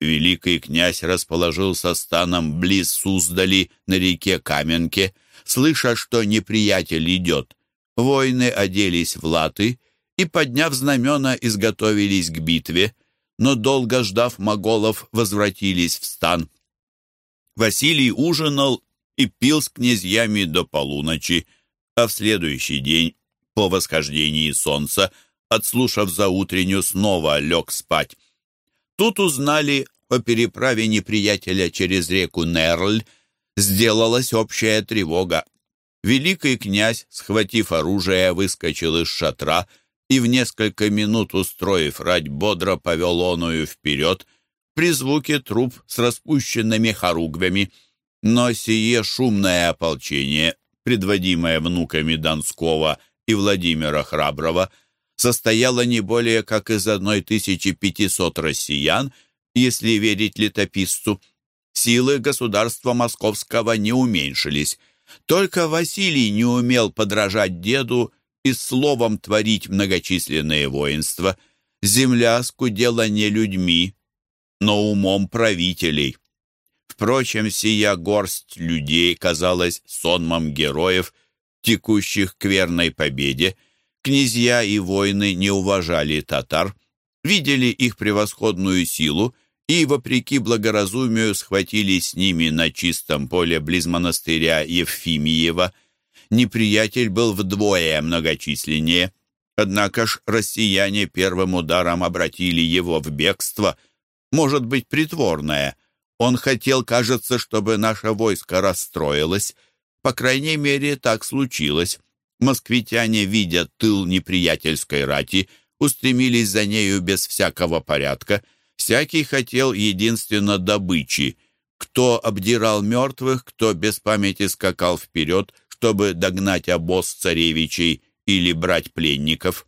Великий князь расположился станом близ Суздали на реке Каменке, слыша, что неприятель идет. Воины оделись в латы и, подняв знамена, изготовились к битве, но, долго ждав моголов, возвратились в стан. Василий ужинал и пил с князьями до полуночи, а в следующий день, по восхождении солнца, отслушав заутреннюю, снова лег спать. Тут узнали о переправе неприятеля через реку Нерль, сделалась общая тревога. Великий князь, схватив оружие, выскочил из шатра и в несколько минут, устроив рать, бодро повел оную вперед, при звуке труп с распущенными хоругвями — но сие шумное ополчение, предводимое внуками Донского и Владимира Храброго, состояло не более как из 1500 россиян, если верить летописцу. Силы государства московского не уменьшились. Только Василий не умел подражать деду и словом творить многочисленные воинства. Земля скудела не людьми, но умом правителей. Впрочем, сия горсть людей казалась сонмом героев, текущих к верной победе. Князья и воины не уважали татар, видели их превосходную силу и, вопреки благоразумию, схватились с ними на чистом поле близ монастыря Евфимиева. Неприятель был вдвое многочисленнее. Однако ж россияне первым ударом обратили его в бегство, может быть, притворное – он хотел, кажется, чтобы наше войско расстроилось. По крайней мере, так случилось. Москвитяне, видя тыл неприятельской рати, устремились за нею без всякого порядка. Всякий хотел единственно добычи. Кто обдирал мертвых, кто без памяти скакал вперед, чтобы догнать обоз царевичей или брать пленников.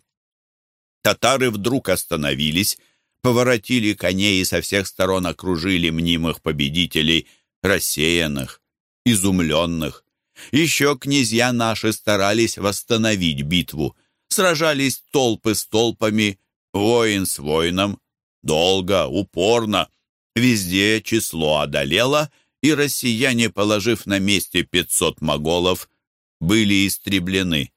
Татары вдруг остановились, поворотили коней и со всех сторон окружили мнимых победителей, рассеянных, изумленных. Еще князья наши старались восстановить битву. Сражались толпы с толпами, воин с воином. Долго, упорно. Везде число одолело, и россияне, положив на месте пятьсот моголов, были истреблены.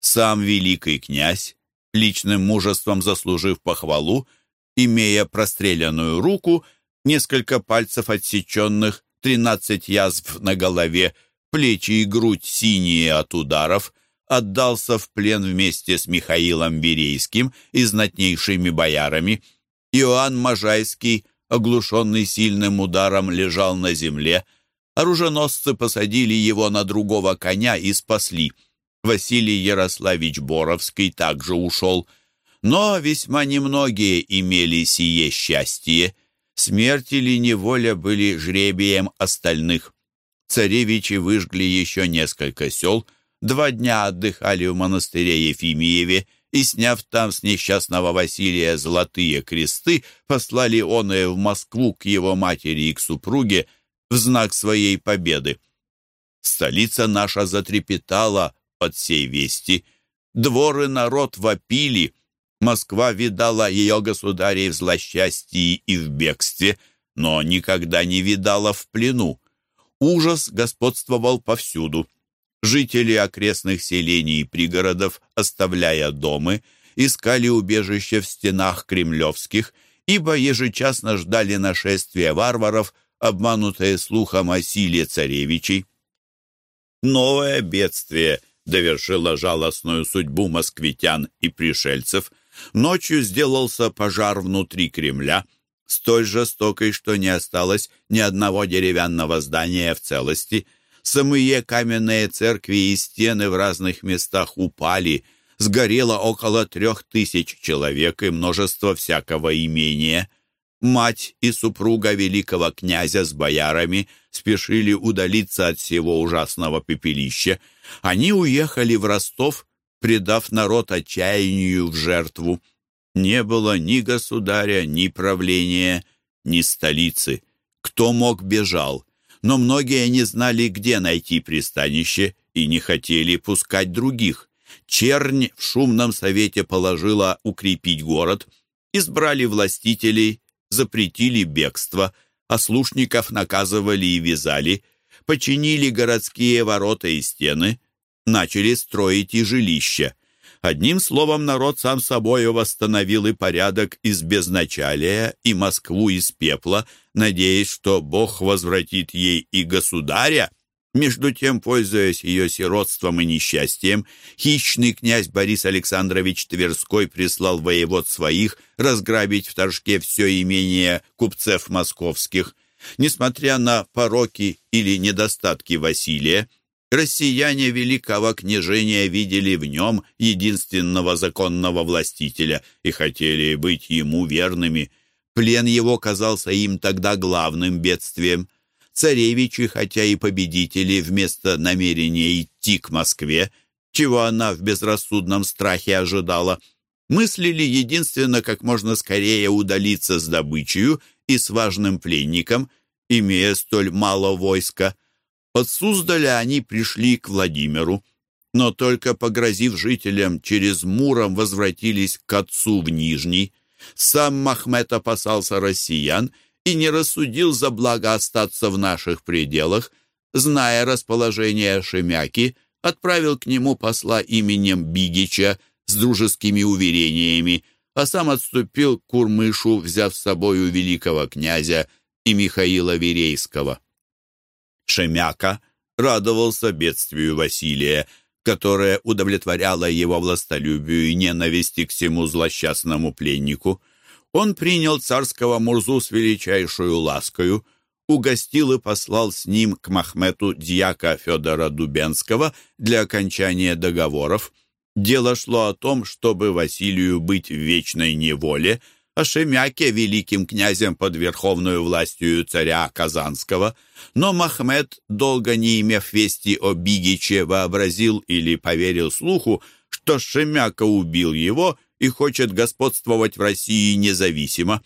Сам великий князь, личным мужеством заслужив похвалу, имея простреленную руку, несколько пальцев отсеченных, тринадцать язв на голове, плечи и грудь синие от ударов, отдался в плен вместе с Михаилом Берейским и знатнейшими боярами. Иоанн Можайский, оглушенный сильным ударом, лежал на земле, Оруженосцы посадили его на другого коня и спасли. Василий Ярославич Боровский также ушел. Но весьма немногие имели сие счастье. Смерть или неволя были жребием остальных. Царевичи выжгли еще несколько сел, два дня отдыхали в монастыре Ефимиеве и, сняв там с несчастного Василия золотые кресты, послали оные в Москву к его матери и к супруге в знак своей победы. Столица наша затрепетала от сей вести, дворы народ вопили, Москва видала ее государей в злосчастье и в бегстве, но никогда не видала в плену. Ужас господствовал повсюду. Жители окрестных селений и пригородов, оставляя дома, искали убежище в стенах кремлевских, ибо ежечасно ждали нашествия варваров, обманутые слухом о силе царевичей. Новое бедствие довершило жалостную судьбу москвитян и пришельцев. Ночью сделался пожар внутри Кремля, столь жестокой, что не осталось ни одного деревянного здания в целости – Самые каменные церкви и стены в разных местах упали. Сгорело около трех тысяч человек и множество всякого имения. Мать и супруга великого князя с боярами спешили удалиться от всего ужасного пепелища. Они уехали в Ростов, предав народ отчаянию в жертву. Не было ни государя, ни правления, ни столицы. Кто мог бежал? но многие не знали, где найти пристанище и не хотели пускать других. Чернь в шумном совете положила укрепить город, избрали властителей, запретили бегство, ослушников наказывали и вязали, починили городские ворота и стены, начали строить и жилища. Одним словом, народ сам собою восстановил и порядок из безначалия, и Москву из пепла, надеясь, что Бог возвратит ей и государя. Между тем, пользуясь ее сиротством и несчастьем, хищный князь Борис Александрович Тверской прислал воевод своих разграбить в Торжке все имение купцев московских. Несмотря на пороки или недостатки Василия, Россияне великого княжения видели в нем единственного законного властителя и хотели быть ему верными. Плен его казался им тогда главным бедствием. Царевичи, хотя и победители, вместо намерения идти к Москве, чего она в безрассудном страхе ожидала, мыслили единственно как можно скорее удалиться с добычей и с важным пленником, имея столь мало войска – от Суздаля они пришли к Владимиру, но только погрозив жителям, через Муром возвратились к отцу в Нижний. Сам Махмед опасался россиян и не рассудил за благо остаться в наших пределах, зная расположение Шемяки, отправил к нему посла именем Бигича с дружескими уверениями, а сам отступил к Курмышу, взяв с собою великого князя и Михаила Верейского. Шемяка радовался бедствию Василия, которое удовлетворяло его властолюбию и ненависти к всему злосчастному пленнику. Он принял царского Мурзу с величайшую ласкою, угостил и послал с ним к Махмету дьяка Федора Дубенского для окончания договоров. Дело шло о том, чтобы Василию быть в вечной неволе, о Шемяке великим князем под верховную властью царя Казанского, но Махмед, долго не имев вести о Бигиче, вообразил или поверил слуху, что Шемяка убил его и хочет господствовать в России независимо.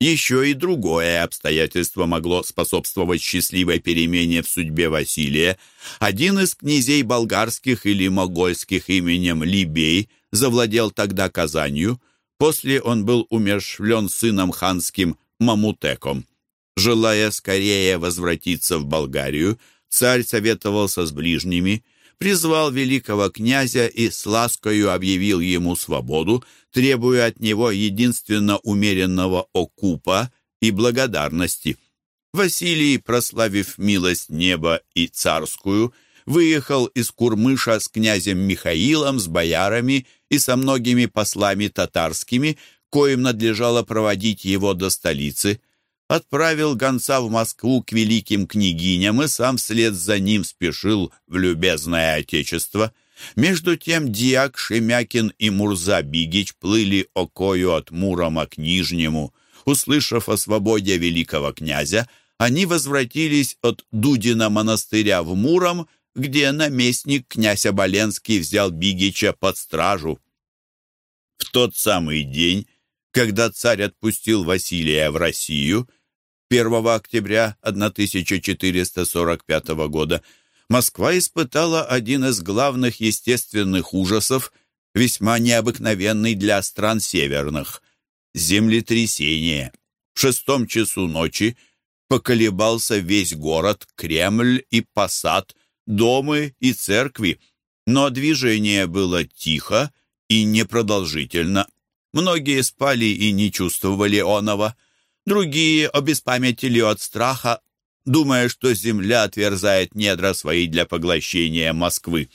Еще и другое обстоятельство могло способствовать счастливой перемене в судьбе Василия. Один из князей болгарских или могольских именем Либей завладел тогда Казанью – После он был умершвлен сыном ханским Мамутеком. Желая скорее возвратиться в Болгарию, царь советовался с ближними, призвал великого князя и с ласкою объявил ему свободу, требуя от него единственно умеренного окупа и благодарности. Василий, прославив милость неба и царскую, выехал из Курмыша с князем Михаилом, с боярами и со многими послами татарскими, коим надлежало проводить его до столицы. Отправил гонца в Москву к великим княгиням и сам вслед за ним спешил в любезное отечество. Между тем Диак Шемякин и Мурза Бигич плыли окою от Мурома к Нижнему. Услышав о свободе великого князя, они возвратились от Дудина монастыря в Муром, где наместник князь Оболенский взял Бигича под стражу. В тот самый день, когда царь отпустил Василия в Россию, 1 октября 1445 года, Москва испытала один из главных естественных ужасов, весьма необыкновенный для стран северных – землетрясение. В шестом часу ночи поколебался весь город, Кремль и Посад, дома и церкви, но движение было тихо и непродолжительно. Многие спали и не чувствовали оного. Другие обеспамятили от страха, думая, что земля отверзает недра свои для поглощения Москвы.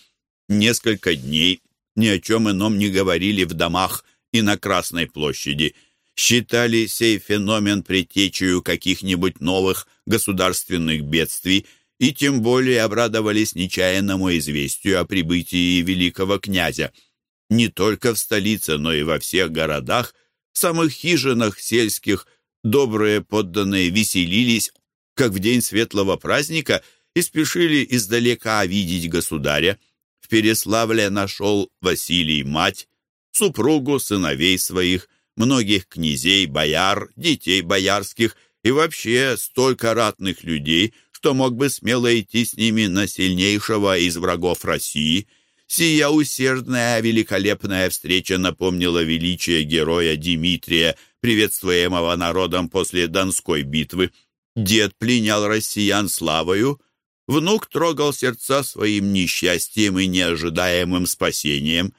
Несколько дней ни о чем ином не говорили в домах и на Красной площади. Считали сей феномен предтечью каких-нибудь новых государственных бедствий и тем более обрадовались нечаянному известию о прибытии великого князя – не только в столице, но и во всех городах, в самых хижинах сельских, добрые подданные веселились, как в день светлого праздника, и спешили издалека видеть государя. В Переславле нашел Василий мать, супругу, сыновей своих, многих князей, бояр, детей боярских и вообще столько ратных людей, что мог бы смело идти с ними на сильнейшего из врагов России – Сия усердная, великолепная встреча напомнила величие героя Дмитрия, приветствуемого народом после Донской битвы. Дед пленял россиян славою, внук трогал сердца своим несчастьем и неожидаемым спасением.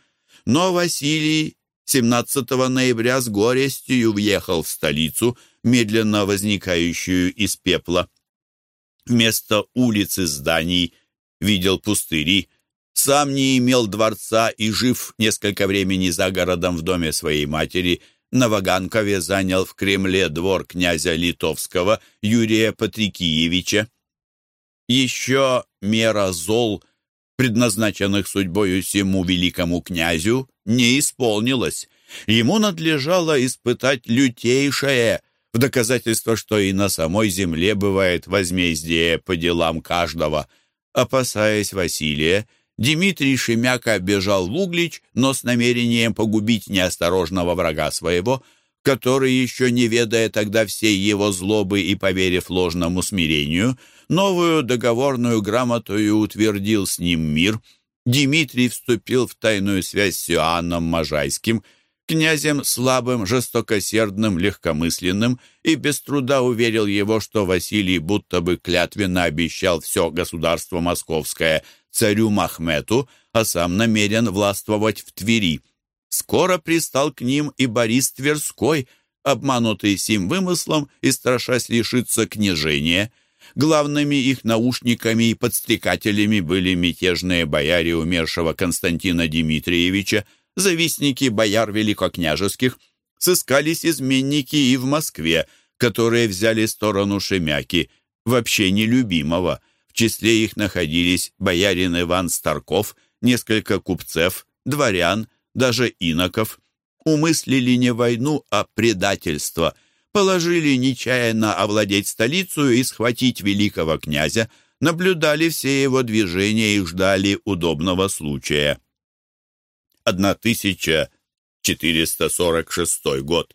Но Василий 17 ноября с горестью въехал в столицу, медленно возникающую из пепла. Вместо улицы зданий видел пустыри, сам не имел дворца и, жив несколько времени за городом в доме своей матери, на Ваганкове занял в Кремле двор князя Литовского Юрия Патрикиевича. Еще мера зол, предназначенных судьбою всему великому князю, не исполнилась. Ему надлежало испытать лютейшее, в доказательство, что и на самой земле бывает возмездие по делам каждого. Опасаясь Василия, Дмитрий Шемяка бежал в Углич, но с намерением погубить неосторожного врага своего, который, еще не ведая тогда всей его злобы и поверив ложному смирению, новую договорную грамотою утвердил с ним мир, Дмитрий вступил в тайную связь с Иоанном Можайским, князем слабым, жестокосердным, легкомысленным, и без труда уверил его, что Василий будто бы клятвенно обещал все государство московское – царю Махмету, а сам намерен властвовать в Твери. Скоро пристал к ним и Борис Тверской, обманутый сим вымыслом и страшась лишиться княжения. Главными их наушниками и подстрекателями были мятежные бояре умершего Константина Дмитриевича, завистники бояр великокняжеских. Сыскались изменники и в Москве, которые взяли сторону Шемяки, вообще нелюбимого – в числе их находились боярин Иван Старков, несколько купцев, дворян, даже иноков. Умыслили не войну, а предательство. Положили нечаянно овладеть столицу и схватить великого князя, наблюдали все его движения и ждали удобного случая. 1446 год.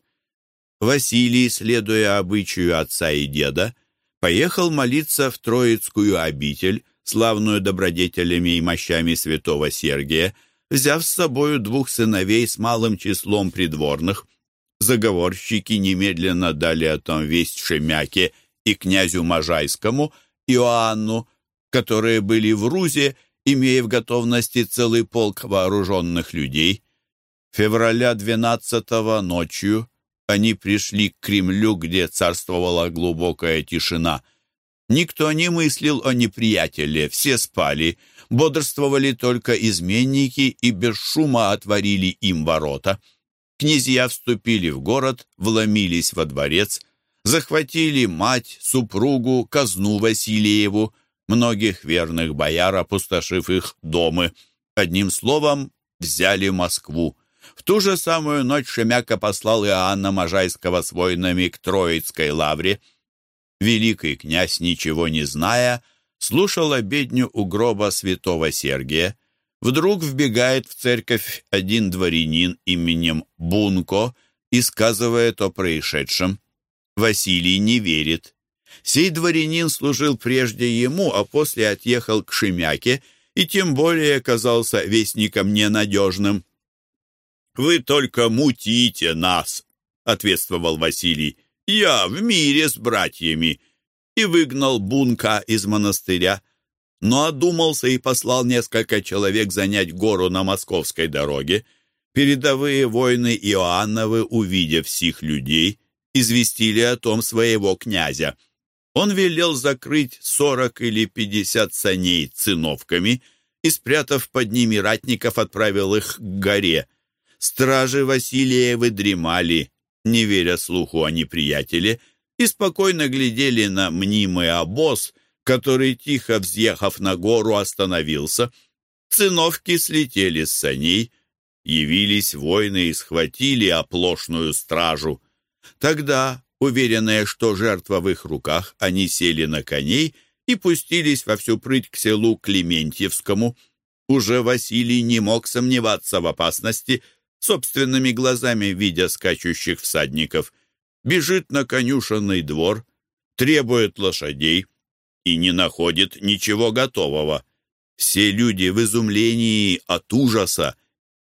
Василий, следуя обычаю отца и деда, поехал молиться в Троицкую обитель, славную добродетелями и мощами святого Сергия, взяв с собою двух сыновей с малым числом придворных. Заговорщики немедленно дали о том весть Шемяке и князю Можайскому, Иоанну, которые были в Рузе, имея в готовности целый полк вооруженных людей. Февраля 12 ночью они пришли к Кремлю, где царствовала глубокая тишина. Никто не мыслил о неприятеле, все спали, бодрствовали только изменники и без шума отворили им ворота. Князья вступили в город, вломились во дворец, захватили мать, супругу, казну Васильеву, многих верных бояр, опустошив их домы. Одним словом, взяли Москву. В ту же самую ночь Шемяка послал Иоанна Можайского с воинами к Троицкой лавре. Великий князь, ничего не зная, слушал обедню у гроба святого Сергия. Вдруг вбегает в церковь один дворянин именем Бунко и сказывает о происшедшем. Василий не верит. Сей дворянин служил прежде ему, а после отъехал к Шемяке и тем более оказался вестником ненадежным. «Вы только мутите нас», — ответствовал Василий. «Я в мире с братьями» и выгнал Бунка из монастыря, но одумался и послал несколько человек занять гору на московской дороге. Передовые воины Иоанновы, увидев всех людей, известили о том своего князя. Он велел закрыть сорок или пятьдесят саней циновками и, спрятав под ними ратников, отправил их к горе. Стражи Васильевы дремали, не веря слуху о неприятеле, и спокойно глядели на мнимый обоз, который, тихо взъехав на гору, остановился. Циновки слетели с саней, явились воины и схватили оплошную стражу. Тогда, уверенные, что жертва в их руках, они сели на коней и пустились во всю прыть к селу Клементьевскому. Уже Василий не мог сомневаться в опасности, собственными глазами видя скачущих всадников. Бежит на конюшенный двор, требует лошадей и не находит ничего готового. Все люди в изумлении от ужаса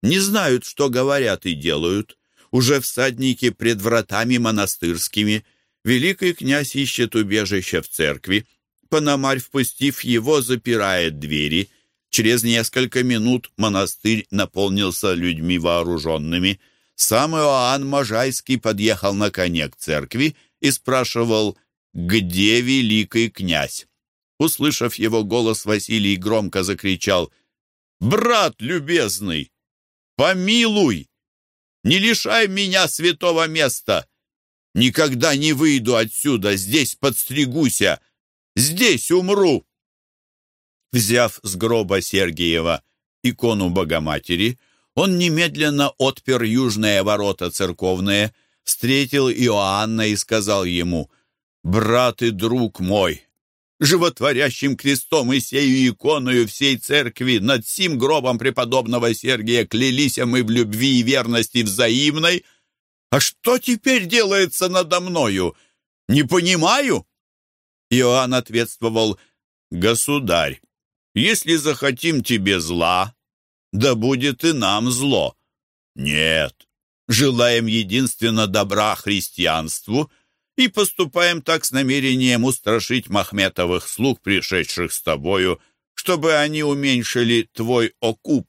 не знают, что говорят и делают. Уже всадники пред вратами монастырскими. Великий князь ищет убежище в церкви. Пономарь, впустив его, запирает двери. Через несколько минут монастырь наполнился людьми вооруженными. Сам Иоанн Можайский подъехал на коне к церкви и спрашивал, где великий князь. Услышав его голос, Василий громко закричал, «Брат любезный, помилуй! Не лишай меня святого места! Никогда не выйду отсюда, здесь подстригуся, здесь умру!» Взяв с гроба Сергиева икону Богоматери, он немедленно отпер южные ворота церковные, встретил Иоанна и сказал ему, «Брат и друг мой, животворящим крестом и сею иконою всей церкви над сим гробом преподобного Сергия клялись мы в любви и верности взаимной. А что теперь делается надо мною? Не понимаю. Иоанн ответствовал, «Государь, если захотим тебе зла, да будет и нам зло. Нет, желаем единственно добра христианству — и поступаем так с намерением устрашить Махметовых слуг, пришедших с тобою, чтобы они уменьшили твой окуп.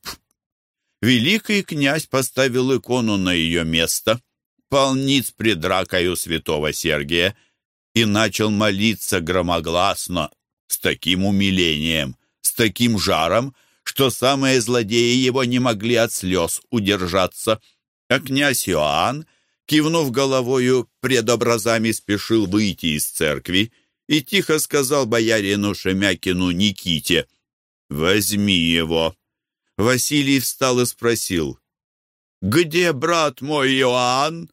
Великий князь поставил икону на ее место, полниц пред ракою святого Сергия, и начал молиться громогласно, с таким умилением, с таким жаром, что самые злодеи его не могли от слез удержаться. А князь Иоанн кивнув головою, пред образами спешил выйти из церкви и тихо сказал боярину Шемякину Никите, «Возьми его». Василий встал и спросил, «Где брат мой Иоанн?»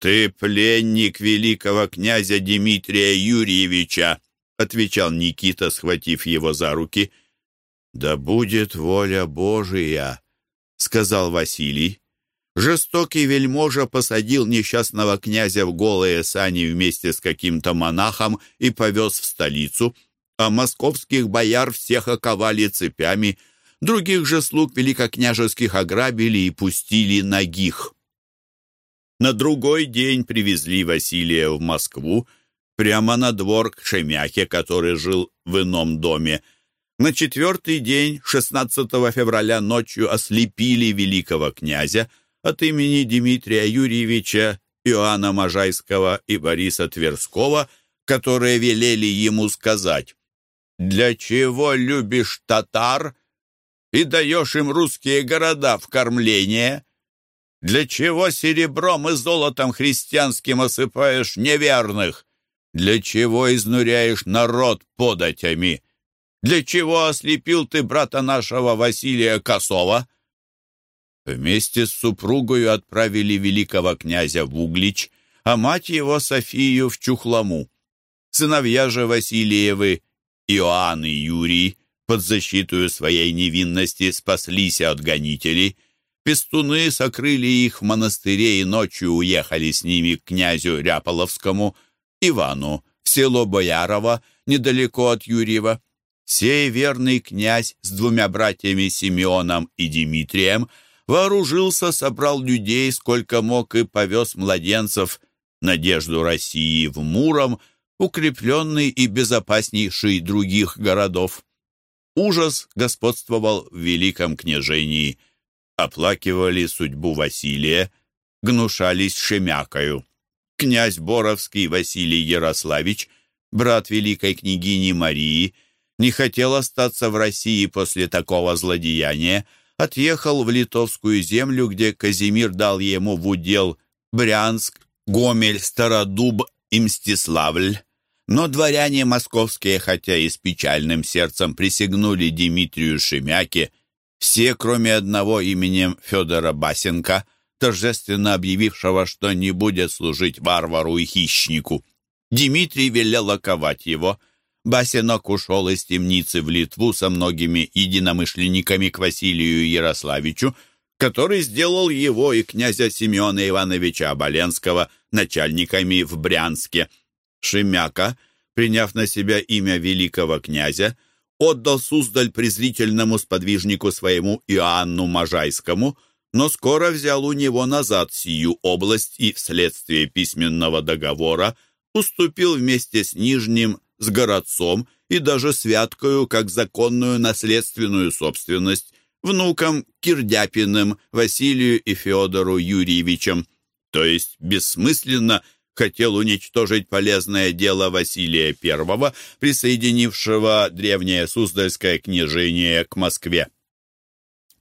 «Ты пленник великого князя Дмитрия Юрьевича», отвечал Никита, схватив его за руки. «Да будет воля Божия», — сказал Василий. Жестокий вельможа посадил несчастного князя в голые сани вместе с каким-то монахом и повез в столицу, а московских бояр всех оковали цепями, других же слуг великокняжеских ограбили и пустили нагих. На другой день привезли Василия в Москву, прямо на двор к Шемяхе, который жил в ином доме. На четвертый день, 16 февраля ночью, ослепили великого князя, от имени Дмитрия Юрьевича, Иоанна Можайского и Бориса Тверского, которые велели ему сказать «Для чего любишь татар и даешь им русские города в кормление? Для чего серебром и золотом христианским осыпаешь неверных? Для чего изнуряешь народ податями? Для чего ослепил ты брата нашего Василия Косова?» Вместе с супругою отправили великого князя в Углич, а мать его Софию в Чухлому. Сыновья же Васильевы, Иоанн и Юрий, под защиту своей невинности спаслись от гонителей. Пестуны сокрыли их в монастыре и ночью уехали с ними к князю Ряполовскому, Ивану, в село Боярово, недалеко от Юрьева. Сей верный князь с двумя братьями Симеоном и Дмитрием вооружился, собрал людей, сколько мог, и повез младенцев надежду России в Муром, укрепленный и безопаснейший других городов. Ужас господствовал в великом княжении. Оплакивали судьбу Василия, гнушались Шемякою. Князь Боровский Василий Ярославич, брат великой княгини Марии, не хотел остаться в России после такого злодеяния, отъехал в литовскую землю, где Казимир дал ему в удел Брянск, Гомель, Стародуб и Мстиславль. Но дворяне московские, хотя и с печальным сердцем присягнули Дмитрию Шемяке, все, кроме одного именем Федора Басенко, торжественно объявившего, что не будет служить варвару и хищнику. Дмитрий велел оковать его. Басенок ушел из темницы в Литву со многими единомышленниками к Василию Ярославичу, который сделал его и князя Семена Ивановича Оболенского начальниками в Брянске. Шемяка, приняв на себя имя великого князя, отдал Суздаль презрительному сподвижнику своему Иоанну Можайскому, но скоро взял у него назад сию область и вследствие письменного договора уступил вместе с Нижним, с городцом и даже святкою как законную наследственную собственность внукам Кирдяпиным, Василию и Федору Юрьевичам, то есть бессмысленно хотел уничтожить полезное дело Василия I, присоединившего древнее Суздальское княжение к Москве.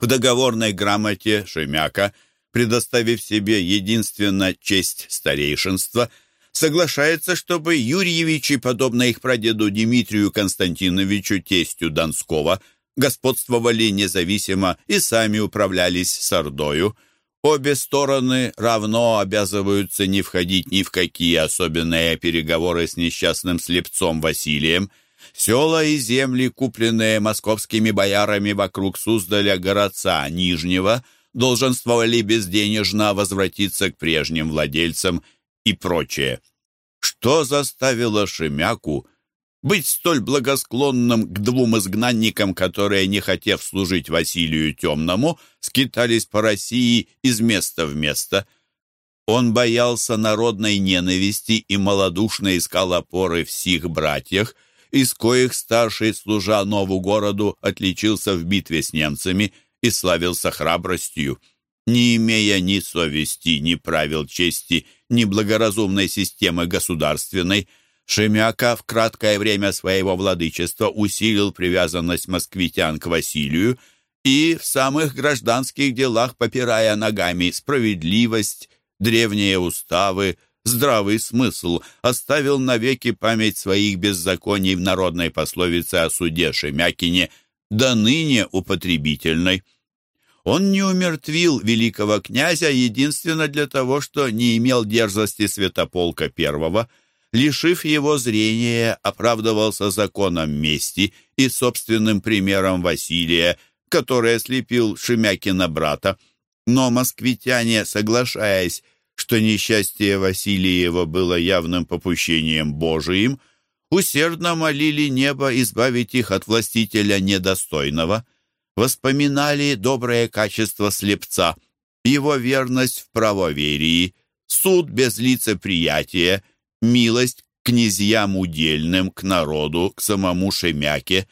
В договорной грамоте Шемяка, предоставив себе единственно честь старейшинства, соглашается, чтобы Юрьевичи, подобно их прадеду Дмитрию Константиновичу, тестю Донского, господствовали независимо и сами управлялись с Ордою. Обе стороны равно обязываются не входить ни в какие особенные переговоры с несчастным слепцом Василием. Села и земли, купленные московскими боярами вокруг Суздаля городца Нижнего, долженствовали безденежно возвратиться к прежним владельцам и прочее. Что заставило Шемяку быть столь благосклонным к двум изгнанникам, которые, не хотев служить Василию Темному, скитались по России из места в место. Он боялся народной ненависти и малодушно искал опоры в сих братьях, из коих старший, служа нову городу, отличился в битве с немцами и славился храбростью. Не имея ни совести, ни правил чести, ни благоразумной системы государственной, Шемяка в краткое время своего владычества усилил привязанность москвитян к Василию и в самых гражданских делах, попирая ногами справедливость, древние уставы, здравый смысл, оставил навеки память своих беззаконий в народной пословице о суде Шемякине, до ныне употребительной. Он не умертвил великого князя единственно для того, что не имел дерзости святополка первого – лишив его зрения, оправдывался законом мести и собственным примером Василия, который ослепил Шемякина брата. Но москвитяне, соглашаясь, что несчастье Василиева было явным попущением Божиим, усердно молили небо избавить их от властителя недостойного, воспоминали доброе качество слепца, его верность в правоверии, суд без лицеприятия, милость к князьям удельным, к народу, к самому Шемяке,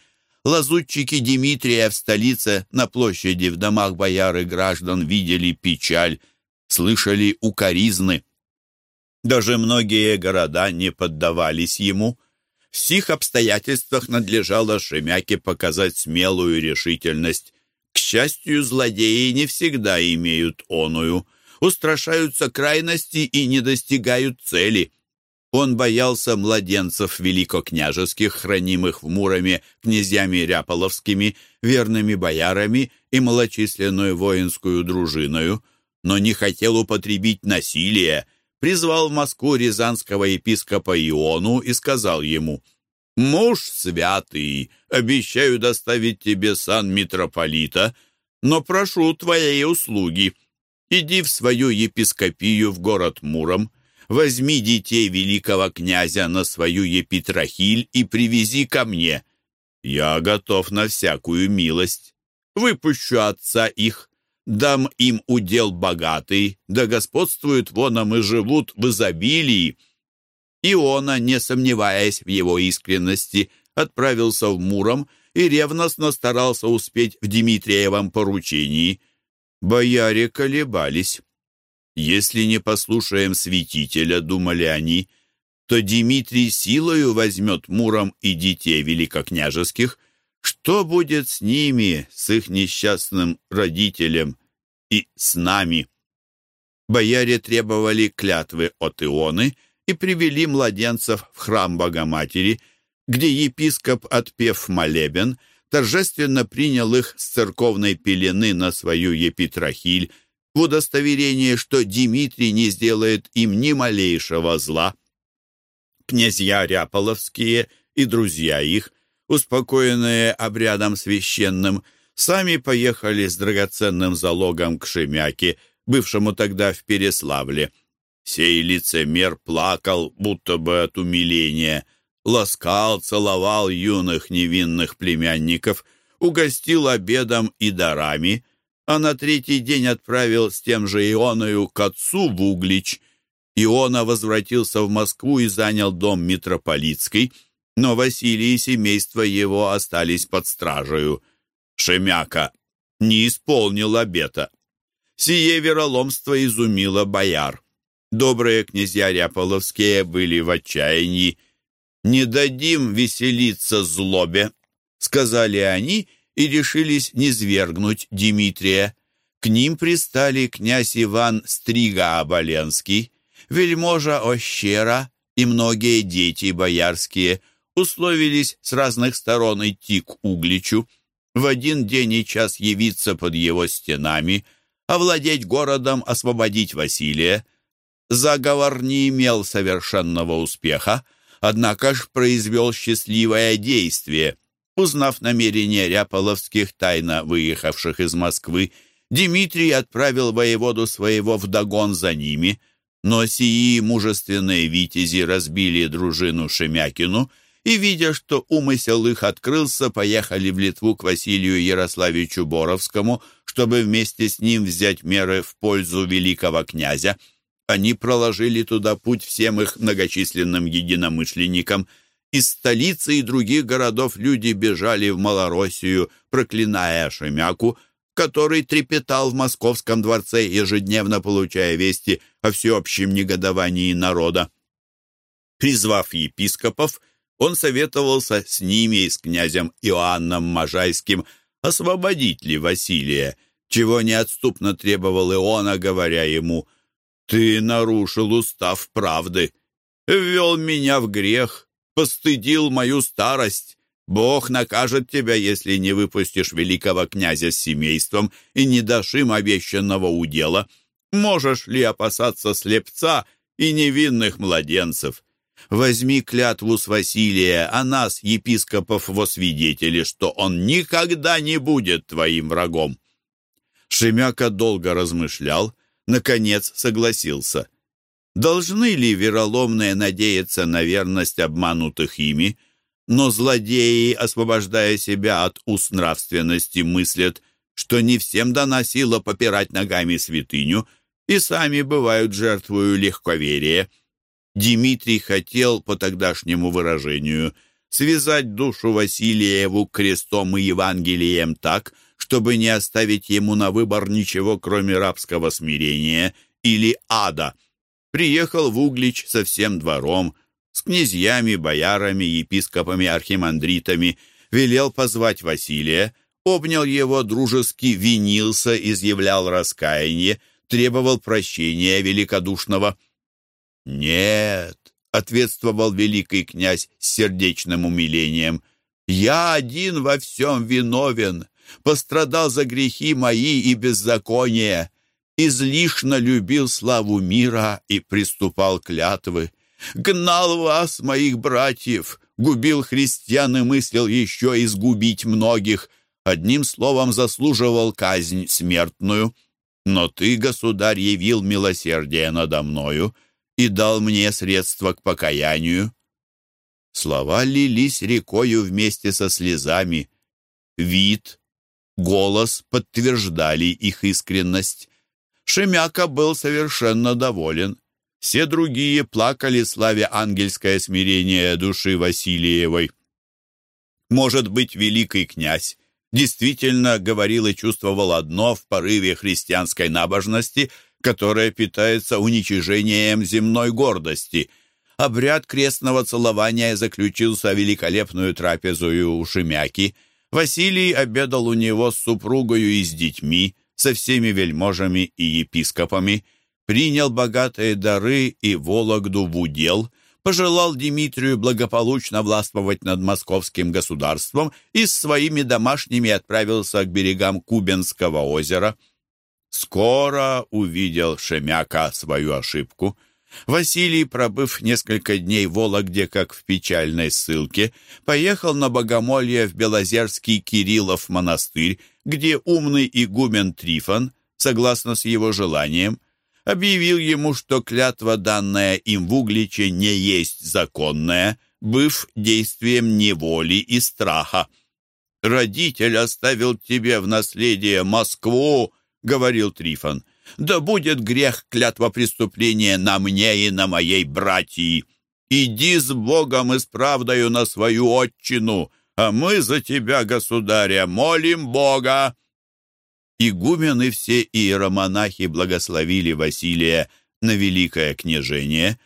лазутчики Дмитрия в столице, на площади, в домах бояр и граждан видели печаль, слышали укоризны. Даже многие города не поддавались ему. В сих обстоятельствах надлежало Шемяке показать смелую решительность. К счастью, злодеи не всегда имеют оную. устрашаются крайности и не достигают цели. Он боялся младенцев великокняжеских, хранимых в Муроме князьями Ряполовскими, верными боярами и малочисленную воинскую дружиною, но не хотел употребить насилие, призвал в Москву рязанского епископа Иону и сказал ему, «Муж святый, обещаю доставить тебе сан митрополита, но прошу твоей услуги. Иди в свою епископию в город Муром, возьми детей великого князя на свою епитрахиль и привези ко мне. Я готов на всякую милость. Выпущу отца их, дам им удел богатый, да господствуют воном и живут в изобилии». Иона, не сомневаясь в его искренности, отправился в Муром и ревностно старался успеть в Дмитриевом поручении. Бояре колебались. Если не послушаем святителя, думали они, то Дмитрий силою возьмет Муром и детей великокняжеских. Что будет с ними, с их несчастным родителем и с нами? Бояре требовали клятвы от Ионы и привели младенцев в храм Богоматери, где епископ, отпев молебен, торжественно принял их с церковной пелены на свою епитрахиль, в удостоверение, что Дмитрий не сделает им ни малейшего зла. Князья Ряполовские и друзья их, успокоенные обрядом священным, сами поехали с драгоценным залогом к Шемяке, бывшему тогда в Переславле. Сей лицемер плакал, будто бы от умиления, ласкал, целовал юных невинных племянников, угостил обедом и дарами — а на третий день отправил с тем же Ионою к отцу в Углич. Иона возвратился в Москву и занял дом митрополитский, но Василий и семейство его остались под стражею. Шемяка не исполнил обета. Сие вероломство изумило бояр. Добрые князья Ряполовские были в отчаянии. «Не дадим веселиться злобе», — сказали они, — и решились низвергнуть Дмитрия. К ним пристали князь Иван Стрига-Оболенский, вельможа Ощера и многие дети боярские условились с разных сторон идти к Угличу, в один день и час явиться под его стенами, овладеть городом, освободить Василия. Заговор не имел совершенного успеха, однако ж произвел счастливое действие. Узнав намерения ряполовских, тайно выехавших из Москвы, Дмитрий отправил воеводу своего вдогон за ними, но сии мужественные витязи разбили дружину Шемякину и, видя, что умысел их открылся, поехали в Литву к Василию Ярославичу Боровскому, чтобы вместе с ним взять меры в пользу великого князя. Они проложили туда путь всем их многочисленным единомышленникам – из столицы и других городов люди бежали в Малороссию, проклиная Шемяку, который трепетал в московском дворце, ежедневно получая вести о всеобщем негодовании народа. Призвав епископов, он советовался с ними и с князем Иоанном Можайским освободить ли Василия, чего неотступно требовал Иона, говоря ему «Ты нарушил устав правды, ввел меня в грех, постыдил мою старость. Бог накажет тебя, если не выпустишь великого князя с семейством и не дашь им обещанного удела. Можешь ли опасаться слепца и невинных младенцев? Возьми клятву с Василия, а нас, епископов, во свидетели, что он никогда не будет твоим врагом». Шемяка долго размышлял, наконец согласился — Должны ли вероломные надеяться на верность обманутых ими? Но злодеи, освобождая себя от уст нравственности, мыслят, что не всем дана сила попирать ногами святыню, и сами бывают жертвою легковерия. Дмитрий хотел, по тогдашнему выражению, связать душу Василиеву крестом и Евангелием так, чтобы не оставить ему на выбор ничего, кроме рабского смирения или ада — приехал в Углич со всем двором, с князьями, боярами, епископами, архимандритами, велел позвать Василия, обнял его дружески, винился, изъявлял раскаяние, требовал прощения великодушного. «Нет», — ответствовал великий князь с сердечным умилением, «я один во всем виновен, пострадал за грехи мои и беззакония, излишне любил славу мира и приступал клятвы, гнал вас, моих братьев, губил христиан и мыслил еще изгубить многих, одним словом заслуживал казнь смертную. Но ты, государь, явил милосердие надо мною и дал мне средства к покаянию. Слова лились рекою вместе со слезами. Вид, голос подтверждали их искренность. Шемяка был совершенно доволен. Все другие плакали, славя ангельское смирение души Васильевой. Может быть, великий князь действительно говорил и чувствовал одно в порыве христианской набожности, которая питается уничижением земной гордости. Обряд крестного целования заключился великолепную трапезою у Шемяки. Василий обедал у него с супругою и с детьми, со всеми вельможами и епископами – принял богатые дары и Вологду в удел, пожелал Дмитрию благополучно властвовать над московским государством и с своими домашними отправился к берегам Кубенского озера. Скоро увидел Шемяка свою ошибку. Василий, пробыв несколько дней в Вологде, как в печальной ссылке, поехал на богомолье в Белозерский Кириллов монастырь, где умный игумен Трифон, согласно с его желанием, объявил ему, что клятва, данная им в Угличе, не есть законная, быв действием неволи и страха. «Родитель оставил тебе в наследие Москву», — говорил Трифон. «Да будет грех клятва преступления на мне и на моей братьи. Иди с Богом и с правдою на свою отчину, а мы за тебя, государя, молим Бога». Игумен и все иеромонахи благословили Василия на великое княжение.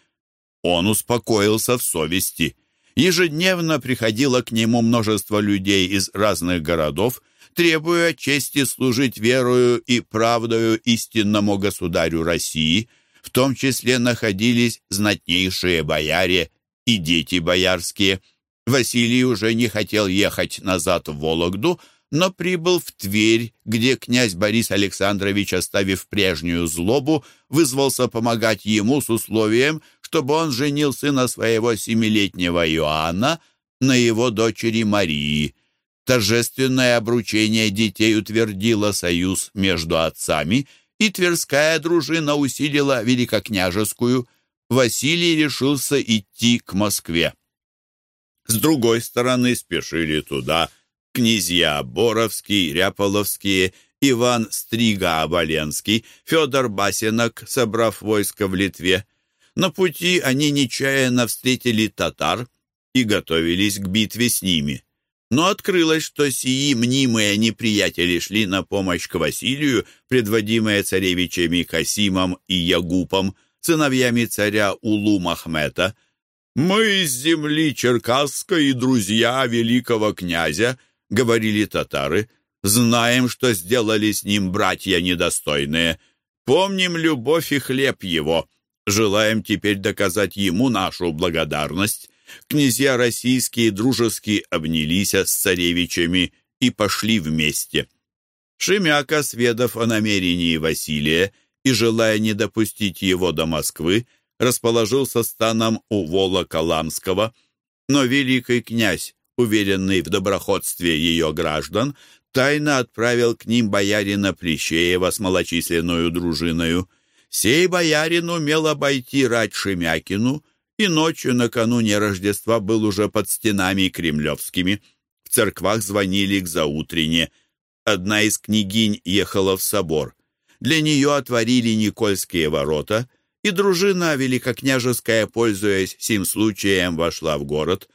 Он успокоился в совести. Ежедневно приходило к нему множество людей из разных городов, требуя чести служить верою и правдою истинному государю России. В том числе находились знатнейшие бояре и дети боярские. Василий уже не хотел ехать назад в Вологду, но прибыл в Тверь, где князь Борис Александрович, оставив прежнюю злобу, вызвался помогать ему с условием, чтобы он женил сына своего семилетнего Иоанна на его дочери Марии. Торжественное обручение детей утвердило союз между отцами, и Тверская дружина усилила Великокняжескую. Василий решился идти к Москве. С другой стороны спешили туда – князья Боровский, Ряполовские, Иван Стрига-Оболенский, Федор Басинок, собрав войско в Литве. На пути они нечаянно встретили татар и готовились к битве с ними. Но открылось, что сии мнимые неприятели шли на помощь к Василию, предводимые царевичами Касимом и Ягупом, сыновьями царя Улу Махмета. «Мы из земли Черкасской и друзья великого князя», — говорили татары, — «знаем, что сделали с ним братья недостойные. Помним любовь и хлеб его. Желаем теперь доказать ему нашу благодарность». Князья российские дружески обнялись с царевичами и пошли вместе. Шемяка, сведав о намерении Василия и желая не допустить его до Москвы, расположился станом у Вола-Каламского, но великий князь уверенный в доброходстве ее граждан, тайно отправил к ним боярина Плещеева с малочисленную дружиною. Сей боярин умел обойти рать Шемякину, и ночью накануне Рождества был уже под стенами кремлевскими. В церквах звонили к заутрене. Одна из княгинь ехала в собор. Для нее отворили Никольские ворота, и дружина великокняжеская, пользуясь сим случаем, вошла в город.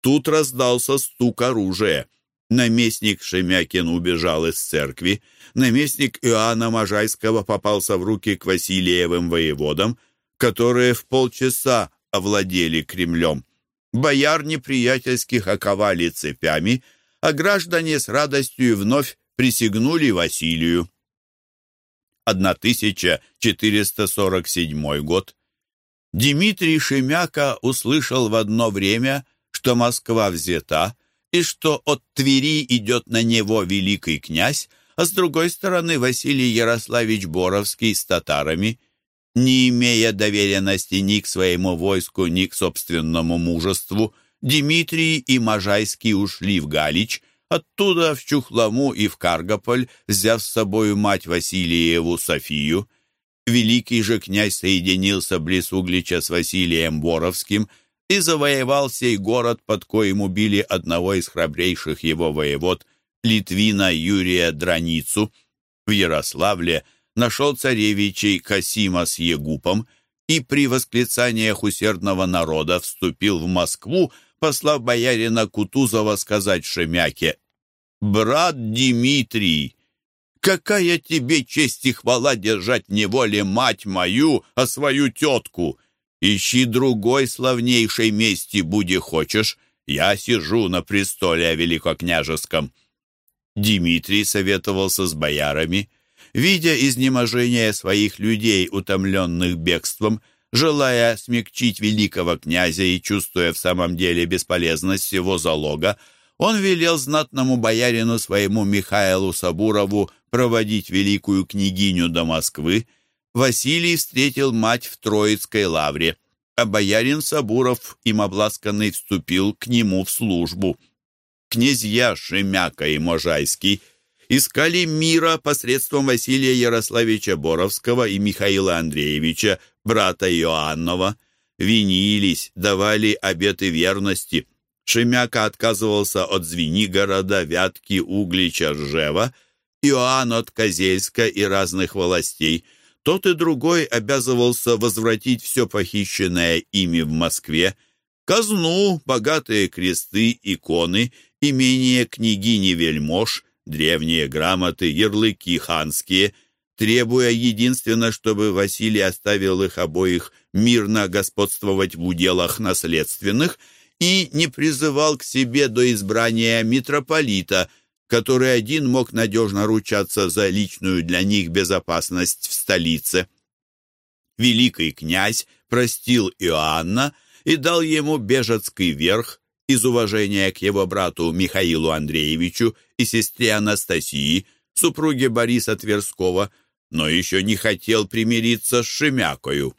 Тут раздался стук оружия. Наместник Шемякин убежал из церкви. Наместник Иоанна Можайского попался в руки к Васильевым воеводам, которые в полчаса овладели Кремлем. Бояр неприятельских оковали цепями, а граждане с радостью вновь присягнули Василию. 1447 год. Дмитрий Шемяка услышал в одно время, что Москва взята, и что от Твери идет на него великий князь, а с другой стороны Василий Ярославич Боровский с татарами, не имея доверенности ни к своему войску, ни к собственному мужеству, Дмитрий и Можайский ушли в Галич, оттуда в Чухлому и в Каргополь, взяв с собою мать Василиеву Софию. Великий же князь соединился близ Углича с Василием Боровским и завоевал сей город, под коим убили одного из храбрейших его воевод, Литвина Юрия Драницу. В Ярославле нашел царевичей Касима с Егупом и при восклицаниях усердного народа вступил в Москву, послав боярина Кутузова сказать Шемяке «Брат Дмитрий, какая тебе честь и хвала держать в неволе мать мою, а свою тетку? Ищи другой славнейшей мести, буди хочешь, я сижу на престоле великокняжеском». Дмитрий советовался с боярами, видя изнеможение своих людей, утомленных бегством, желая смягчить великого князя и чувствуя в самом деле бесполезность его залога, он велел знатному боярину своему Михаилу Сабурову проводить великую княгиню до Москвы. Василий встретил мать в Троицкой лавре, а боярин Сабуров, им обласканный, вступил к нему в службу. Князья Шемяка и Можайский – искали мира посредством Василия Ярославича Боровского и Михаила Андреевича, брата Иоаннова, винились, давали обеты верности. Шемяка отказывался от Звенигорода, Вятки, Углича, Ржева, Иоанн от Козельска и разных властей. Тот и другой обязывался возвратить все похищенное ими в Москве, казну, богатые кресты, иконы, имение княгини Вельмож, древние грамоты, ярлыки ханские, требуя единственно, чтобы Василий оставил их обоих мирно господствовать в уделах наследственных и не призывал к себе до избрания митрополита, который один мог надежно ручаться за личную для них безопасность в столице. Великий князь простил Иоанна и дал ему бежецкий верх, из уважения к его брату Михаилу Андреевичу и сестре Анастасии, супруге Бориса Тверского, но еще не хотел примириться с Шемякою.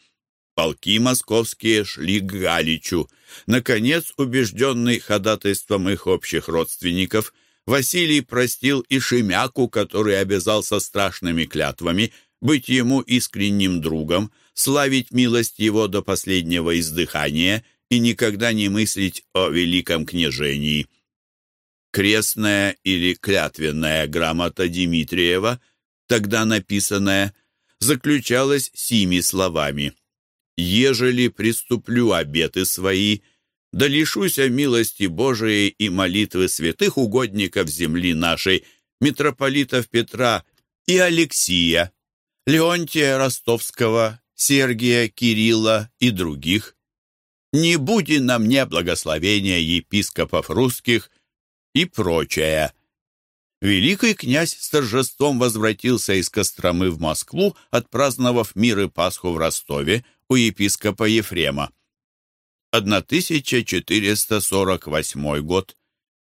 Полки московские шли к Галичу. Наконец, убежденный ходатайством их общих родственников, Василий простил и Шемяку, который обязался страшными клятвами быть ему искренним другом, славить милость его до последнего издыхания – и никогда не мыслить о великом княжении. Крестная или клятвенная грамота Дмитриева, тогда написанная, заключалась сими словами «Ежели приступлю обеты свои, да лишуся милости Божией и молитвы святых угодников земли нашей, митрополитов Петра и Алексия, Леонтия Ростовского, Сергия, Кирилла и других, не буди на мне благословения епископов русских и прочее. Великий князь с торжеством возвратился из Костромы в Москву, отпраздновав мир и Пасху в Ростове у епископа Ефрема. 1448 год.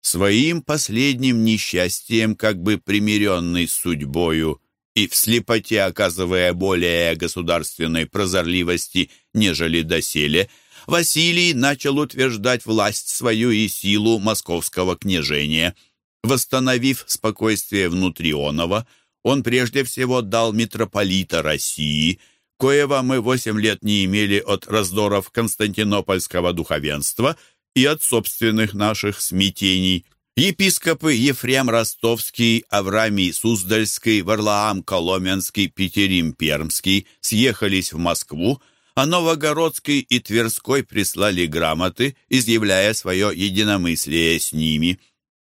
Своим последним несчастьем, как бы примиренный с судьбою и в слепоте оказывая более государственной прозорливости, нежели доселе, Василий начал утверждать власть свою и силу московского княжения. Восстановив спокойствие внутрионова, он прежде всего дал митрополита России, коего мы восемь лет не имели от раздоров константинопольского духовенства и от собственных наших смятений. Епископы Ефрем Ростовский, Аврамий Суздальский, Варлаам Коломенский, Петерим Пермский съехались в Москву, а Новогородский и Тверской прислали грамоты, изъявляя свое единомыслие с ними.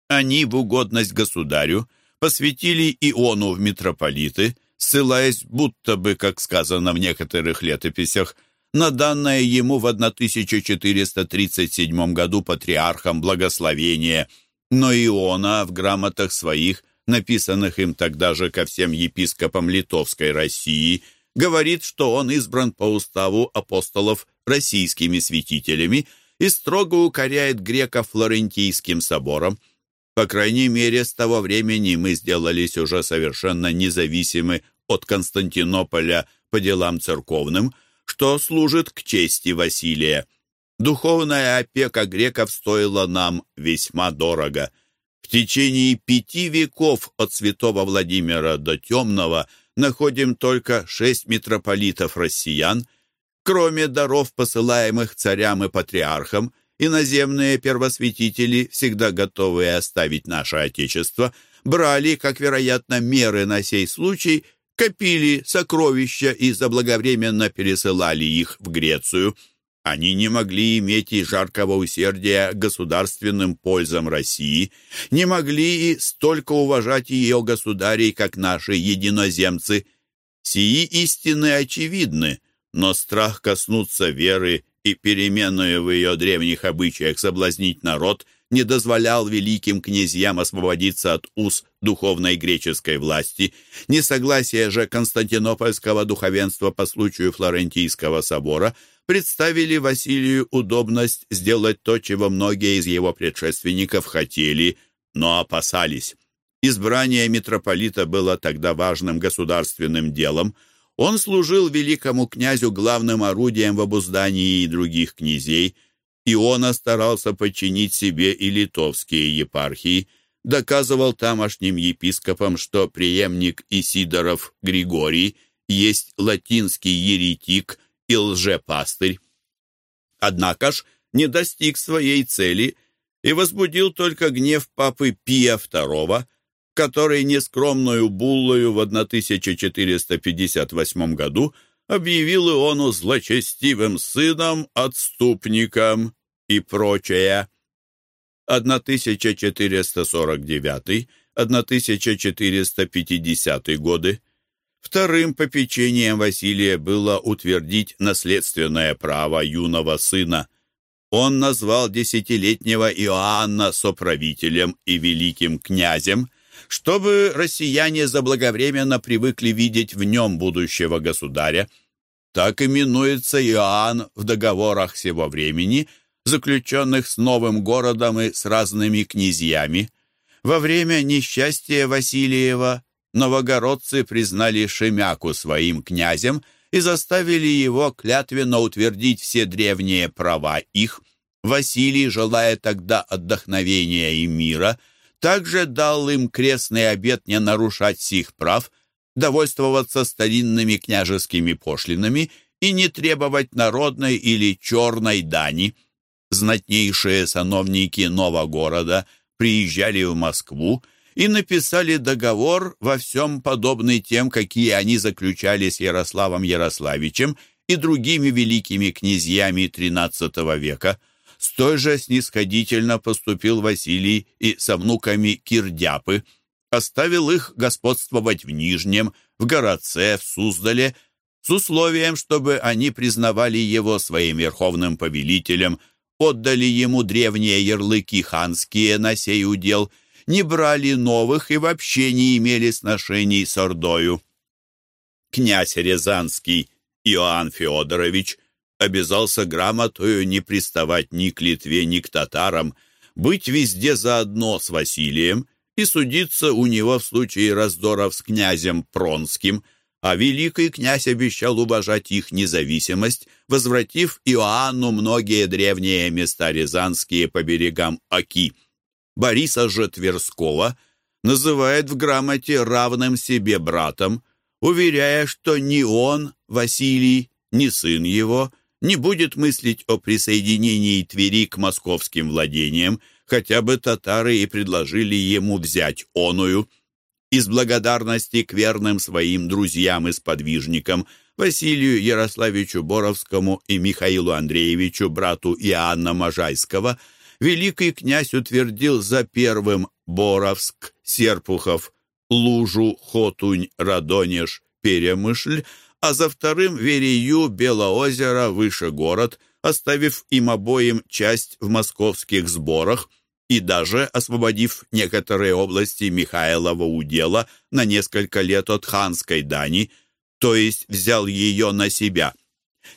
Они в угодность государю посвятили Иону в митрополиты, ссылаясь будто бы, как сказано в некоторых летописях, на данное ему в 1437 году патриархом благословение, но Иона в грамотах своих написанных им тогда же ко всем епископам Литовской России, говорит, что он избран по уставу апостолов российскими святителями и строго укоряет греков Флорентийским собором. По крайней мере, с того времени мы сделались уже совершенно независимы от Константинополя по делам церковным, что служит к чести Василия. Духовная опека греков стоила нам весьма дорого. В течение пяти веков от святого Владимира до Темного находим только шесть митрополитов россиян. Кроме даров, посылаемых царям и патриархам, иноземные первосвятители, всегда готовые оставить наше Отечество, брали, как вероятно, меры на сей случай, копили сокровища и заблаговременно пересылали их в Грецию – они не могли иметь и жаркого усердия государственным пользам России, не могли и столько уважать ее государей, как наши единоземцы. Сии истины очевидны, но страх коснуться веры и переменную в ее древних обычаях соблазнить народ не дозволял великим князьям освободиться от уз духовной греческой власти. Несогласие же константинопольского духовенства по случаю Флорентийского собора – представили Василию удобность сделать то, чего многие из его предшественников хотели, но опасались. Избрание митрополита было тогда важным государственным делом. Он служил великому князю главным орудием в обуздании других князей, и он старался подчинить себе и литовские епархии, доказывал тамошним епископам, что преемник Исидоров Григорий есть латинский еретик – и лжепастырь. Однако ж не достиг своей цели и возбудил только гнев папы Пия II, который нескромную буллою в 1458 году объявил Иону злочестивым сыном, отступником и прочее. 1449-1450 годы Вторым попечением Василия было утвердить наследственное право юного сына. Он назвал десятилетнего Иоанна соправителем и великим князем, чтобы россияне заблаговременно привыкли видеть в нем будущего государя. Так именуется Иоанн в договорах сего времени, заключенных с новым городом и с разными князьями. Во время несчастья Василиева новогородцы признали Шемяку своим князем и заставили его клятвенно утвердить все древние права их. Василий, желая тогда отдохновения и мира, также дал им крестный обет не нарушать сих прав, довольствоваться старинными княжескими пошлинами и не требовать народной или черной дани. Знатнейшие сановники Новогорода приезжали в Москву и написали договор во всем подобный тем, какие они заключали с Ярославом Ярославичем и другими великими князьями XIII века. Столь же снисходительно поступил Василий и со внуками Кирдяпы, оставил их господствовать в Нижнем, в Городце, в Суздале, с условием, чтобы они признавали его своим верховным повелителем, отдали ему древние ярлыки ханские на сей удел – не брали новых и вообще не имели сношений с Ордою. Князь Рязанский Иоанн Федорович обязался грамотою не приставать ни к Литве, ни к татарам, быть везде заодно с Василием и судиться у него в случае раздоров с князем Пронским, а великий князь обещал уважать их независимость, возвратив Иоанну многие древние места рязанские по берегам Оки – Бориса же Тверского называет в грамоте равным себе братом, уверяя, что ни он, Василий, ни сын его не будет мыслить о присоединении Твери к московским владениям, хотя бы татары и предложили ему взять оную. Из благодарности к верным своим друзьям и сподвижникам Василию Ярославичу Боровскому и Михаилу Андреевичу, брату Иоанна Можайского – великий князь утвердил за первым Боровск, Серпухов, Лужу, Хотунь, Радонеж, Перемышль, а за вторым Верею, Белоозеро, Выше город, оставив им обоим часть в московских сборах, и даже освободив некоторые области Михайлова удела на несколько лет от ханской дани, то есть взял ее на себя.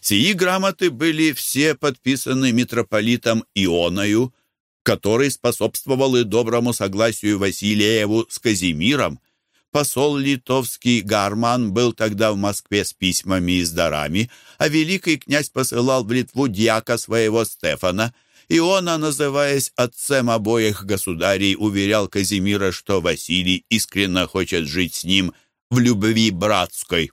Сии грамоты были все подписаны митрополитом Ионою, который способствовал и доброму согласию Василиеву с Казимиром. Посол литовский Гарман был тогда в Москве с письмами и с дарами, а великий князь посылал в Литву дьяка своего Стефана. Иона, называясь отцем обоих государей, уверял Казимира, что Василий искренне хочет жить с ним в любви братской.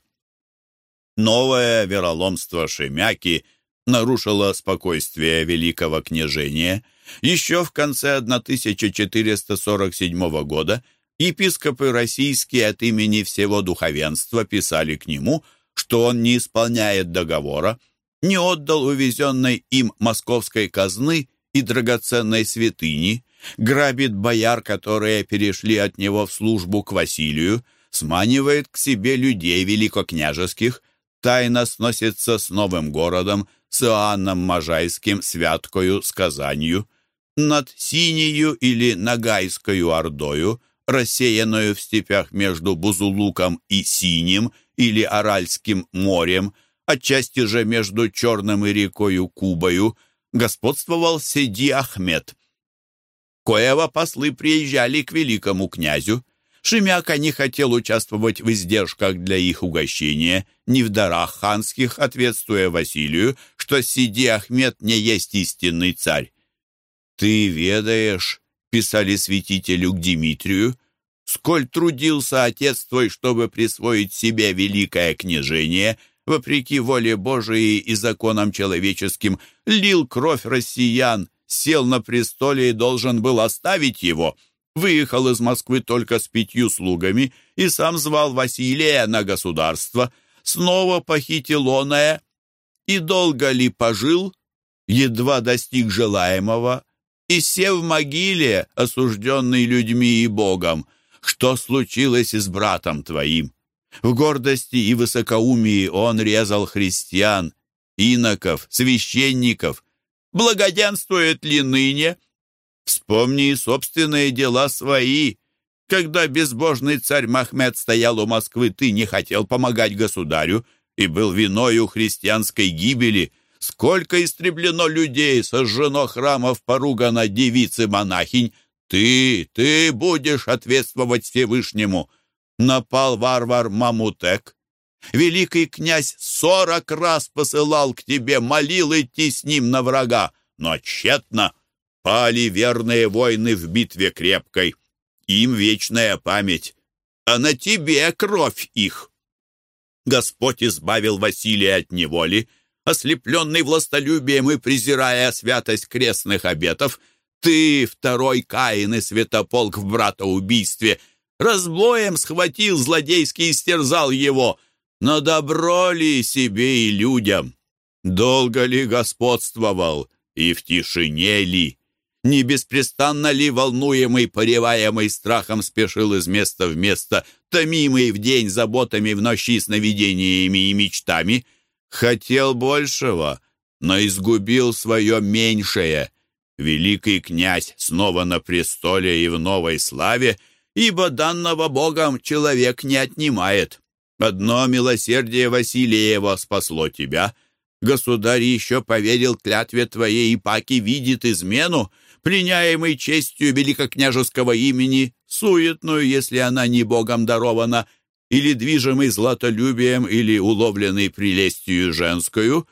Новое вероломство Шемяки нарушило спокойствие великого княжения. Еще в конце 1447 года епископы российские от имени всего духовенства писали к нему, что он не исполняет договора, не отдал увезенной им московской казны и драгоценной святыни, грабит бояр, которые перешли от него в службу к Василию, сманивает к себе людей великокняжеских, тайно сносится с новым городом, с Иоанном Можайским, Святкою, с над Синею или Нагайскою Ордою – рассеянную в степях между Бузулуком и Синим или Аральским морем, отчасти же между Черным и рекою Кубою, господствовал Седи Ахмед. Коева послы приезжали к великому князю. Шемяка не хотел участвовать в издержках для их угощения, ни в дарах ханских, ответствуя Василию, что Сиди Ахмед не есть истинный царь. «Ты ведаешь, писали святителю к Дмитрию, «Сколь трудился отец твой, чтобы присвоить себе великое княжение, вопреки воле Божией и законам человеческим, лил кровь россиян, сел на престоле и должен был оставить его» выехал из Москвы только с пятью слугами и сам звал Василия на государство, снова похитил оное и долго ли пожил, едва достиг желаемого, и сев в могиле, осужденный людьми и Богом, что случилось с братом твоим? В гордости и высокоумии он резал христиан, иноков, священников. Благоденствует ли ныне? Вспомни собственные дела свои. Когда безбожный царь Махмед стоял у Москвы, ты не хотел помогать государю и был виною христианской гибели — Сколько истреблено людей, сожжено храмов, поругано девицы монахинь. Ты, ты будешь ответствовать Всевышнему. Напал варвар Мамутек. Великий князь сорок раз посылал к тебе, молил идти с ним на врага, но тщетно. Пали верные воины в битве крепкой. Им вечная память, а на тебе кровь их. Господь избавил Василия от неволи, ослепленный властолюбием и презирая святость крестных обетов, ты, второй Каин и святополк в братоубийстве, разбоем схватил злодейский и стерзал его. Но добро ли себе и людям? Долго ли господствовал и в тишине ли? Не беспрестанно ли волнуемый, пореваемый страхом спешил из места в место, томимый в день заботами, в ночи сновидениями и мечтами — хотел большего, но изгубил свое меньшее. Великий князь снова на престоле и в новой славе, ибо данного Богом человек не отнимает. Одно милосердие Василиева спасло тебя. Государь еще поверил клятве твоей, и паки видит измену, пленяемый честью великокняжеского имени, суетную, если она не Богом дарована, — или движимый златолюбием, или уловленный прелестью женскую,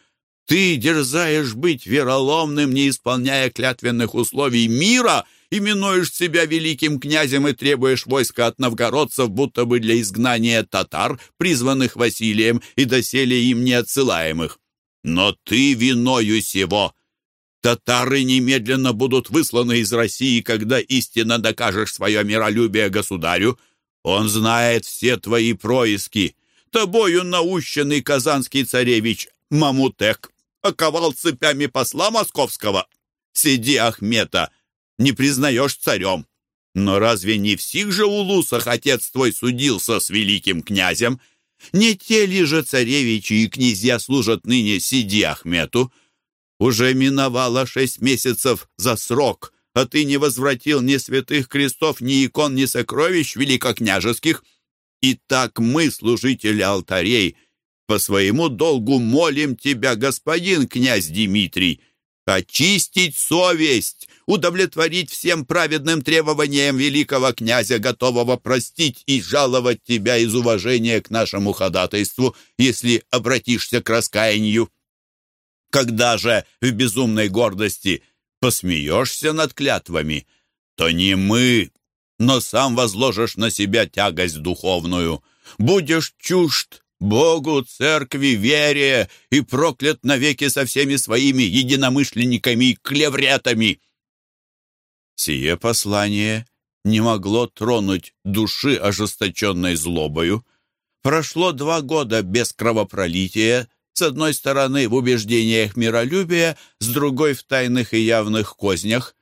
ты дерзаешь быть вероломным, не исполняя клятвенных условий мира, именуешь себя великим князем и требуешь войска от новгородцев, будто бы для изгнания татар, призванных Василием и доселе им не. Но ты виною сего. Татары немедленно будут высланы из России, когда истинно докажешь свое миролюбие государю, он знает все твои происки. Тобою наущенный казанский царевич Мамутек оковал цепями посла московского. Сиди, Ахмета, не признаешь царем. Но разве не в сих же улусах отец твой судился с великим князем? Не те ли же царевичи и князья служат ныне Сиди Ахмету? Уже миновало шесть месяцев за срок — а ты не возвратил ни святых крестов, ни икон, ни сокровищ великокняжеских. И так мы, служители алтарей, по своему долгу молим тебя, господин князь Дмитрий, очистить совесть, удовлетворить всем праведным требованиям великого князя, готового простить и жаловать тебя из уважения к нашему ходатайству, если обратишься к раскаянию. Когда же в безумной гордости посмеешься над клятвами, то не мы, но сам возложишь на себя тягость духовную. Будешь чужд Богу, церкви, вере и проклят навеки со всеми своими единомышленниками и клевретами. Сие послание не могло тронуть души ожесточенной злобою. Прошло два года без кровопролития, с одной стороны в убеждениях миролюбия, с другой в тайных и явных кознях.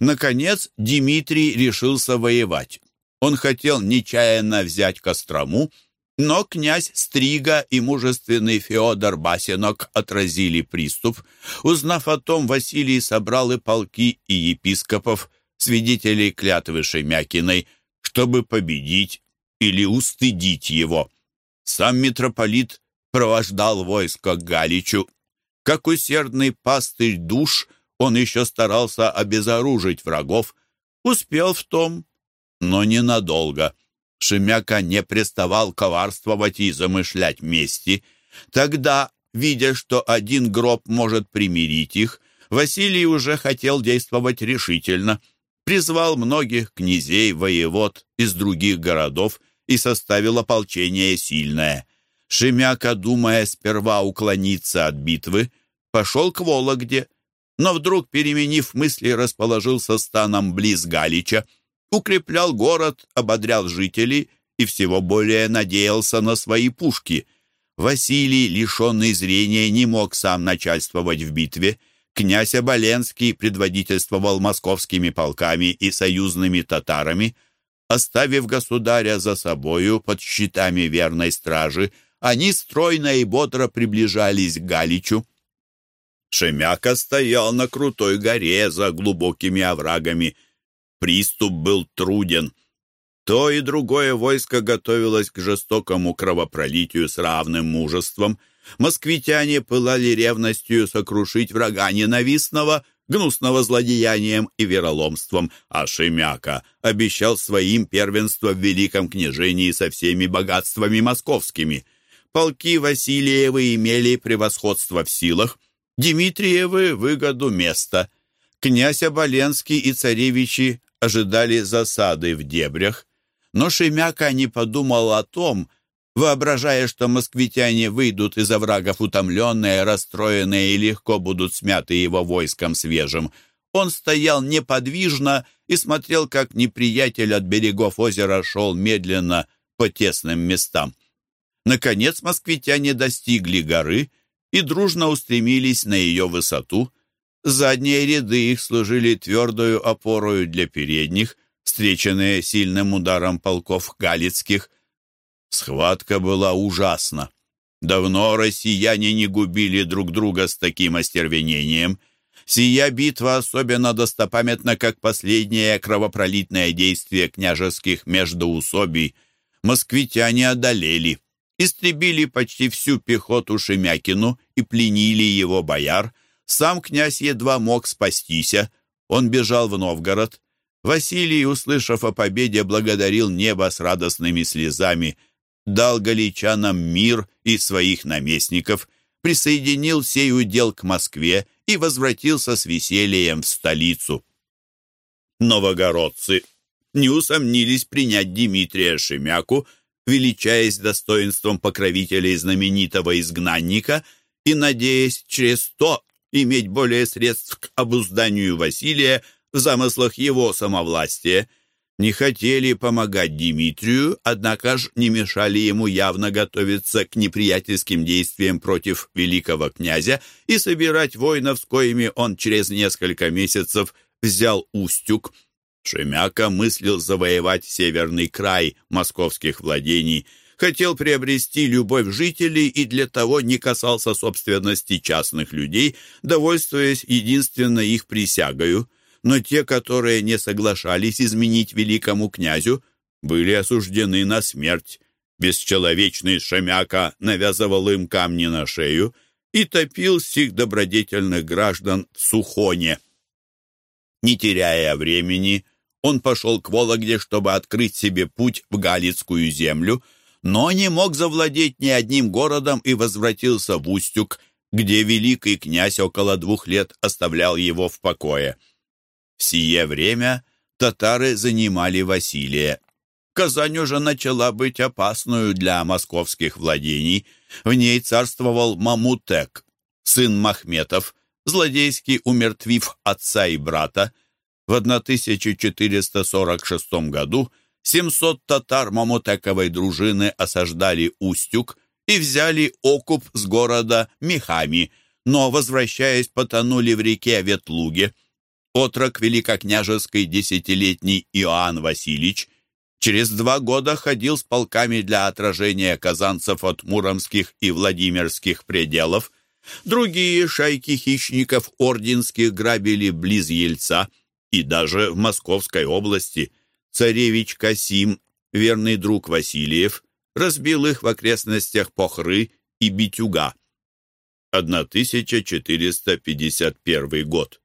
Наконец Дмитрий решился воевать. Он хотел нечаянно взять Кострому, но князь Стрига и мужественный Феодор Басинок отразили приступ. Узнав о том, Василий собрал и полки, и епископов, свидетелей клятвы Шемякиной, чтобы победить или устыдить его. Сам митрополит провождал войско Галичу. Как усердный пастырь душ, он еще старался обезоружить врагов. Успел в том, но ненадолго. Шемяка не приставал коварствовать и замышлять мести. Тогда, видя, что один гроб может примирить их, Василий уже хотел действовать решительно. Призвал многих князей, воевод из других городов и составил ополчение сильное. Шемяка, думая сперва уклониться от битвы, пошел к Вологде, но вдруг, переменив мысли, расположился станом близ Галича, укреплял город, ободрял жителей и всего более надеялся на свои пушки. Василий, лишенный зрения, не мог сам начальствовать в битве. Князь Оболенский предводительствовал московскими полками и союзными татарами. Оставив государя за собою под щитами верной стражи, они стройно и бодро приближались к Галичу. Шемяка стоял на крутой горе за глубокими оврагами. Приступ был труден. То и другое войско готовилось к жестокому кровопролитию с равным мужеством. Москвитяне пылали ревностью сокрушить врага ненавистного, гнусного злодеянием и вероломством, а Шемяка обещал своим первенство в великом княжении со всеми богатствами московскими. Полки Васильевы имели превосходство в силах, Дмитриевы — выгоду места. Князь Оболенский и царевичи ожидали засады в дебрях, но Шемяка не подумал о том, воображая, что москвитяне выйдут из оврагов утомленные, расстроенные и легко будут смяты его войском свежим. Он стоял неподвижно и смотрел, как неприятель от берегов озера шел медленно по тесным местам. Наконец москвитяне достигли горы и дружно устремились на ее высоту. Задние ряды их служили твердую опорою для передних, встреченные сильным ударом полков галицких. Схватка была ужасна. Давно россияне не губили друг друга с таким остервенением. Сия битва особенно достопамятна, как последнее кровопролитное действие княжеских междоусобий. Москвитяне одолели истребили почти всю пехоту Шемякину и пленили его бояр. Сам князь едва мог спастися. Он бежал в Новгород. Василий, услышав о победе, благодарил небо с радостными слезами, дал галичанам мир и своих наместников, присоединил сей удел к Москве и возвратился с весельем в столицу. Новогородцы не усомнились принять Дмитрия Шемяку величаясь достоинством покровителей знаменитого изгнанника и надеясь через то иметь более средств к обузданию Василия в замыслах его самовластия, не хотели помогать Дмитрию, однако ж не мешали ему явно готовиться к неприятельским действиям против великого князя и собирать воинов, с коими он через несколько месяцев взял Устюг, Шемяка мыслил завоевать северный край московских владений, хотел приобрести любовь жителей и для того не касался собственности частных людей, довольствуясь единственно их присягою. но те, которые не соглашались изменить великому князю, были осуждены на смерть. Бесчеловечный Шемяка навязывал им камни на шею и топил сих добродетельных граждан в Сухоне. Не теряя времени, он пошел к Вологде, чтобы открыть себе путь в Галицкую землю, но не мог завладеть ни одним городом и возвратился в Устюг, где великий князь около двух лет оставлял его в покое. В сие время татары занимали Василия. Казань уже начала быть опасную для московских владений. В ней царствовал Мамутек, сын Махметов, злодейски умертвив отца и брата. В 1446 году 700 татар Мамутековой дружины осаждали Устюг и взяли окуп с города Мехами, но, возвращаясь, потонули в реке Ветлуге. Отрок великокняжеский десятилетний Иоанн Васильевич через два года ходил с полками для отражения казанцев от муромских и владимирских пределов. Другие шайки хищников орденских грабили близ Ельца и даже в Московской области. Царевич Касим, верный друг Васильев, разбил их в окрестностях Похры и Битюга. 1451 год.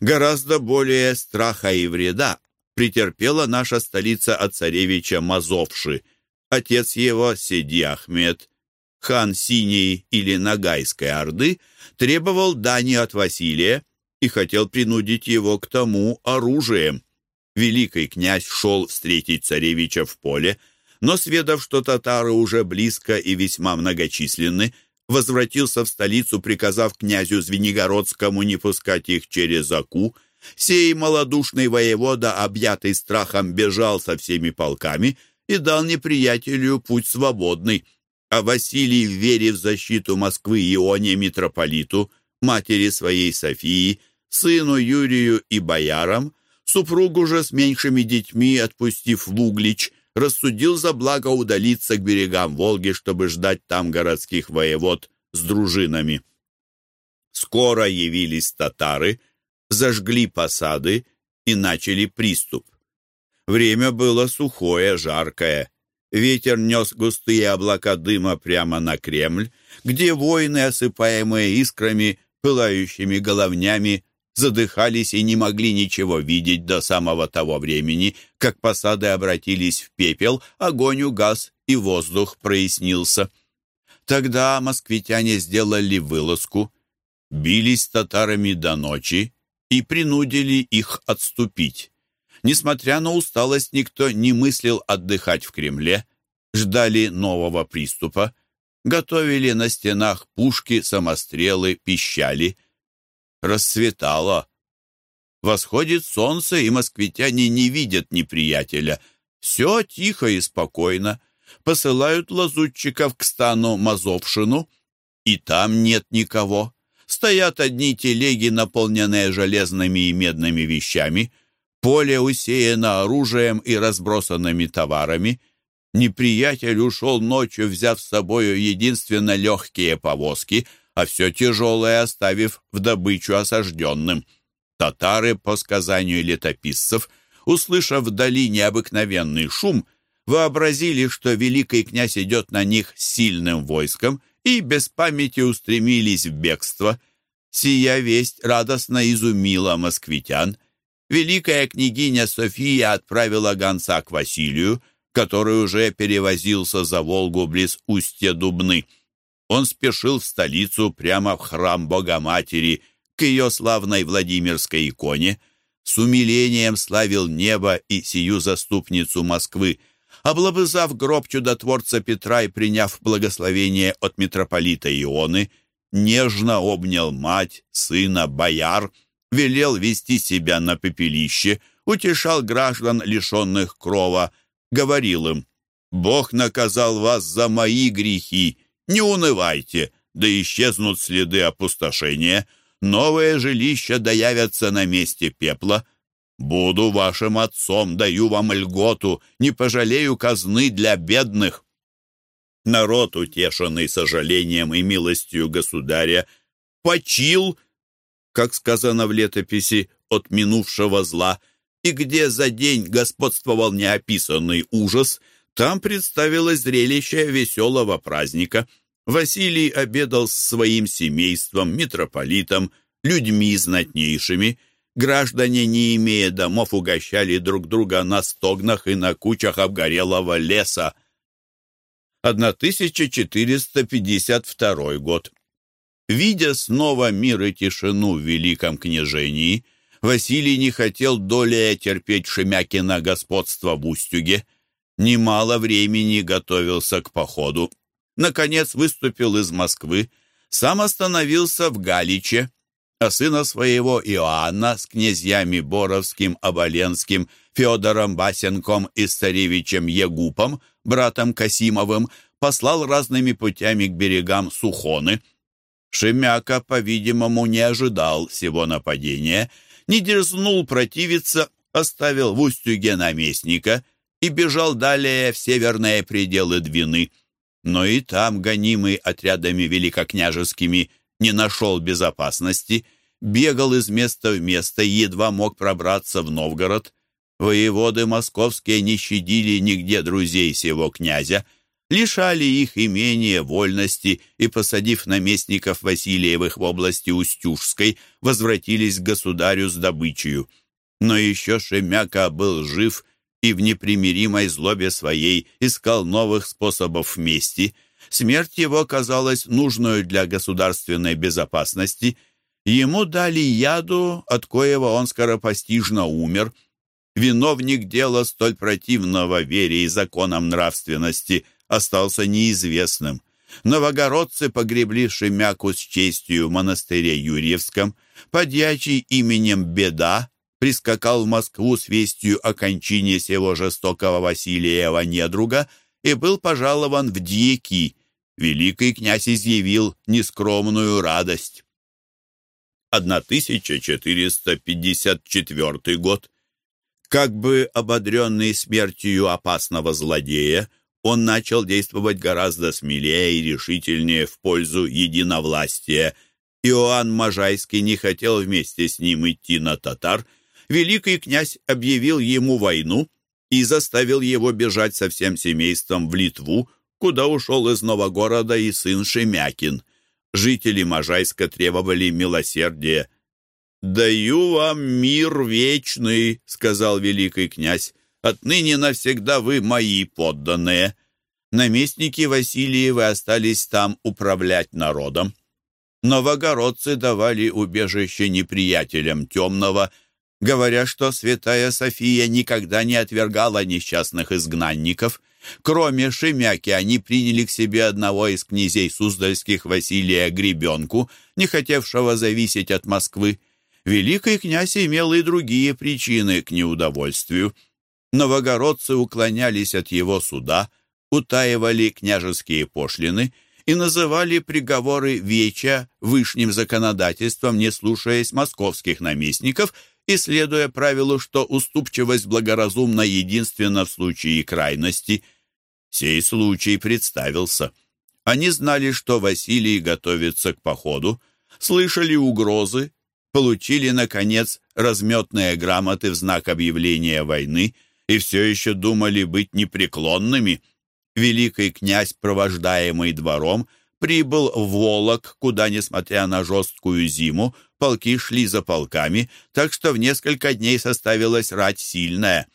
Гораздо более страха и вреда претерпела наша столица от царевича Мазовши. Отец его, Седи Ахмед, хан Синей или Нагайской Орды, требовал дани от Василия и хотел принудить его к тому оружием. Великий князь шел встретить царевича в поле, но, сведав, что татары уже близко и весьма многочисленны, возвратился в столицу, приказав князю Звенигородскому не пускать их через Аку. Сей малодушный воевода, объятый страхом, бежал со всеми полками и дал неприятелю путь свободный. А Василий, верив в защиту Москвы Ионе митрополиту, матери своей Софии, сыну Юрию и боярам, супругу же с меньшими детьми, отпустив в Углич, рассудил за благо удалиться к берегам Волги, чтобы ждать там городских воевод с дружинами. Скоро явились татары, зажгли посады и начали приступ. Время было сухое, жаркое. Ветер нес густые облака дыма прямо на Кремль, где воины, осыпаемые искрами, пылающими головнями, задыхались и не могли ничего видеть до самого того времени, как посады обратились в пепел, огонь угас и воздух прояснился. Тогда москвитяне сделали вылазку, бились с татарами до ночи и принудили их отступить. Несмотря на усталость, никто не мыслил отдыхать в Кремле, ждали нового приступа, готовили на стенах пушки, самострелы, пищали — Рассветало. Восходит солнце, и москвитяне не видят неприятеля. Все тихо и спокойно. Посылают лазутчиков к стану Мазовшину, и там нет никого. Стоят одни телеги, наполненные железными и медными вещами. Поле усеяно оружием и разбросанными товарами. Неприятель ушел ночью, взяв с собою единственно легкие повозки — а все тяжелое оставив в добычу осажденным. Татары, по сказанию летописцев, услышав вдали необыкновенный шум, вообразили, что великий князь идет на них с сильным войском и без памяти устремились в бегство. Сия весть радостно изумила москвитян. Великая княгиня София отправила гонца к Василию, который уже перевозился за Волгу близ устья Дубны. Он спешил в столицу прямо в храм Богоматери, к ее славной Владимирской иконе, с умилением славил небо и сию заступницу Москвы, облобызав гроб чудотворца Петра и приняв благословение от митрополита Ионы, нежно обнял мать, сына, бояр, велел вести себя на пепелище, утешал граждан, лишенных крова, говорил им, «Бог наказал вас за мои грехи, не унывайте, да исчезнут следы опустошения, новые жилища доявятся на месте пепла. Буду вашим отцом, даю вам льготу, не пожалею казны для бедных». Народ, утешенный сожалением и милостью государя, почил, как сказано в летописи, от минувшего зла, и где за день господствовал неописанный ужас, там представилось зрелище веселого праздника. Василий обедал с своим семейством, митрополитом, людьми знатнейшими. Граждане, не имея домов, угощали друг друга на стогнах и на кучах обгорелого леса. 1452 год. Видя снова мир и тишину в Великом княжении, Василий не хотел долее терпеть Шемякина господство в Устюге. Немало времени готовился к походу. Наконец выступил из Москвы, сам остановился в Галиче, а сына своего Иоанна с князьями Боровским, Оболенским, Федором Басенком и царевичем Егупом, братом Касимовым, послал разными путями к берегам Сухоны. Шемяка, по-видимому, не ожидал всего нападения, не дерзнул противиться, оставил в Устюге наместника и бежал далее в северные пределы Двины. Но и там, гонимый отрядами великокняжескими, не нашел безопасности, бегал из места в место и едва мог пробраться в Новгород. Воеводы московские не щадили нигде друзей сего князя, лишали их имения вольности и, посадив наместников Васильевых в области Устюжской, возвратились к государю с добычею. Но еще Шемяка был жив и в непримиримой злобе своей искал новых способов мести – Смерть его казалась нужной для государственной безопасности. Ему дали яду, от коего он скоропостижно умер. Виновник дела столь противного вере и законам нравственности остался неизвестным. Новогородцы погребли Шемяку с честью в монастыре Юрьевском. Подьячий именем Беда прискакал в Москву с вестью о кончине сего жестокого Василиева недруга и был пожалован в дьяки великий князь изъявил нескромную радость. 1454 год. Как бы ободренный смертью опасного злодея, он начал действовать гораздо смелее и решительнее в пользу единовластия. Иоанн Можайский не хотел вместе с ним идти на татар. Великий князь объявил ему войну и заставил его бежать со всем семейством в Литву, куда ушел из Новогорода и сын Шемякин. Жители Можайска требовали милосердия. «Даю вам мир вечный», — сказал великий князь. «Отныне навсегда вы мои подданные». Наместники Васильевы остались там управлять народом. Новогородцы давали убежище неприятелям темного, говоря, что святая София никогда не отвергала несчастных изгнанников. Кроме Шемяки, они приняли к себе одного из князей Суздальских Василия Гребенку, не хотевшего зависеть от Москвы. Великий князь имел и другие причины к неудовольствию. Новогородцы уклонялись от его суда, утаивали княжеские пошлины и называли приговоры веча вышним законодательством, не слушаясь московских наместников и следуя правилу, что уступчивость благоразумна единственно в случае крайности. Сей случай представился. Они знали, что Василий готовится к походу, слышали угрозы, получили, наконец, разметные грамоты в знак объявления войны и все еще думали быть непреклонными. Великий князь, провождаемый двором, прибыл в Волок, куда, несмотря на жесткую зиму, полки шли за полками, так что в несколько дней составилась рать сильная.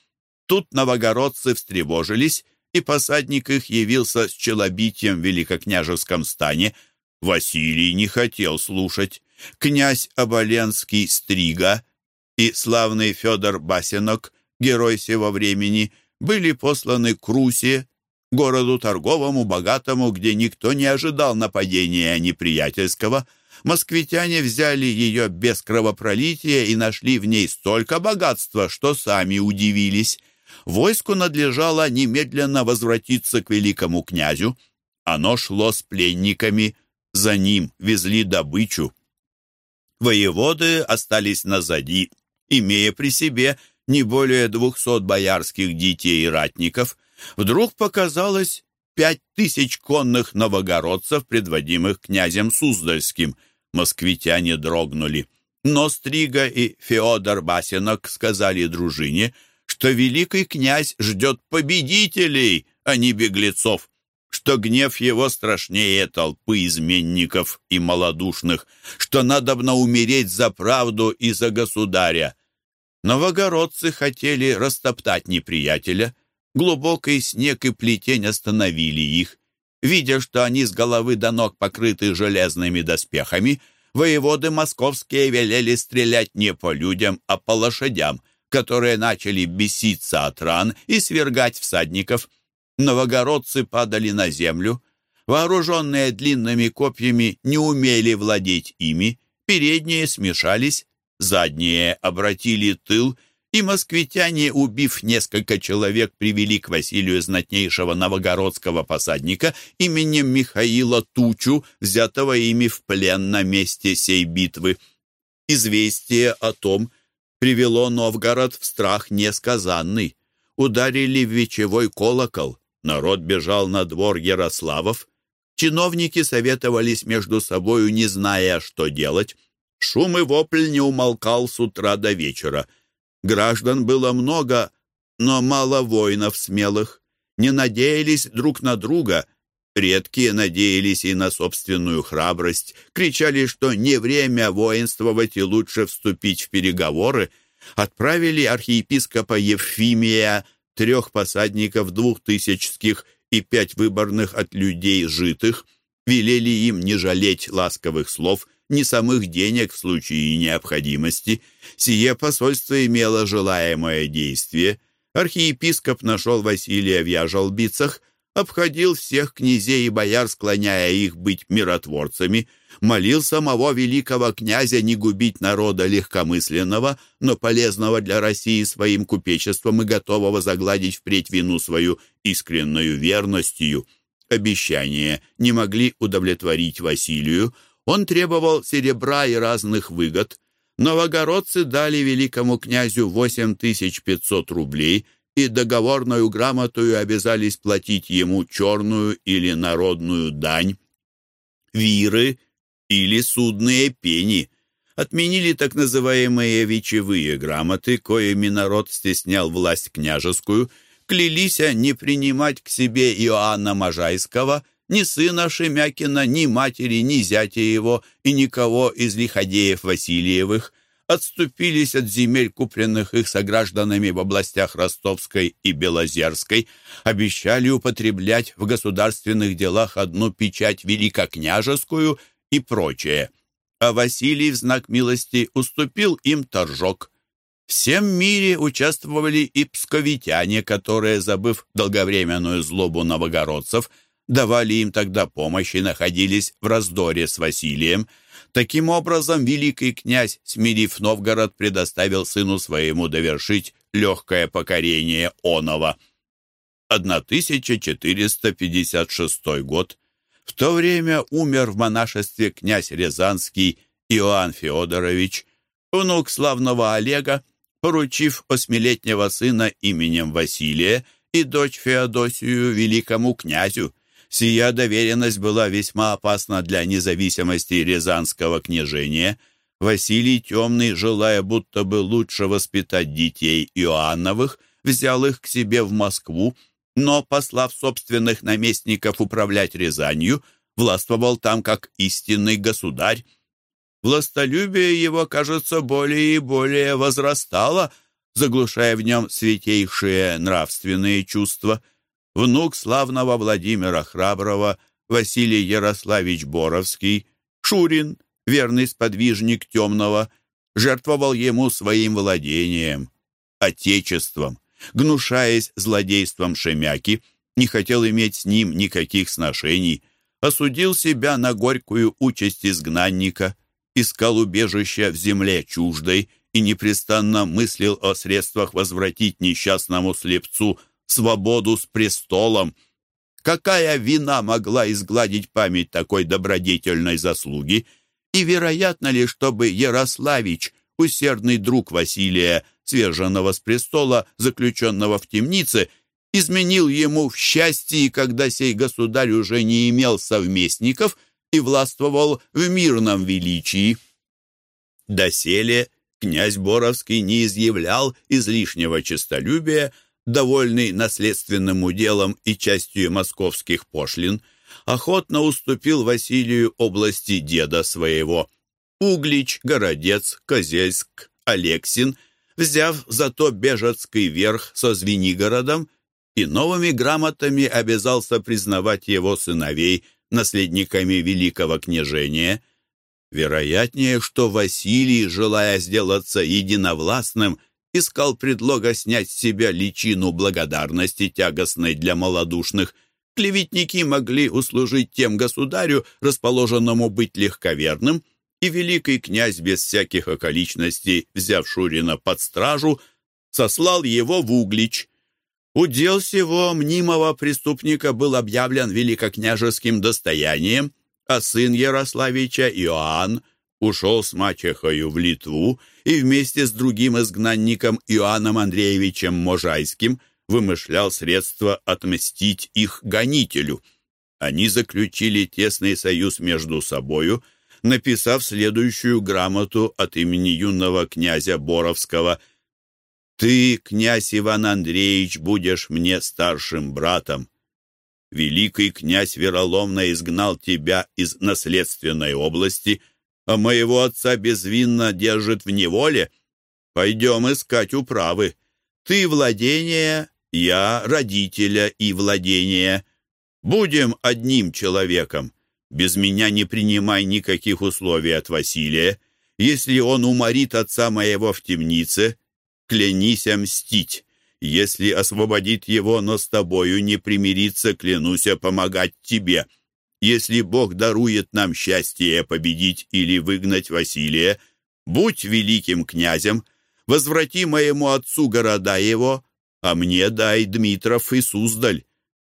Тут новогородцы встревожились, и посадник их явился с челобитием в великокняжеском стане. Василий не хотел слушать. Князь Оболенский Стрига и славный Федор Басенок, герой сего времени, были посланы к Русе, городу торговому, богатому, где никто не ожидал нападения неприятельского. Москвитяне взяли ее без кровопролития и нашли в ней столько богатства, что сами удивились. Войску надлежало немедленно возвратиться к великому князю. Оно шло с пленниками, за ним везли добычу. Воеводы остались назади, имея при себе не более двухсот боярских детей и ратников – вдруг показалось пять тысяч конных новогородцев, предводимых князем Суздальским. Москвитяне дрогнули. Но Стрига и Феодор Басинок сказали дружине, что великий князь ждет победителей, а не беглецов, что гнев его страшнее толпы изменников и малодушных, что надобно умереть за правду и за государя. Новогородцы хотели растоптать неприятеля. Глубокий снег и плетень остановили их. Видя, что они с головы до ног покрыты железными доспехами, воеводы московские велели стрелять не по людям, а по лошадям, которые начали беситься от ран и свергать всадников. Новогородцы падали на землю. Вооруженные длинными копьями не умели владеть ими, передние смешались, задние обратили тыл, и москвитяне, убив несколько человек, привели к Василию знатнейшего новогородского посадника именем Михаила Тучу, взятого ими в плен на месте сей битвы. Известие о том привело Новгород в страх несказанный. Ударили в вечевой колокол, народ бежал на двор Ярославов. Чиновники советовались между собою, не зная, что делать. Шум и вопль не умолкал с утра до вечера. Граждан было много, но мало воинов смелых. Не надеялись друг на друга. Редкие надеялись и на собственную храбрость. Кричали, что не время воинствовать и лучше вступить в переговоры. Отправили архиепископа Евфимия, трех посадников двухтысячских и пять выборных от людей житых. Велели им не жалеть ласковых слов — ни самых денег в случае необходимости. Сие посольство имело желаемое действие. Архиепископ нашел Василия в Яжелбицах, обходил всех князей и бояр, склоняя их быть миротворцами, молил самого великого князя не губить народа легкомысленного, но полезного для России своим купечеством и готового загладить впредь вину свою искренною верностью. Обещания не могли удовлетворить Василию, он требовал серебра и разных выгод. Новогородцы дали великому князю 8500 рублей и договорную грамотою обязались платить ему черную или народную дань. Виры или судные пени отменили так называемые вечевые грамоты, коими народ стеснял власть княжескую, клялись не принимать к себе Иоанна Можайского ни сына Шемякина, ни матери, ни зятя его и никого из лиходеев Васильевых, отступились от земель, купленных их согражданами в областях Ростовской и Белозерской, обещали употреблять в государственных делах одну печать великокняжескую и прочее. А Василий в знак милости уступил им торжок. Всем мире участвовали и псковитяне, которые, забыв долговременную злобу новогородцев, давали им тогда помощь и находились в раздоре с Василием. Таким образом, великий князь, смирив Новгород, предоставил сыну своему довершить легкое покорение Онова. 1456 год. В то время умер в монашестве князь Рязанский Иоанн Феодорович, внук славного Олега, поручив осьмилетнего сына именем Василия и дочь Феодосию великому князю. Сия доверенность была весьма опасна для независимости Рязанского княжения. Василий Темный, желая будто бы лучше воспитать детей Иоанновых, взял их к себе в Москву, но, послав собственных наместников управлять Рязанью, властвовал там как истинный государь. Властолюбие его, кажется, более и более возрастало, заглушая в нем святейшие нравственные чувства – внук славного Владимира Храброго, Василий Ярославич Боровский, Шурин, верный сподвижник темного, жертвовал ему своим владением, отечеством, гнушаясь злодейством Шемяки, не хотел иметь с ним никаких сношений, осудил себя на горькую участь изгнанника, искал убежища в земле чуждой и непрестанно мыслил о средствах возвратить несчастному слепцу свободу с престолом. Какая вина могла изгладить память такой добродетельной заслуги? И вероятно ли, чтобы Ярославич, усердный друг Василия, сверженного с престола, заключенного в темнице, изменил ему в счастье, когда сей государь уже не имел совместников и властвовал в мирном величии? Доселе князь Боровский не изъявлял излишнего честолюбия, довольный наследственным уделом и частью московских пошлин, охотно уступил Василию области деда своего. Углич, Городец, Козельск, Алексин, взяв зато Бежецкий верх со Звенигородом и новыми грамотами обязался признавать его сыновей наследниками великого княжения. Вероятнее, что Василий, желая сделаться единовластным, искал предлога снять с себя личину благодарности, тягостной для малодушных. Клеветники могли услужить тем государю, расположенному быть легковерным, и великий князь без всяких околичностей, взяв Шурина под стражу, сослал его в Углич. Удел сего мнимого преступника был объявлен великокняжеским достоянием, а сын Ярославича Иоанн ушел с мачехою в Литву и вместе с другим изгнанником Иоанном Андреевичем Можайским вымышлял средства отмстить их гонителю. Они заключили тесный союз между собою, написав следующую грамоту от имени юного князя Боровского «Ты, князь Иван Андреевич, будешь мне старшим братом. Великий князь вероломно изгнал тебя из наследственной области – а моего отца безвинно держит в неволе. Пойдем искать управы. Ты владение, я родителя и владение. Будем одним человеком. Без меня не принимай никаких условий от Василия. Если он уморит отца моего в темнице, клянись мстить. Если освободит его, но с тобою не примириться, клянусь помогать тебе». Если Бог дарует нам счастье победить или выгнать Василия, будь великим князем, возврати моему отцу города его, а мне дай Дмитров и Суздаль.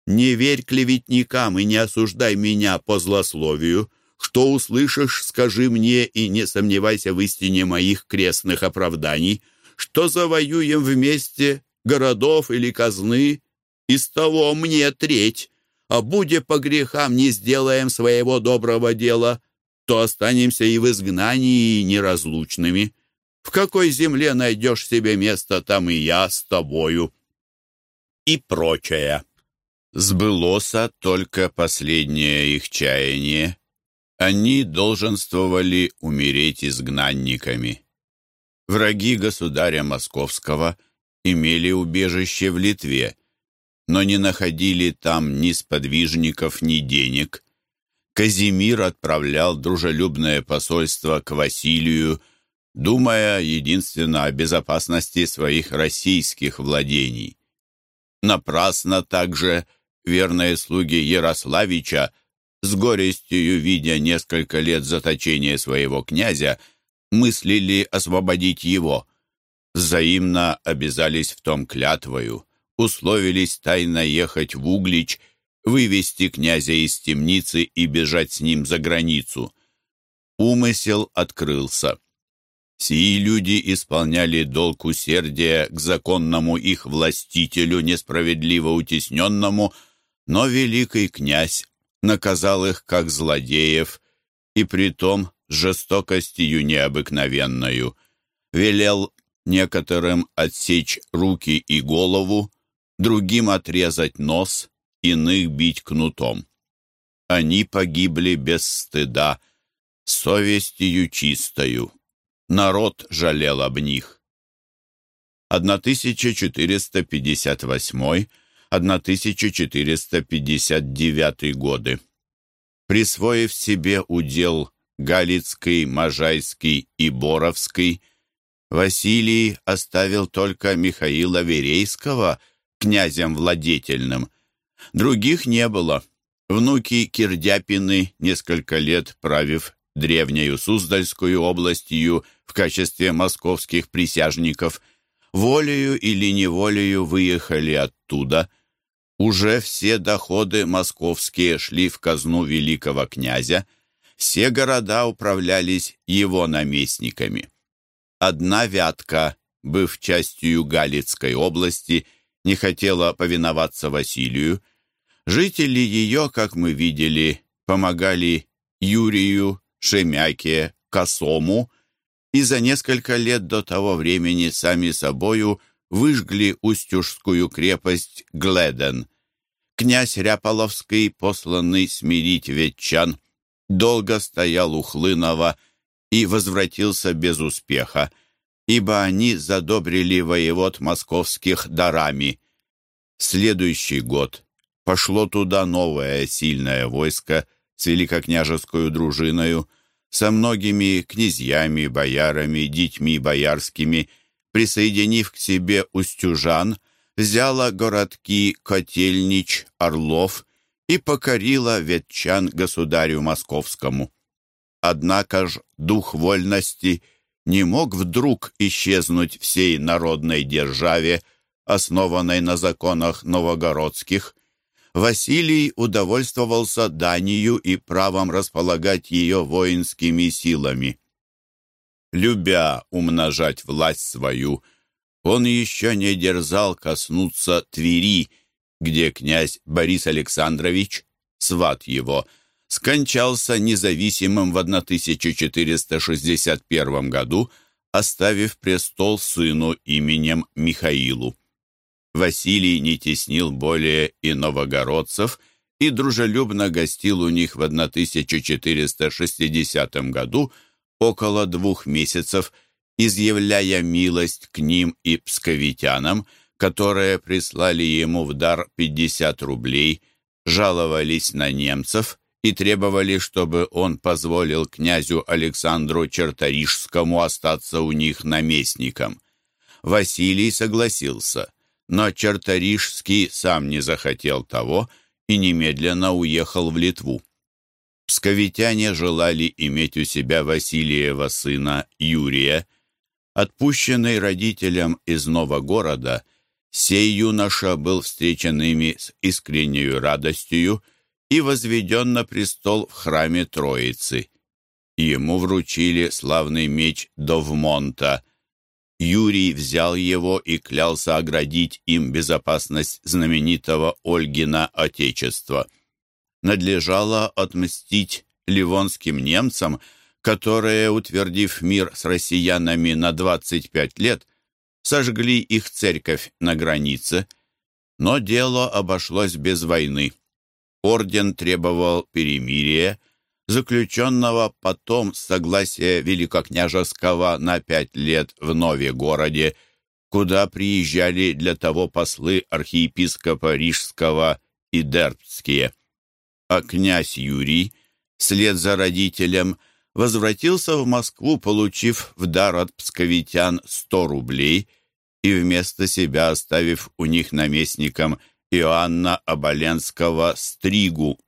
Не верь клеветникам и не осуждай меня по злословию. Что услышишь, скажи мне и не сомневайся в истине моих крестных оправданий. Что завоюем вместе, городов или казны, из того мне треть а будя по грехам не сделаем своего доброго дела, то останемся и в изгнании неразлучными. В какой земле найдешь себе место, там и я с тобою». И прочее. Сбылося только последнее их чаяние. Они долженствовали умереть изгнанниками. Враги государя Московского имели убежище в Литве, но не находили там ни сподвижников, ни денег. Казимир отправлял дружелюбное посольство к Василию, думая единственно о безопасности своих российских владений. Напрасно также верные слуги Ярославича, с горестью видя несколько лет заточения своего князя, мыслили освободить его. Взаимно обязались в том клятвою условились тайно ехать в Углич, вывести князя из темницы и бежать с ним за границу. Умысел открылся. Сии люди исполняли долг усердия к законному их властителю, несправедливо утесненному, но великий князь наказал их как злодеев, и притом с жестокостью необыкновенною, велел некоторым отсечь руки и голову, другим отрезать нос, иных бить кнутом. Они погибли без стыда, совестью чистою. Народ жалел об них. 1458-1459 годы. Присвоив себе удел Галицкий, Можайский и Боровский, Василий оставил только Михаила Верейского – князем владетельным. Других не было. Внуки Кирдяпины, несколько лет правив древнею Суздальскую областью в качестве московских присяжников, волею или неволею выехали оттуда. Уже все доходы московские шли в казну великого князя, все города управлялись его наместниками. Одна Вятка, быв частью Галицкой области, не хотела повиноваться Василию. Жители ее, как мы видели, помогали Юрию, Шемяке, Косому и за несколько лет до того времени сами собою выжгли Устюжскую крепость Гледен. Князь Ряполовский, посланный смирить ветчан, долго стоял у Хлынова и возвратился без успеха, ибо они задобрили воевод московских дарами. Следующий год пошло туда новое сильное войско с великокняжескую дружиною, со многими князьями, боярами, детьми боярскими, присоединив к себе устюжан, взяла городки Котельнич, Орлов и покорила ветчан государю московскому. Однако ж дух вольности не мог вдруг исчезнуть всей народной державе, основанной на законах новогородских. Василий удовольствовался данию и правом располагать ее воинскими силами. Любя умножать власть свою, он еще не дерзал коснуться Твери, где князь Борис Александрович, сват его, скончался независимым в 1461 году, оставив престол сыну именем Михаилу. Василий не теснил более и новогородцев и дружелюбно гостил у них в 1460 году около двух месяцев, изъявляя милость к ним и псковитянам, которые прислали ему в дар 50 рублей, жаловались на немцев и требовали, чтобы он позволил князю Александру Черторижскому остаться у них наместником. Василий согласился – но Черторижский сам не захотел того и немедленно уехал в Литву. Псковитяне желали иметь у себя Василиева сына Юрия. Отпущенный родителям из Новогорода, сей юноша был встречен ими с искренней радостью и возведен на престол в храме Троицы. Ему вручили славный меч Довмонта – Юрий взял его и клялся оградить им безопасность знаменитого Ольгина Отечества. Надлежало отмстить ливонским немцам, которые, утвердив мир с россиянами на 25 лет, сожгли их церковь на границе. Но дело обошлось без войны. Орден требовал перемирия, заключенного потом согласия великокняжеского на пять лет в Нове-городе, куда приезжали для того послы архиепископа Рижского и Дербцкие. А князь Юрий, вслед за родителем, возвратился в Москву, получив в дар от псковитян сто рублей и вместо себя оставив у них наместником Иоанна Оболенского Стригу,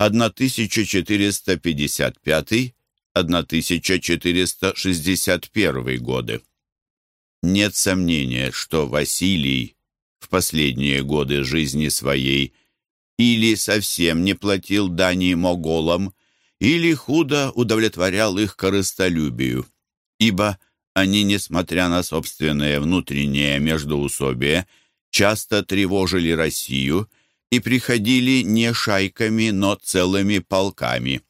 1455-1461 годы. Нет сомнения, что Василий в последние годы жизни своей или совсем не платил дани моголам, или худо удовлетворял их корыстолюбию, ибо они, несмотря на собственное внутреннее междоусобие, часто тревожили Россию и приходили не шайками, но целыми полками.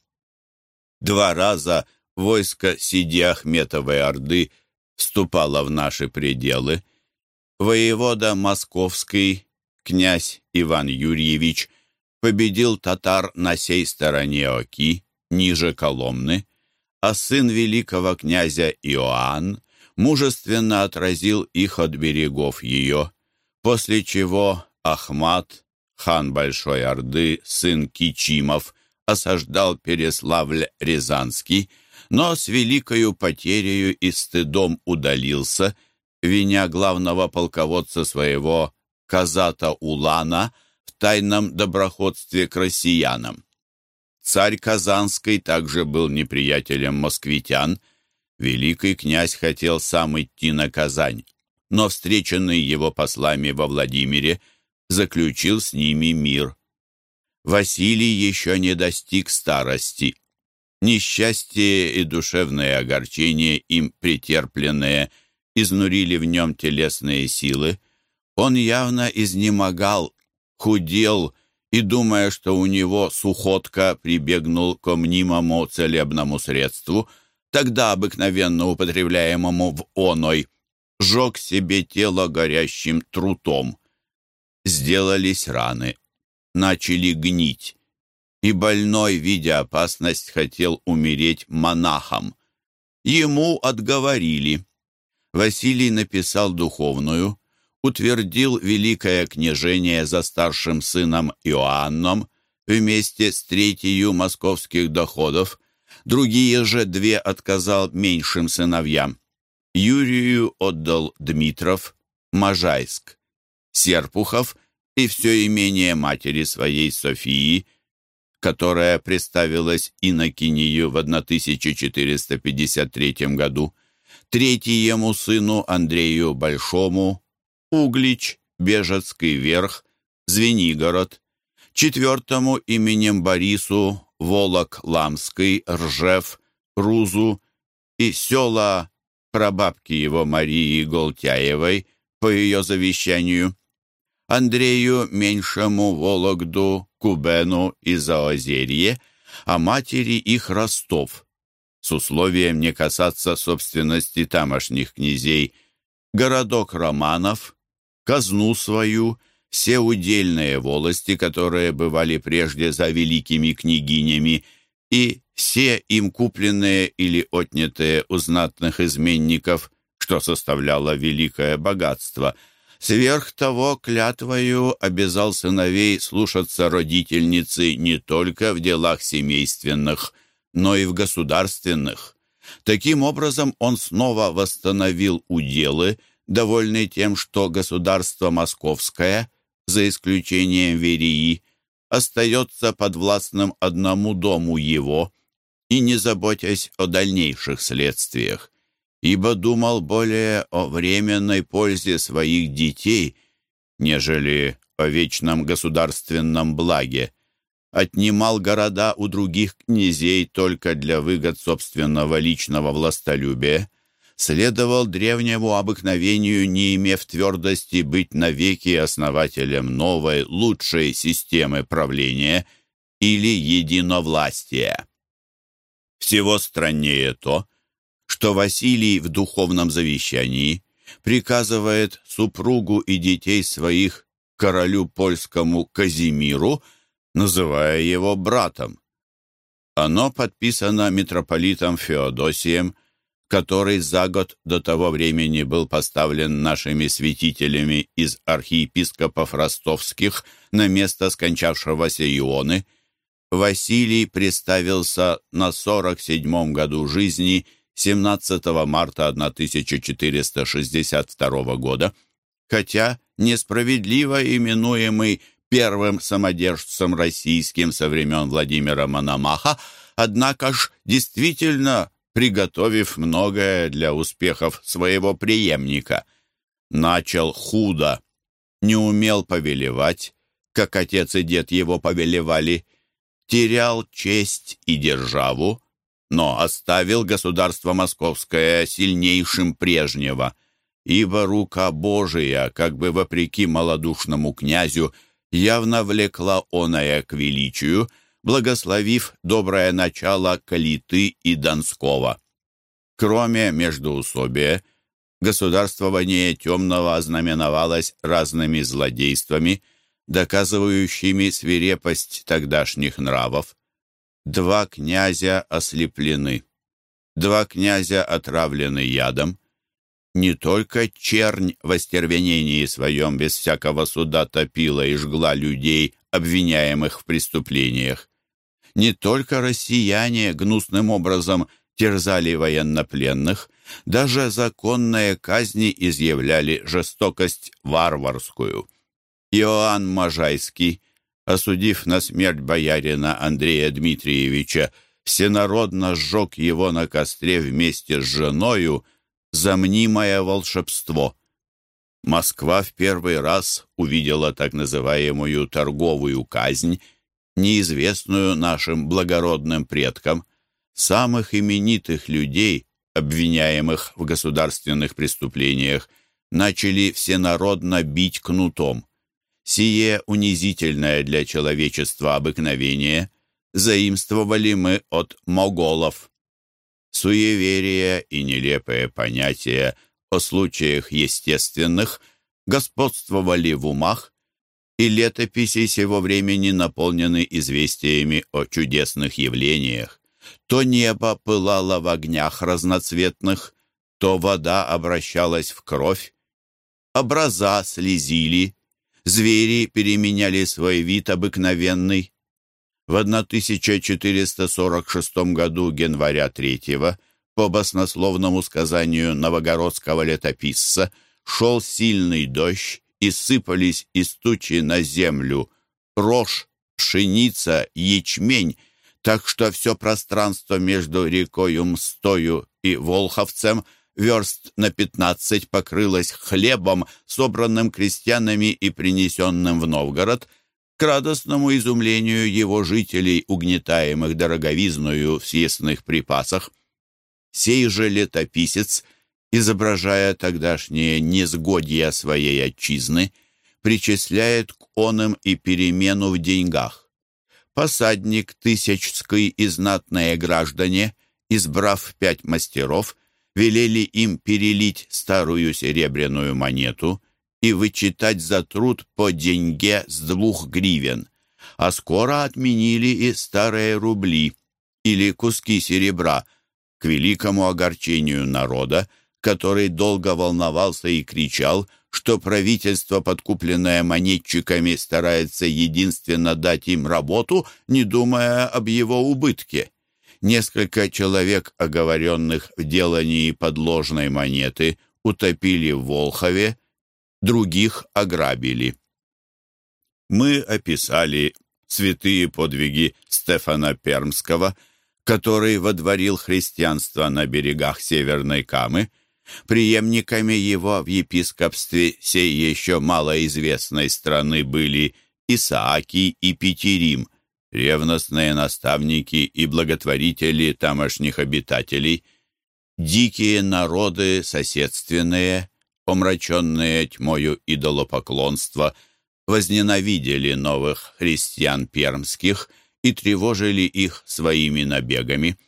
Два раза войско Сиди Ахметовой Орды вступало в наши пределы. Воевода Московский, князь Иван Юрьевич, победил татар на сей стороне Оки, ниже Коломны, а сын великого князя Иоанн мужественно отразил их от берегов ее, после чего Ахмат, хан Большой Орды, сын Кичимов, осаждал Переславль-Рязанский, но с великою потерею и стыдом удалился, виня главного полководца своего Казата Улана в тайном доброходстве к россиянам. Царь Казанский также был неприятелем москвитян. Великий князь хотел сам идти на Казань, но встреченный его послами во Владимире – заключил с ними мир. Василий еще не достиг старости. Несчастье и душевное огорчение, им претерпленные, изнурили в нем телесные силы. Он явно изнемогал, худел и, думая, что у него сухотка, прибегнул к мнимому целебному средству, тогда обыкновенно употребляемому в оной, жег себе тело горящим трутом. Сделались раны, начали гнить, и больной, видя опасность, хотел умереть монахом. Ему отговорили. Василий написал духовную, утвердил великое княжение за старшим сыном Иоанном вместе с третью московских доходов, другие же две отказал меньшим сыновьям. Юрию отдал Дмитров, Можайск, Серпухов и все имение матери своей Софии, которая представилась Инокинию в 1453 году, третьему сыну Андрею Большому, Углич, Бежецкий верх, Звенигород, четвертому именем Борису, Волок Ламский, Ржев, Рузу и села прабабки его Марии Голтяевой по ее завещанию, Андрею Меньшему, Вологду, Кубену и Заозерье, а матери их Ростов, с условием не касаться собственности тамошних князей, городок Романов, казну свою, все удельные волости, которые бывали прежде за великими княгинями, и все им купленные или отнятые у знатных изменников, что составляло великое богатство. Сверх того, клятвою обязал сыновей слушаться родительницы не только в делах семейственных, но и в государственных. Таким образом, он снова восстановил уделы, довольный тем, что государство московское, за исключением Верии, остается подвластным одному дому его и не заботясь о дальнейших следствиях, ибо думал более о временной пользе своих детей, нежели о вечном государственном благе, отнимал города у других князей только для выгод собственного личного властолюбия, следовал древнему обыкновению, не имев твердости быть навеки основателем новой, лучшей системы правления или единовластия. Всего страннее то, что Василий в духовном завещании приказывает супругу и детей своих королю польскому Казимиру, называя его братом. Оно подписано митрополитом Феодосием, который за год до того времени был поставлен нашими святителями из архиепископов ростовских на место скончавшегося Ионы, Василий представился на 47-м году жизни 17 марта 1462 года, хотя несправедливо именуемый первым самодержцем российским со времен Владимира Мономаха, однако ж действительно приготовив многое для успехов своего преемника. Начал худо, не умел повелевать, как отец и дед его повелевали, терял честь и державу, но оставил государство московское сильнейшим прежнего, ибо рука Божия, как бы вопреки малодушному князю, явно влекла оное к величию, благословив доброе начало Калиты и Донского. Кроме междоусобия, государствование темного ознаменовалось разными злодействами, доказывающими свирепость тогдашних нравов. Два князя ослеплены, два князя отравлены ядом. Не только чернь в остервенении своем без всякого суда топила и жгла людей, обвиняемых в преступлениях. Не только россияне гнусным образом терзали военнопленных, даже законные казни изъявляли жестокость варварскую. Иоанн Можайский, осудив на смерть боярина Андрея Дмитриевича, всенародно сжег его на костре вместе с женою за мнимое волшебство. Москва в первый раз увидела так называемую торговую казнь, неизвестную нашим благородным предкам, самых именитых людей, обвиняемых в государственных преступлениях, начали всенародно бить кнутом. Сие унизительное для человечества обыкновение заимствовали мы от моголов. суеверия и нелепые понятия о случаях естественных господствовали в умах, и летописи сего времени наполнены известиями о чудесных явлениях. То небо пылало в огнях разноцветных, то вода обращалась в кровь, образа слезили, звери переменяли свой вид обыкновенный. В 1446 году января 3 по баснословному сказанию новогородского летописца шел сильный дождь, и сыпались из тучи на землю рожь, пшеница, ячмень, так что все пространство между рекою Мстою и Волховцем верст на пятнадцать покрылось хлебом, собранным крестьянами и принесенным в Новгород, к радостному изумлению его жителей, угнетаемых дороговизною в съестных припасах. Сей же летописец, изображая тогдашнее несгодье своей отчизны, причисляет к оным и перемену в деньгах. Посадник Тысячский и знатные граждане, избрав пять мастеров, велели им перелить старую серебряную монету и вычитать за труд по деньге с двух гривен, а скоро отменили и старые рубли или куски серебра к великому огорчению народа, который долго волновался и кричал, что правительство, подкупленное монетчиками, старается единственно дать им работу, не думая об его убытке. Несколько человек, оговоренных в делании подложной монеты, утопили в Волхове, других ограбили. Мы описали святые подвиги Стефана Пермского, который водворил христианство на берегах Северной Камы. Преемниками его в епископстве сей еще малоизвестной страны были Исааки и Петерим – ревностные наставники и благотворители тамошних обитателей, дикие народы соседственные, омраченные тьмою идолопоклонства, возненавидели новых христиан пермских и тревожили их своими набегами.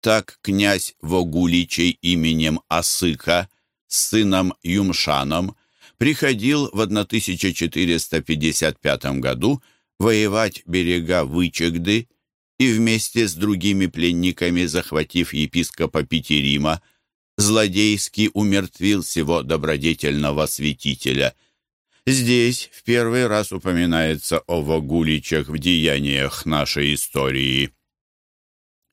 Так князь Вогуличей именем Асыка с сыном Юмшаном приходил в 1455 году воевать берега Вычегды и вместе с другими пленниками, захватив епископа Петерима, злодейски умертвил всего добродетельного святителя. Здесь в первый раз упоминается о Вагуличах в деяниях нашей истории.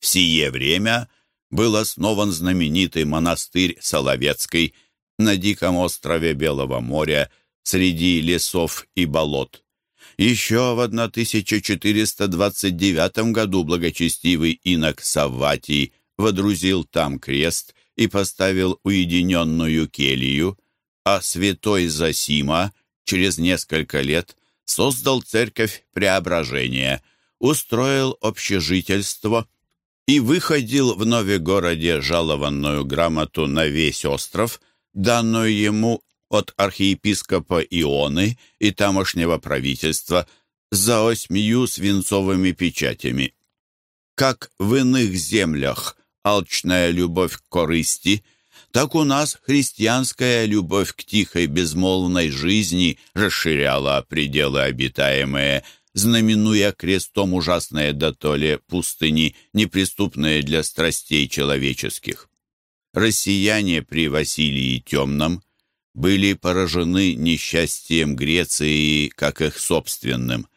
В сие время был основан знаменитый монастырь Соловецкий на диком острове Белого моря среди лесов и болот. Еще в 1429 году благочестивый инок Савватий водрузил там крест и поставил уединенную келью, а святой Засима через несколько лет создал церковь Преображения, устроил общежительство и выходил в Новегороде жалованную грамоту на весь остров, данную ему от архиепископа Ионы и тамошнего правительства за осьмию свинцовыми печатями. Как в иных землях алчная любовь к корысти, так у нас христианская любовь к тихой безмолвной жизни расширяла пределы обитаемые, знаменуя крестом ужасные дотоле пустыни, неприступные для страстей человеческих. Россияне при Василии Темном были поражены несчастьем Греции, как их собственным.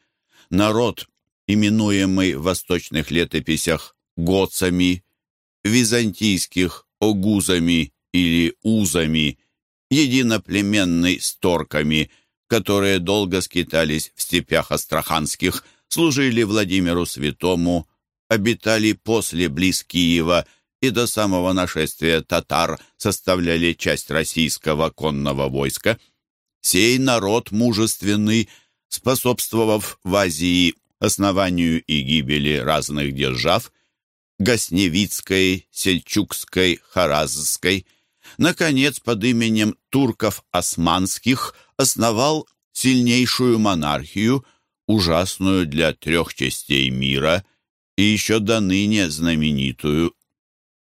Народ, именуемый в восточных летописях гоцами, византийских огузами или узами, единоплеменный с торками, которые долго скитались в степях астраханских, служили Владимиру Святому, обитали после близ Киева – и до самого нашествия татар составляли часть российского конного войска. Сей народ мужественный, способствовав в Азии основанию и гибели разных держав, Гасневицкой, Сельчукской, Харазской, наконец, под именем турков османских основал сильнейшую монархию, ужасную для трех частей мира и еще до ныне знаменитую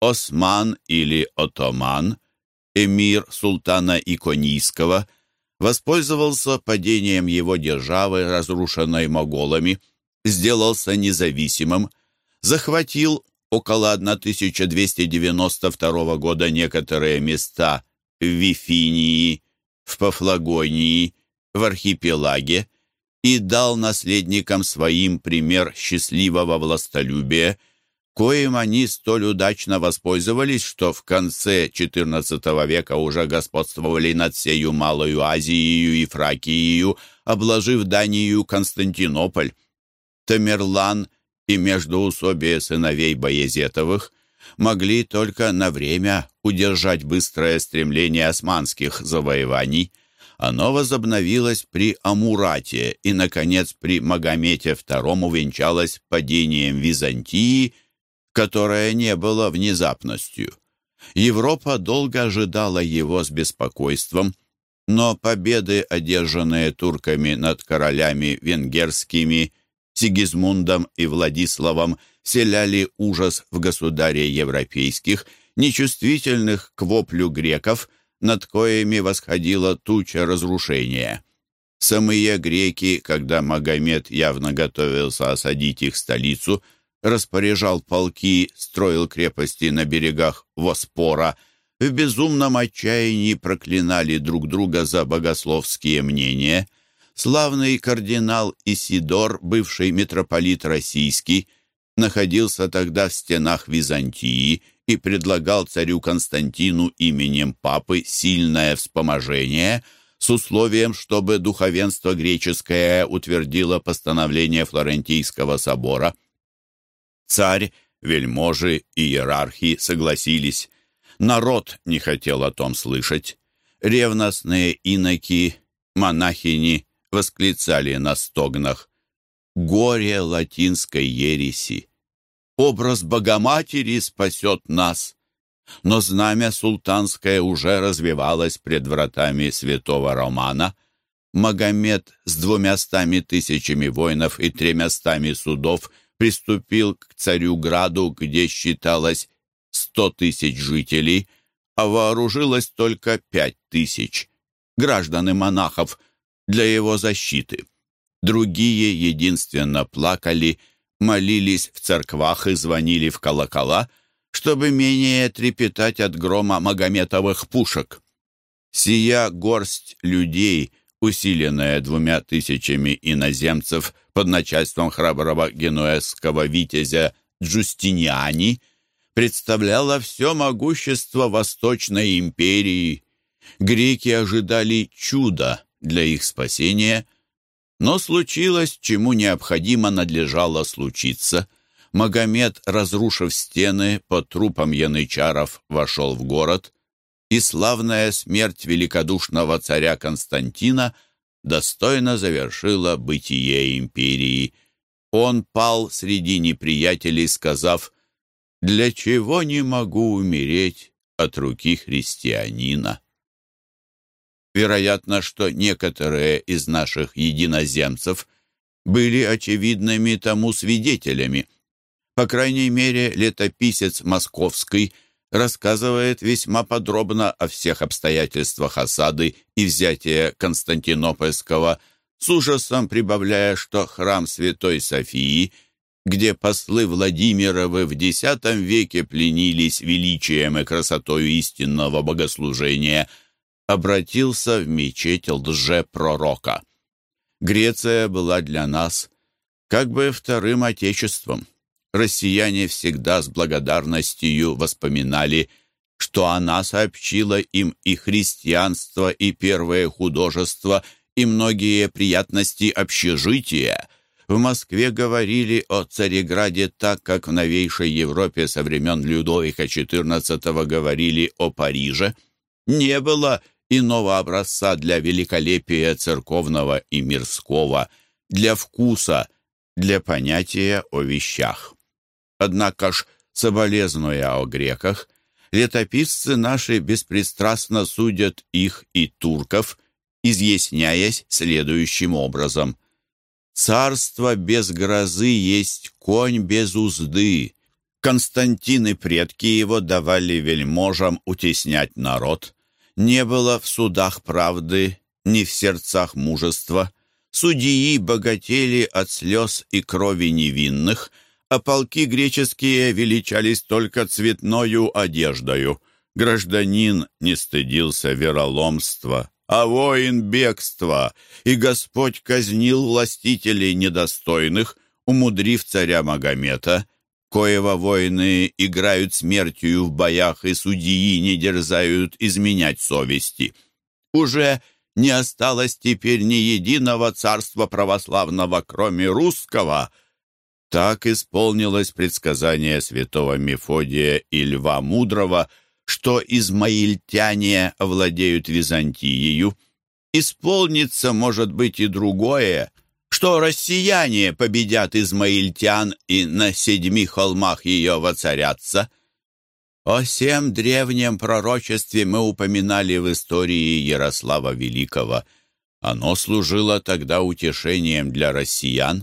Осман или Отоман, эмир султана Иконийского, воспользовался падением его державы, разрушенной моголами, сделался независимым, захватил около 1292 года некоторые места в Вифинии, в Пафлагонии, в архипелаге и дал наследникам своим пример счастливого властолюбия, коим они столь удачно воспользовались, что в конце XIV века уже господствовали над всею Малою Азией и Фракией, обложив Данию Константинополь. Тамерлан и междоусобие сыновей Боязетовых могли только на время удержать быстрое стремление османских завоеваний. Оно возобновилось при Амурате и, наконец, при Магомете II венчалось падением Византии, которое не было внезапностью. Европа долго ожидала его с беспокойством, но победы, одержанные турками над королями венгерскими, Сигизмундом и Владиславом, вселяли ужас в государе европейских, нечувствительных к воплю греков, над коими восходила туча разрушения. Самые греки, когда Магомед явно готовился осадить их столицу, распоряжал полки, строил крепости на берегах Воспора, в безумном отчаянии проклинали друг друга за богословские мнения. Славный кардинал Исидор, бывший митрополит российский, находился тогда в стенах Византии и предлагал царю Константину именем папы сильное вспоможение с условием, чтобы духовенство греческое утвердило постановление Флорентийского собора. Царь, вельможи и иерархи согласились. Народ не хотел о том слышать. Ревностные иноки, монахини восклицали на стогнах. «Горе латинской ереси! Образ Богоматери спасет нас!» Но знамя султанское уже развивалось пред вратами святого Романа. Магомед с двумястами тысячами воинов и тремястами судов приступил к царю Граду, где считалось сто тысяч жителей, а вооружилось только пять тысяч граждан и монахов для его защиты. Другие единственно плакали, молились в церквах и звонили в колокола, чтобы менее трепетать от грома магометовых пушек. Сия горсть людей, усиленная двумя тысячами иноземцев под начальством храброго генуэзского витязя Джустиниани, представляла все могущество Восточной империи. Греки ожидали чуда для их спасения – но случилось, чему необходимо надлежало случиться. Магомед, разрушив стены, по трупам янычаров вошел в город, и славная смерть великодушного царя Константина достойно завершила бытие империи. Он пал среди неприятелей, сказав «Для чего не могу умереть от руки христианина?» Вероятно, что некоторые из наших единоземцев были очевидными тому свидетелями. По крайней мере, летописец московский рассказывает весьма подробно о всех обстоятельствах осады и взятия Константинопольского, с ужасом прибавляя, что храм Святой Софии, где послы Владимировы в X веке пленились величием и красотой истинного богослужения – обратился в мечеть лже-пророка. Греция была для нас как бы вторым отечеством. Россияне всегда с благодарностью воспоминали, что она сообщила им и христианство, и первое художество, и многие приятности общежития. В Москве говорили о Цареграде так, как в новейшей Европе со времен Людовика XIV говорили о Париже. Не было иного образца для великолепия церковного и мирского, для вкуса, для понятия о вещах. Однако ж, соболезнуя о греках, летописцы наши беспристрастно судят их и турков, изъясняясь следующим образом. «Царство без грозы есть конь без узды, Константин и предки его давали вельможам утеснять народ. Не было в судах правды, ни в сердцах мужества. Судьи богатели от слез и крови невинных, а полки греческие величались только цветною одеждою. Гражданин не стыдился вероломства, а воин бегства, и Господь казнил властителей недостойных, умудрив царя Магомета, коего воины играют смертью в боях, и судьи не дерзают изменять совести. Уже не осталось теперь ни единого царства православного, кроме русского. Так исполнилось предсказание святого Мефодия и Льва Мудрого, что измаильтяне владеют Византией. Исполнится, может быть, и другое, что россияне победят измаильтян и на седьми холмах ее воцарятся. О всем древнем пророчестве мы упоминали в истории Ярослава Великого. Оно служило тогда утешением для россиян.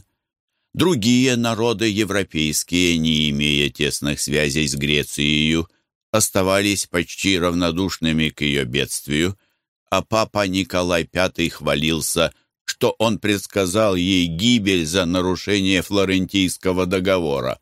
Другие народы европейские, не имея тесных связей с Грецией, оставались почти равнодушными к ее бедствию, а папа Николай V хвалился – что он предсказал ей гибель за нарушение Флорентийского договора.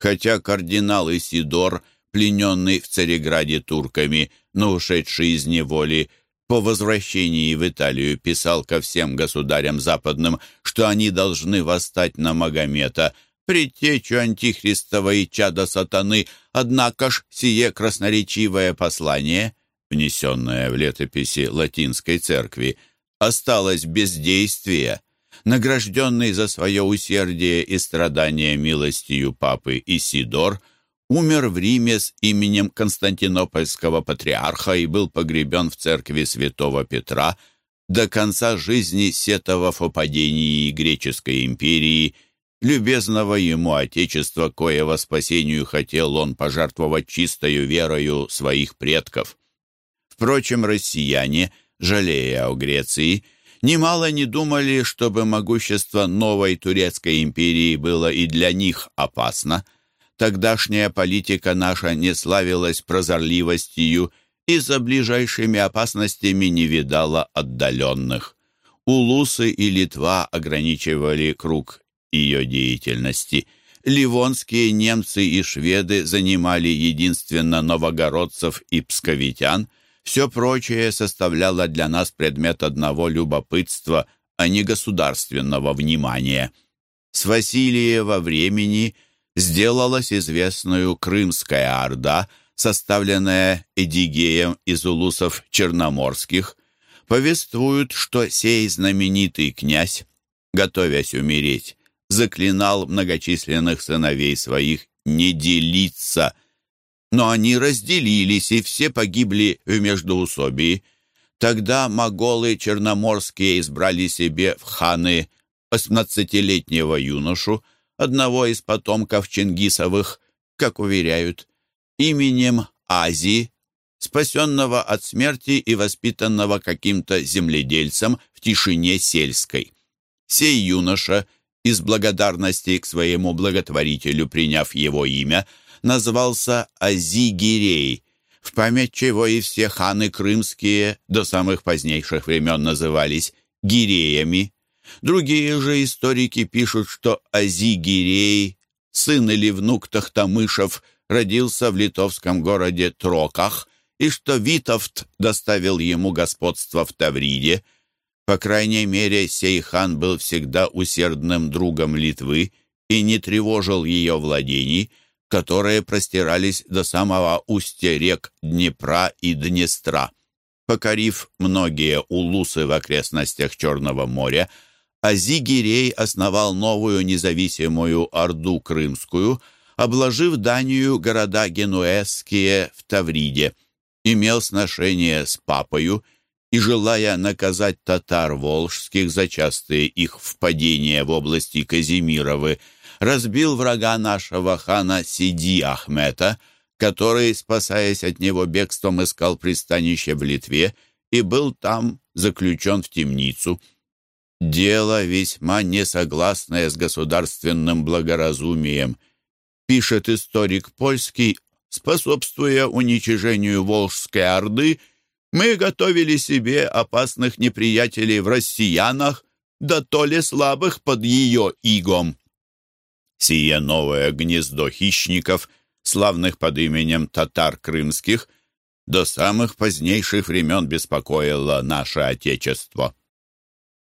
Хотя кардинал Исидор, плененный в Цареграде турками, но ушедший из неволи, по возвращении в Италию писал ко всем государям западным, что они должны восстать на Магомета, предтечу Антихристова и чада сатаны, однако ж сие красноречивое послание, внесенное в летописи латинской церкви, осталось без действия, награжденный за свое усердие и страдания милостью папы Исидор, умер в Риме с именем Константинопольского патриарха и был погребен в церкви святого Петра, до конца жизни сетовав о падении греческой империи, любезного ему отечества, коего спасению хотел он пожертвовать чистою верою своих предков. Впрочем, россияне – жалея о Греции, немало не думали, чтобы могущество новой турецкой империи было и для них опасно. Тогдашняя политика наша не славилась прозорливостью и за ближайшими опасностями не видала отдаленных. Улусы и Литва ограничивали круг ее деятельности. Ливонские немцы и шведы занимали единственно новогородцев и псковитян – все прочее составляло для нас предмет одного любопытства, а не государственного внимания. С Василиева времени сделалась известную Крымская Орда, составленная Эдигеем из улусов черноморских. Повествуют, что сей знаменитый князь, готовясь умереть, заклинал многочисленных сыновей своих не делиться – но они разделились, и все погибли в междоусобии. Тогда моголы черноморские избрали себе в ханы восемнадцатилетнего юношу, одного из потомков Чингисовых, как уверяют, именем Ази, спасенного от смерти и воспитанного каким-то земледельцем в тишине сельской. Сей юноша, из благодарности к своему благотворителю приняв его имя, назвался Азигирей, в память чего и все ханы крымские до самых позднейших времен назывались гиреями. Другие же историки пишут, что Азигирей, сын или внук Тахтамышев, родился в литовском городе Троках, и что Витовт доставил ему господство в Тавриде. По крайней мере, сей хан был всегда усердным другом Литвы и не тревожил ее владений, которые простирались до самого устья рек Днепра и Днестра. Покорив многие улусы в окрестностях Черного моря, Азигирей основал новую независимую Орду Крымскую, обложив Данию города генуэзские в Тавриде, имел сношение с папою и, желая наказать татар волжских за частые их впадения в области Казимировы, разбил врага нашего хана Сиди Ахмета, который, спасаясь от него бегством, искал пристанище в Литве и был там заключен в темницу. Дело весьма несогласное с государственным благоразумием. пишет историк польский, способствуя уничижению Волжской Орды, мы готовили себе опасных неприятелей в россиянах, да то ли слабых под ее игом. Сие новое гнездо хищников, славных под именем татар крымских, до самых позднейших времен беспокоило наше Отечество.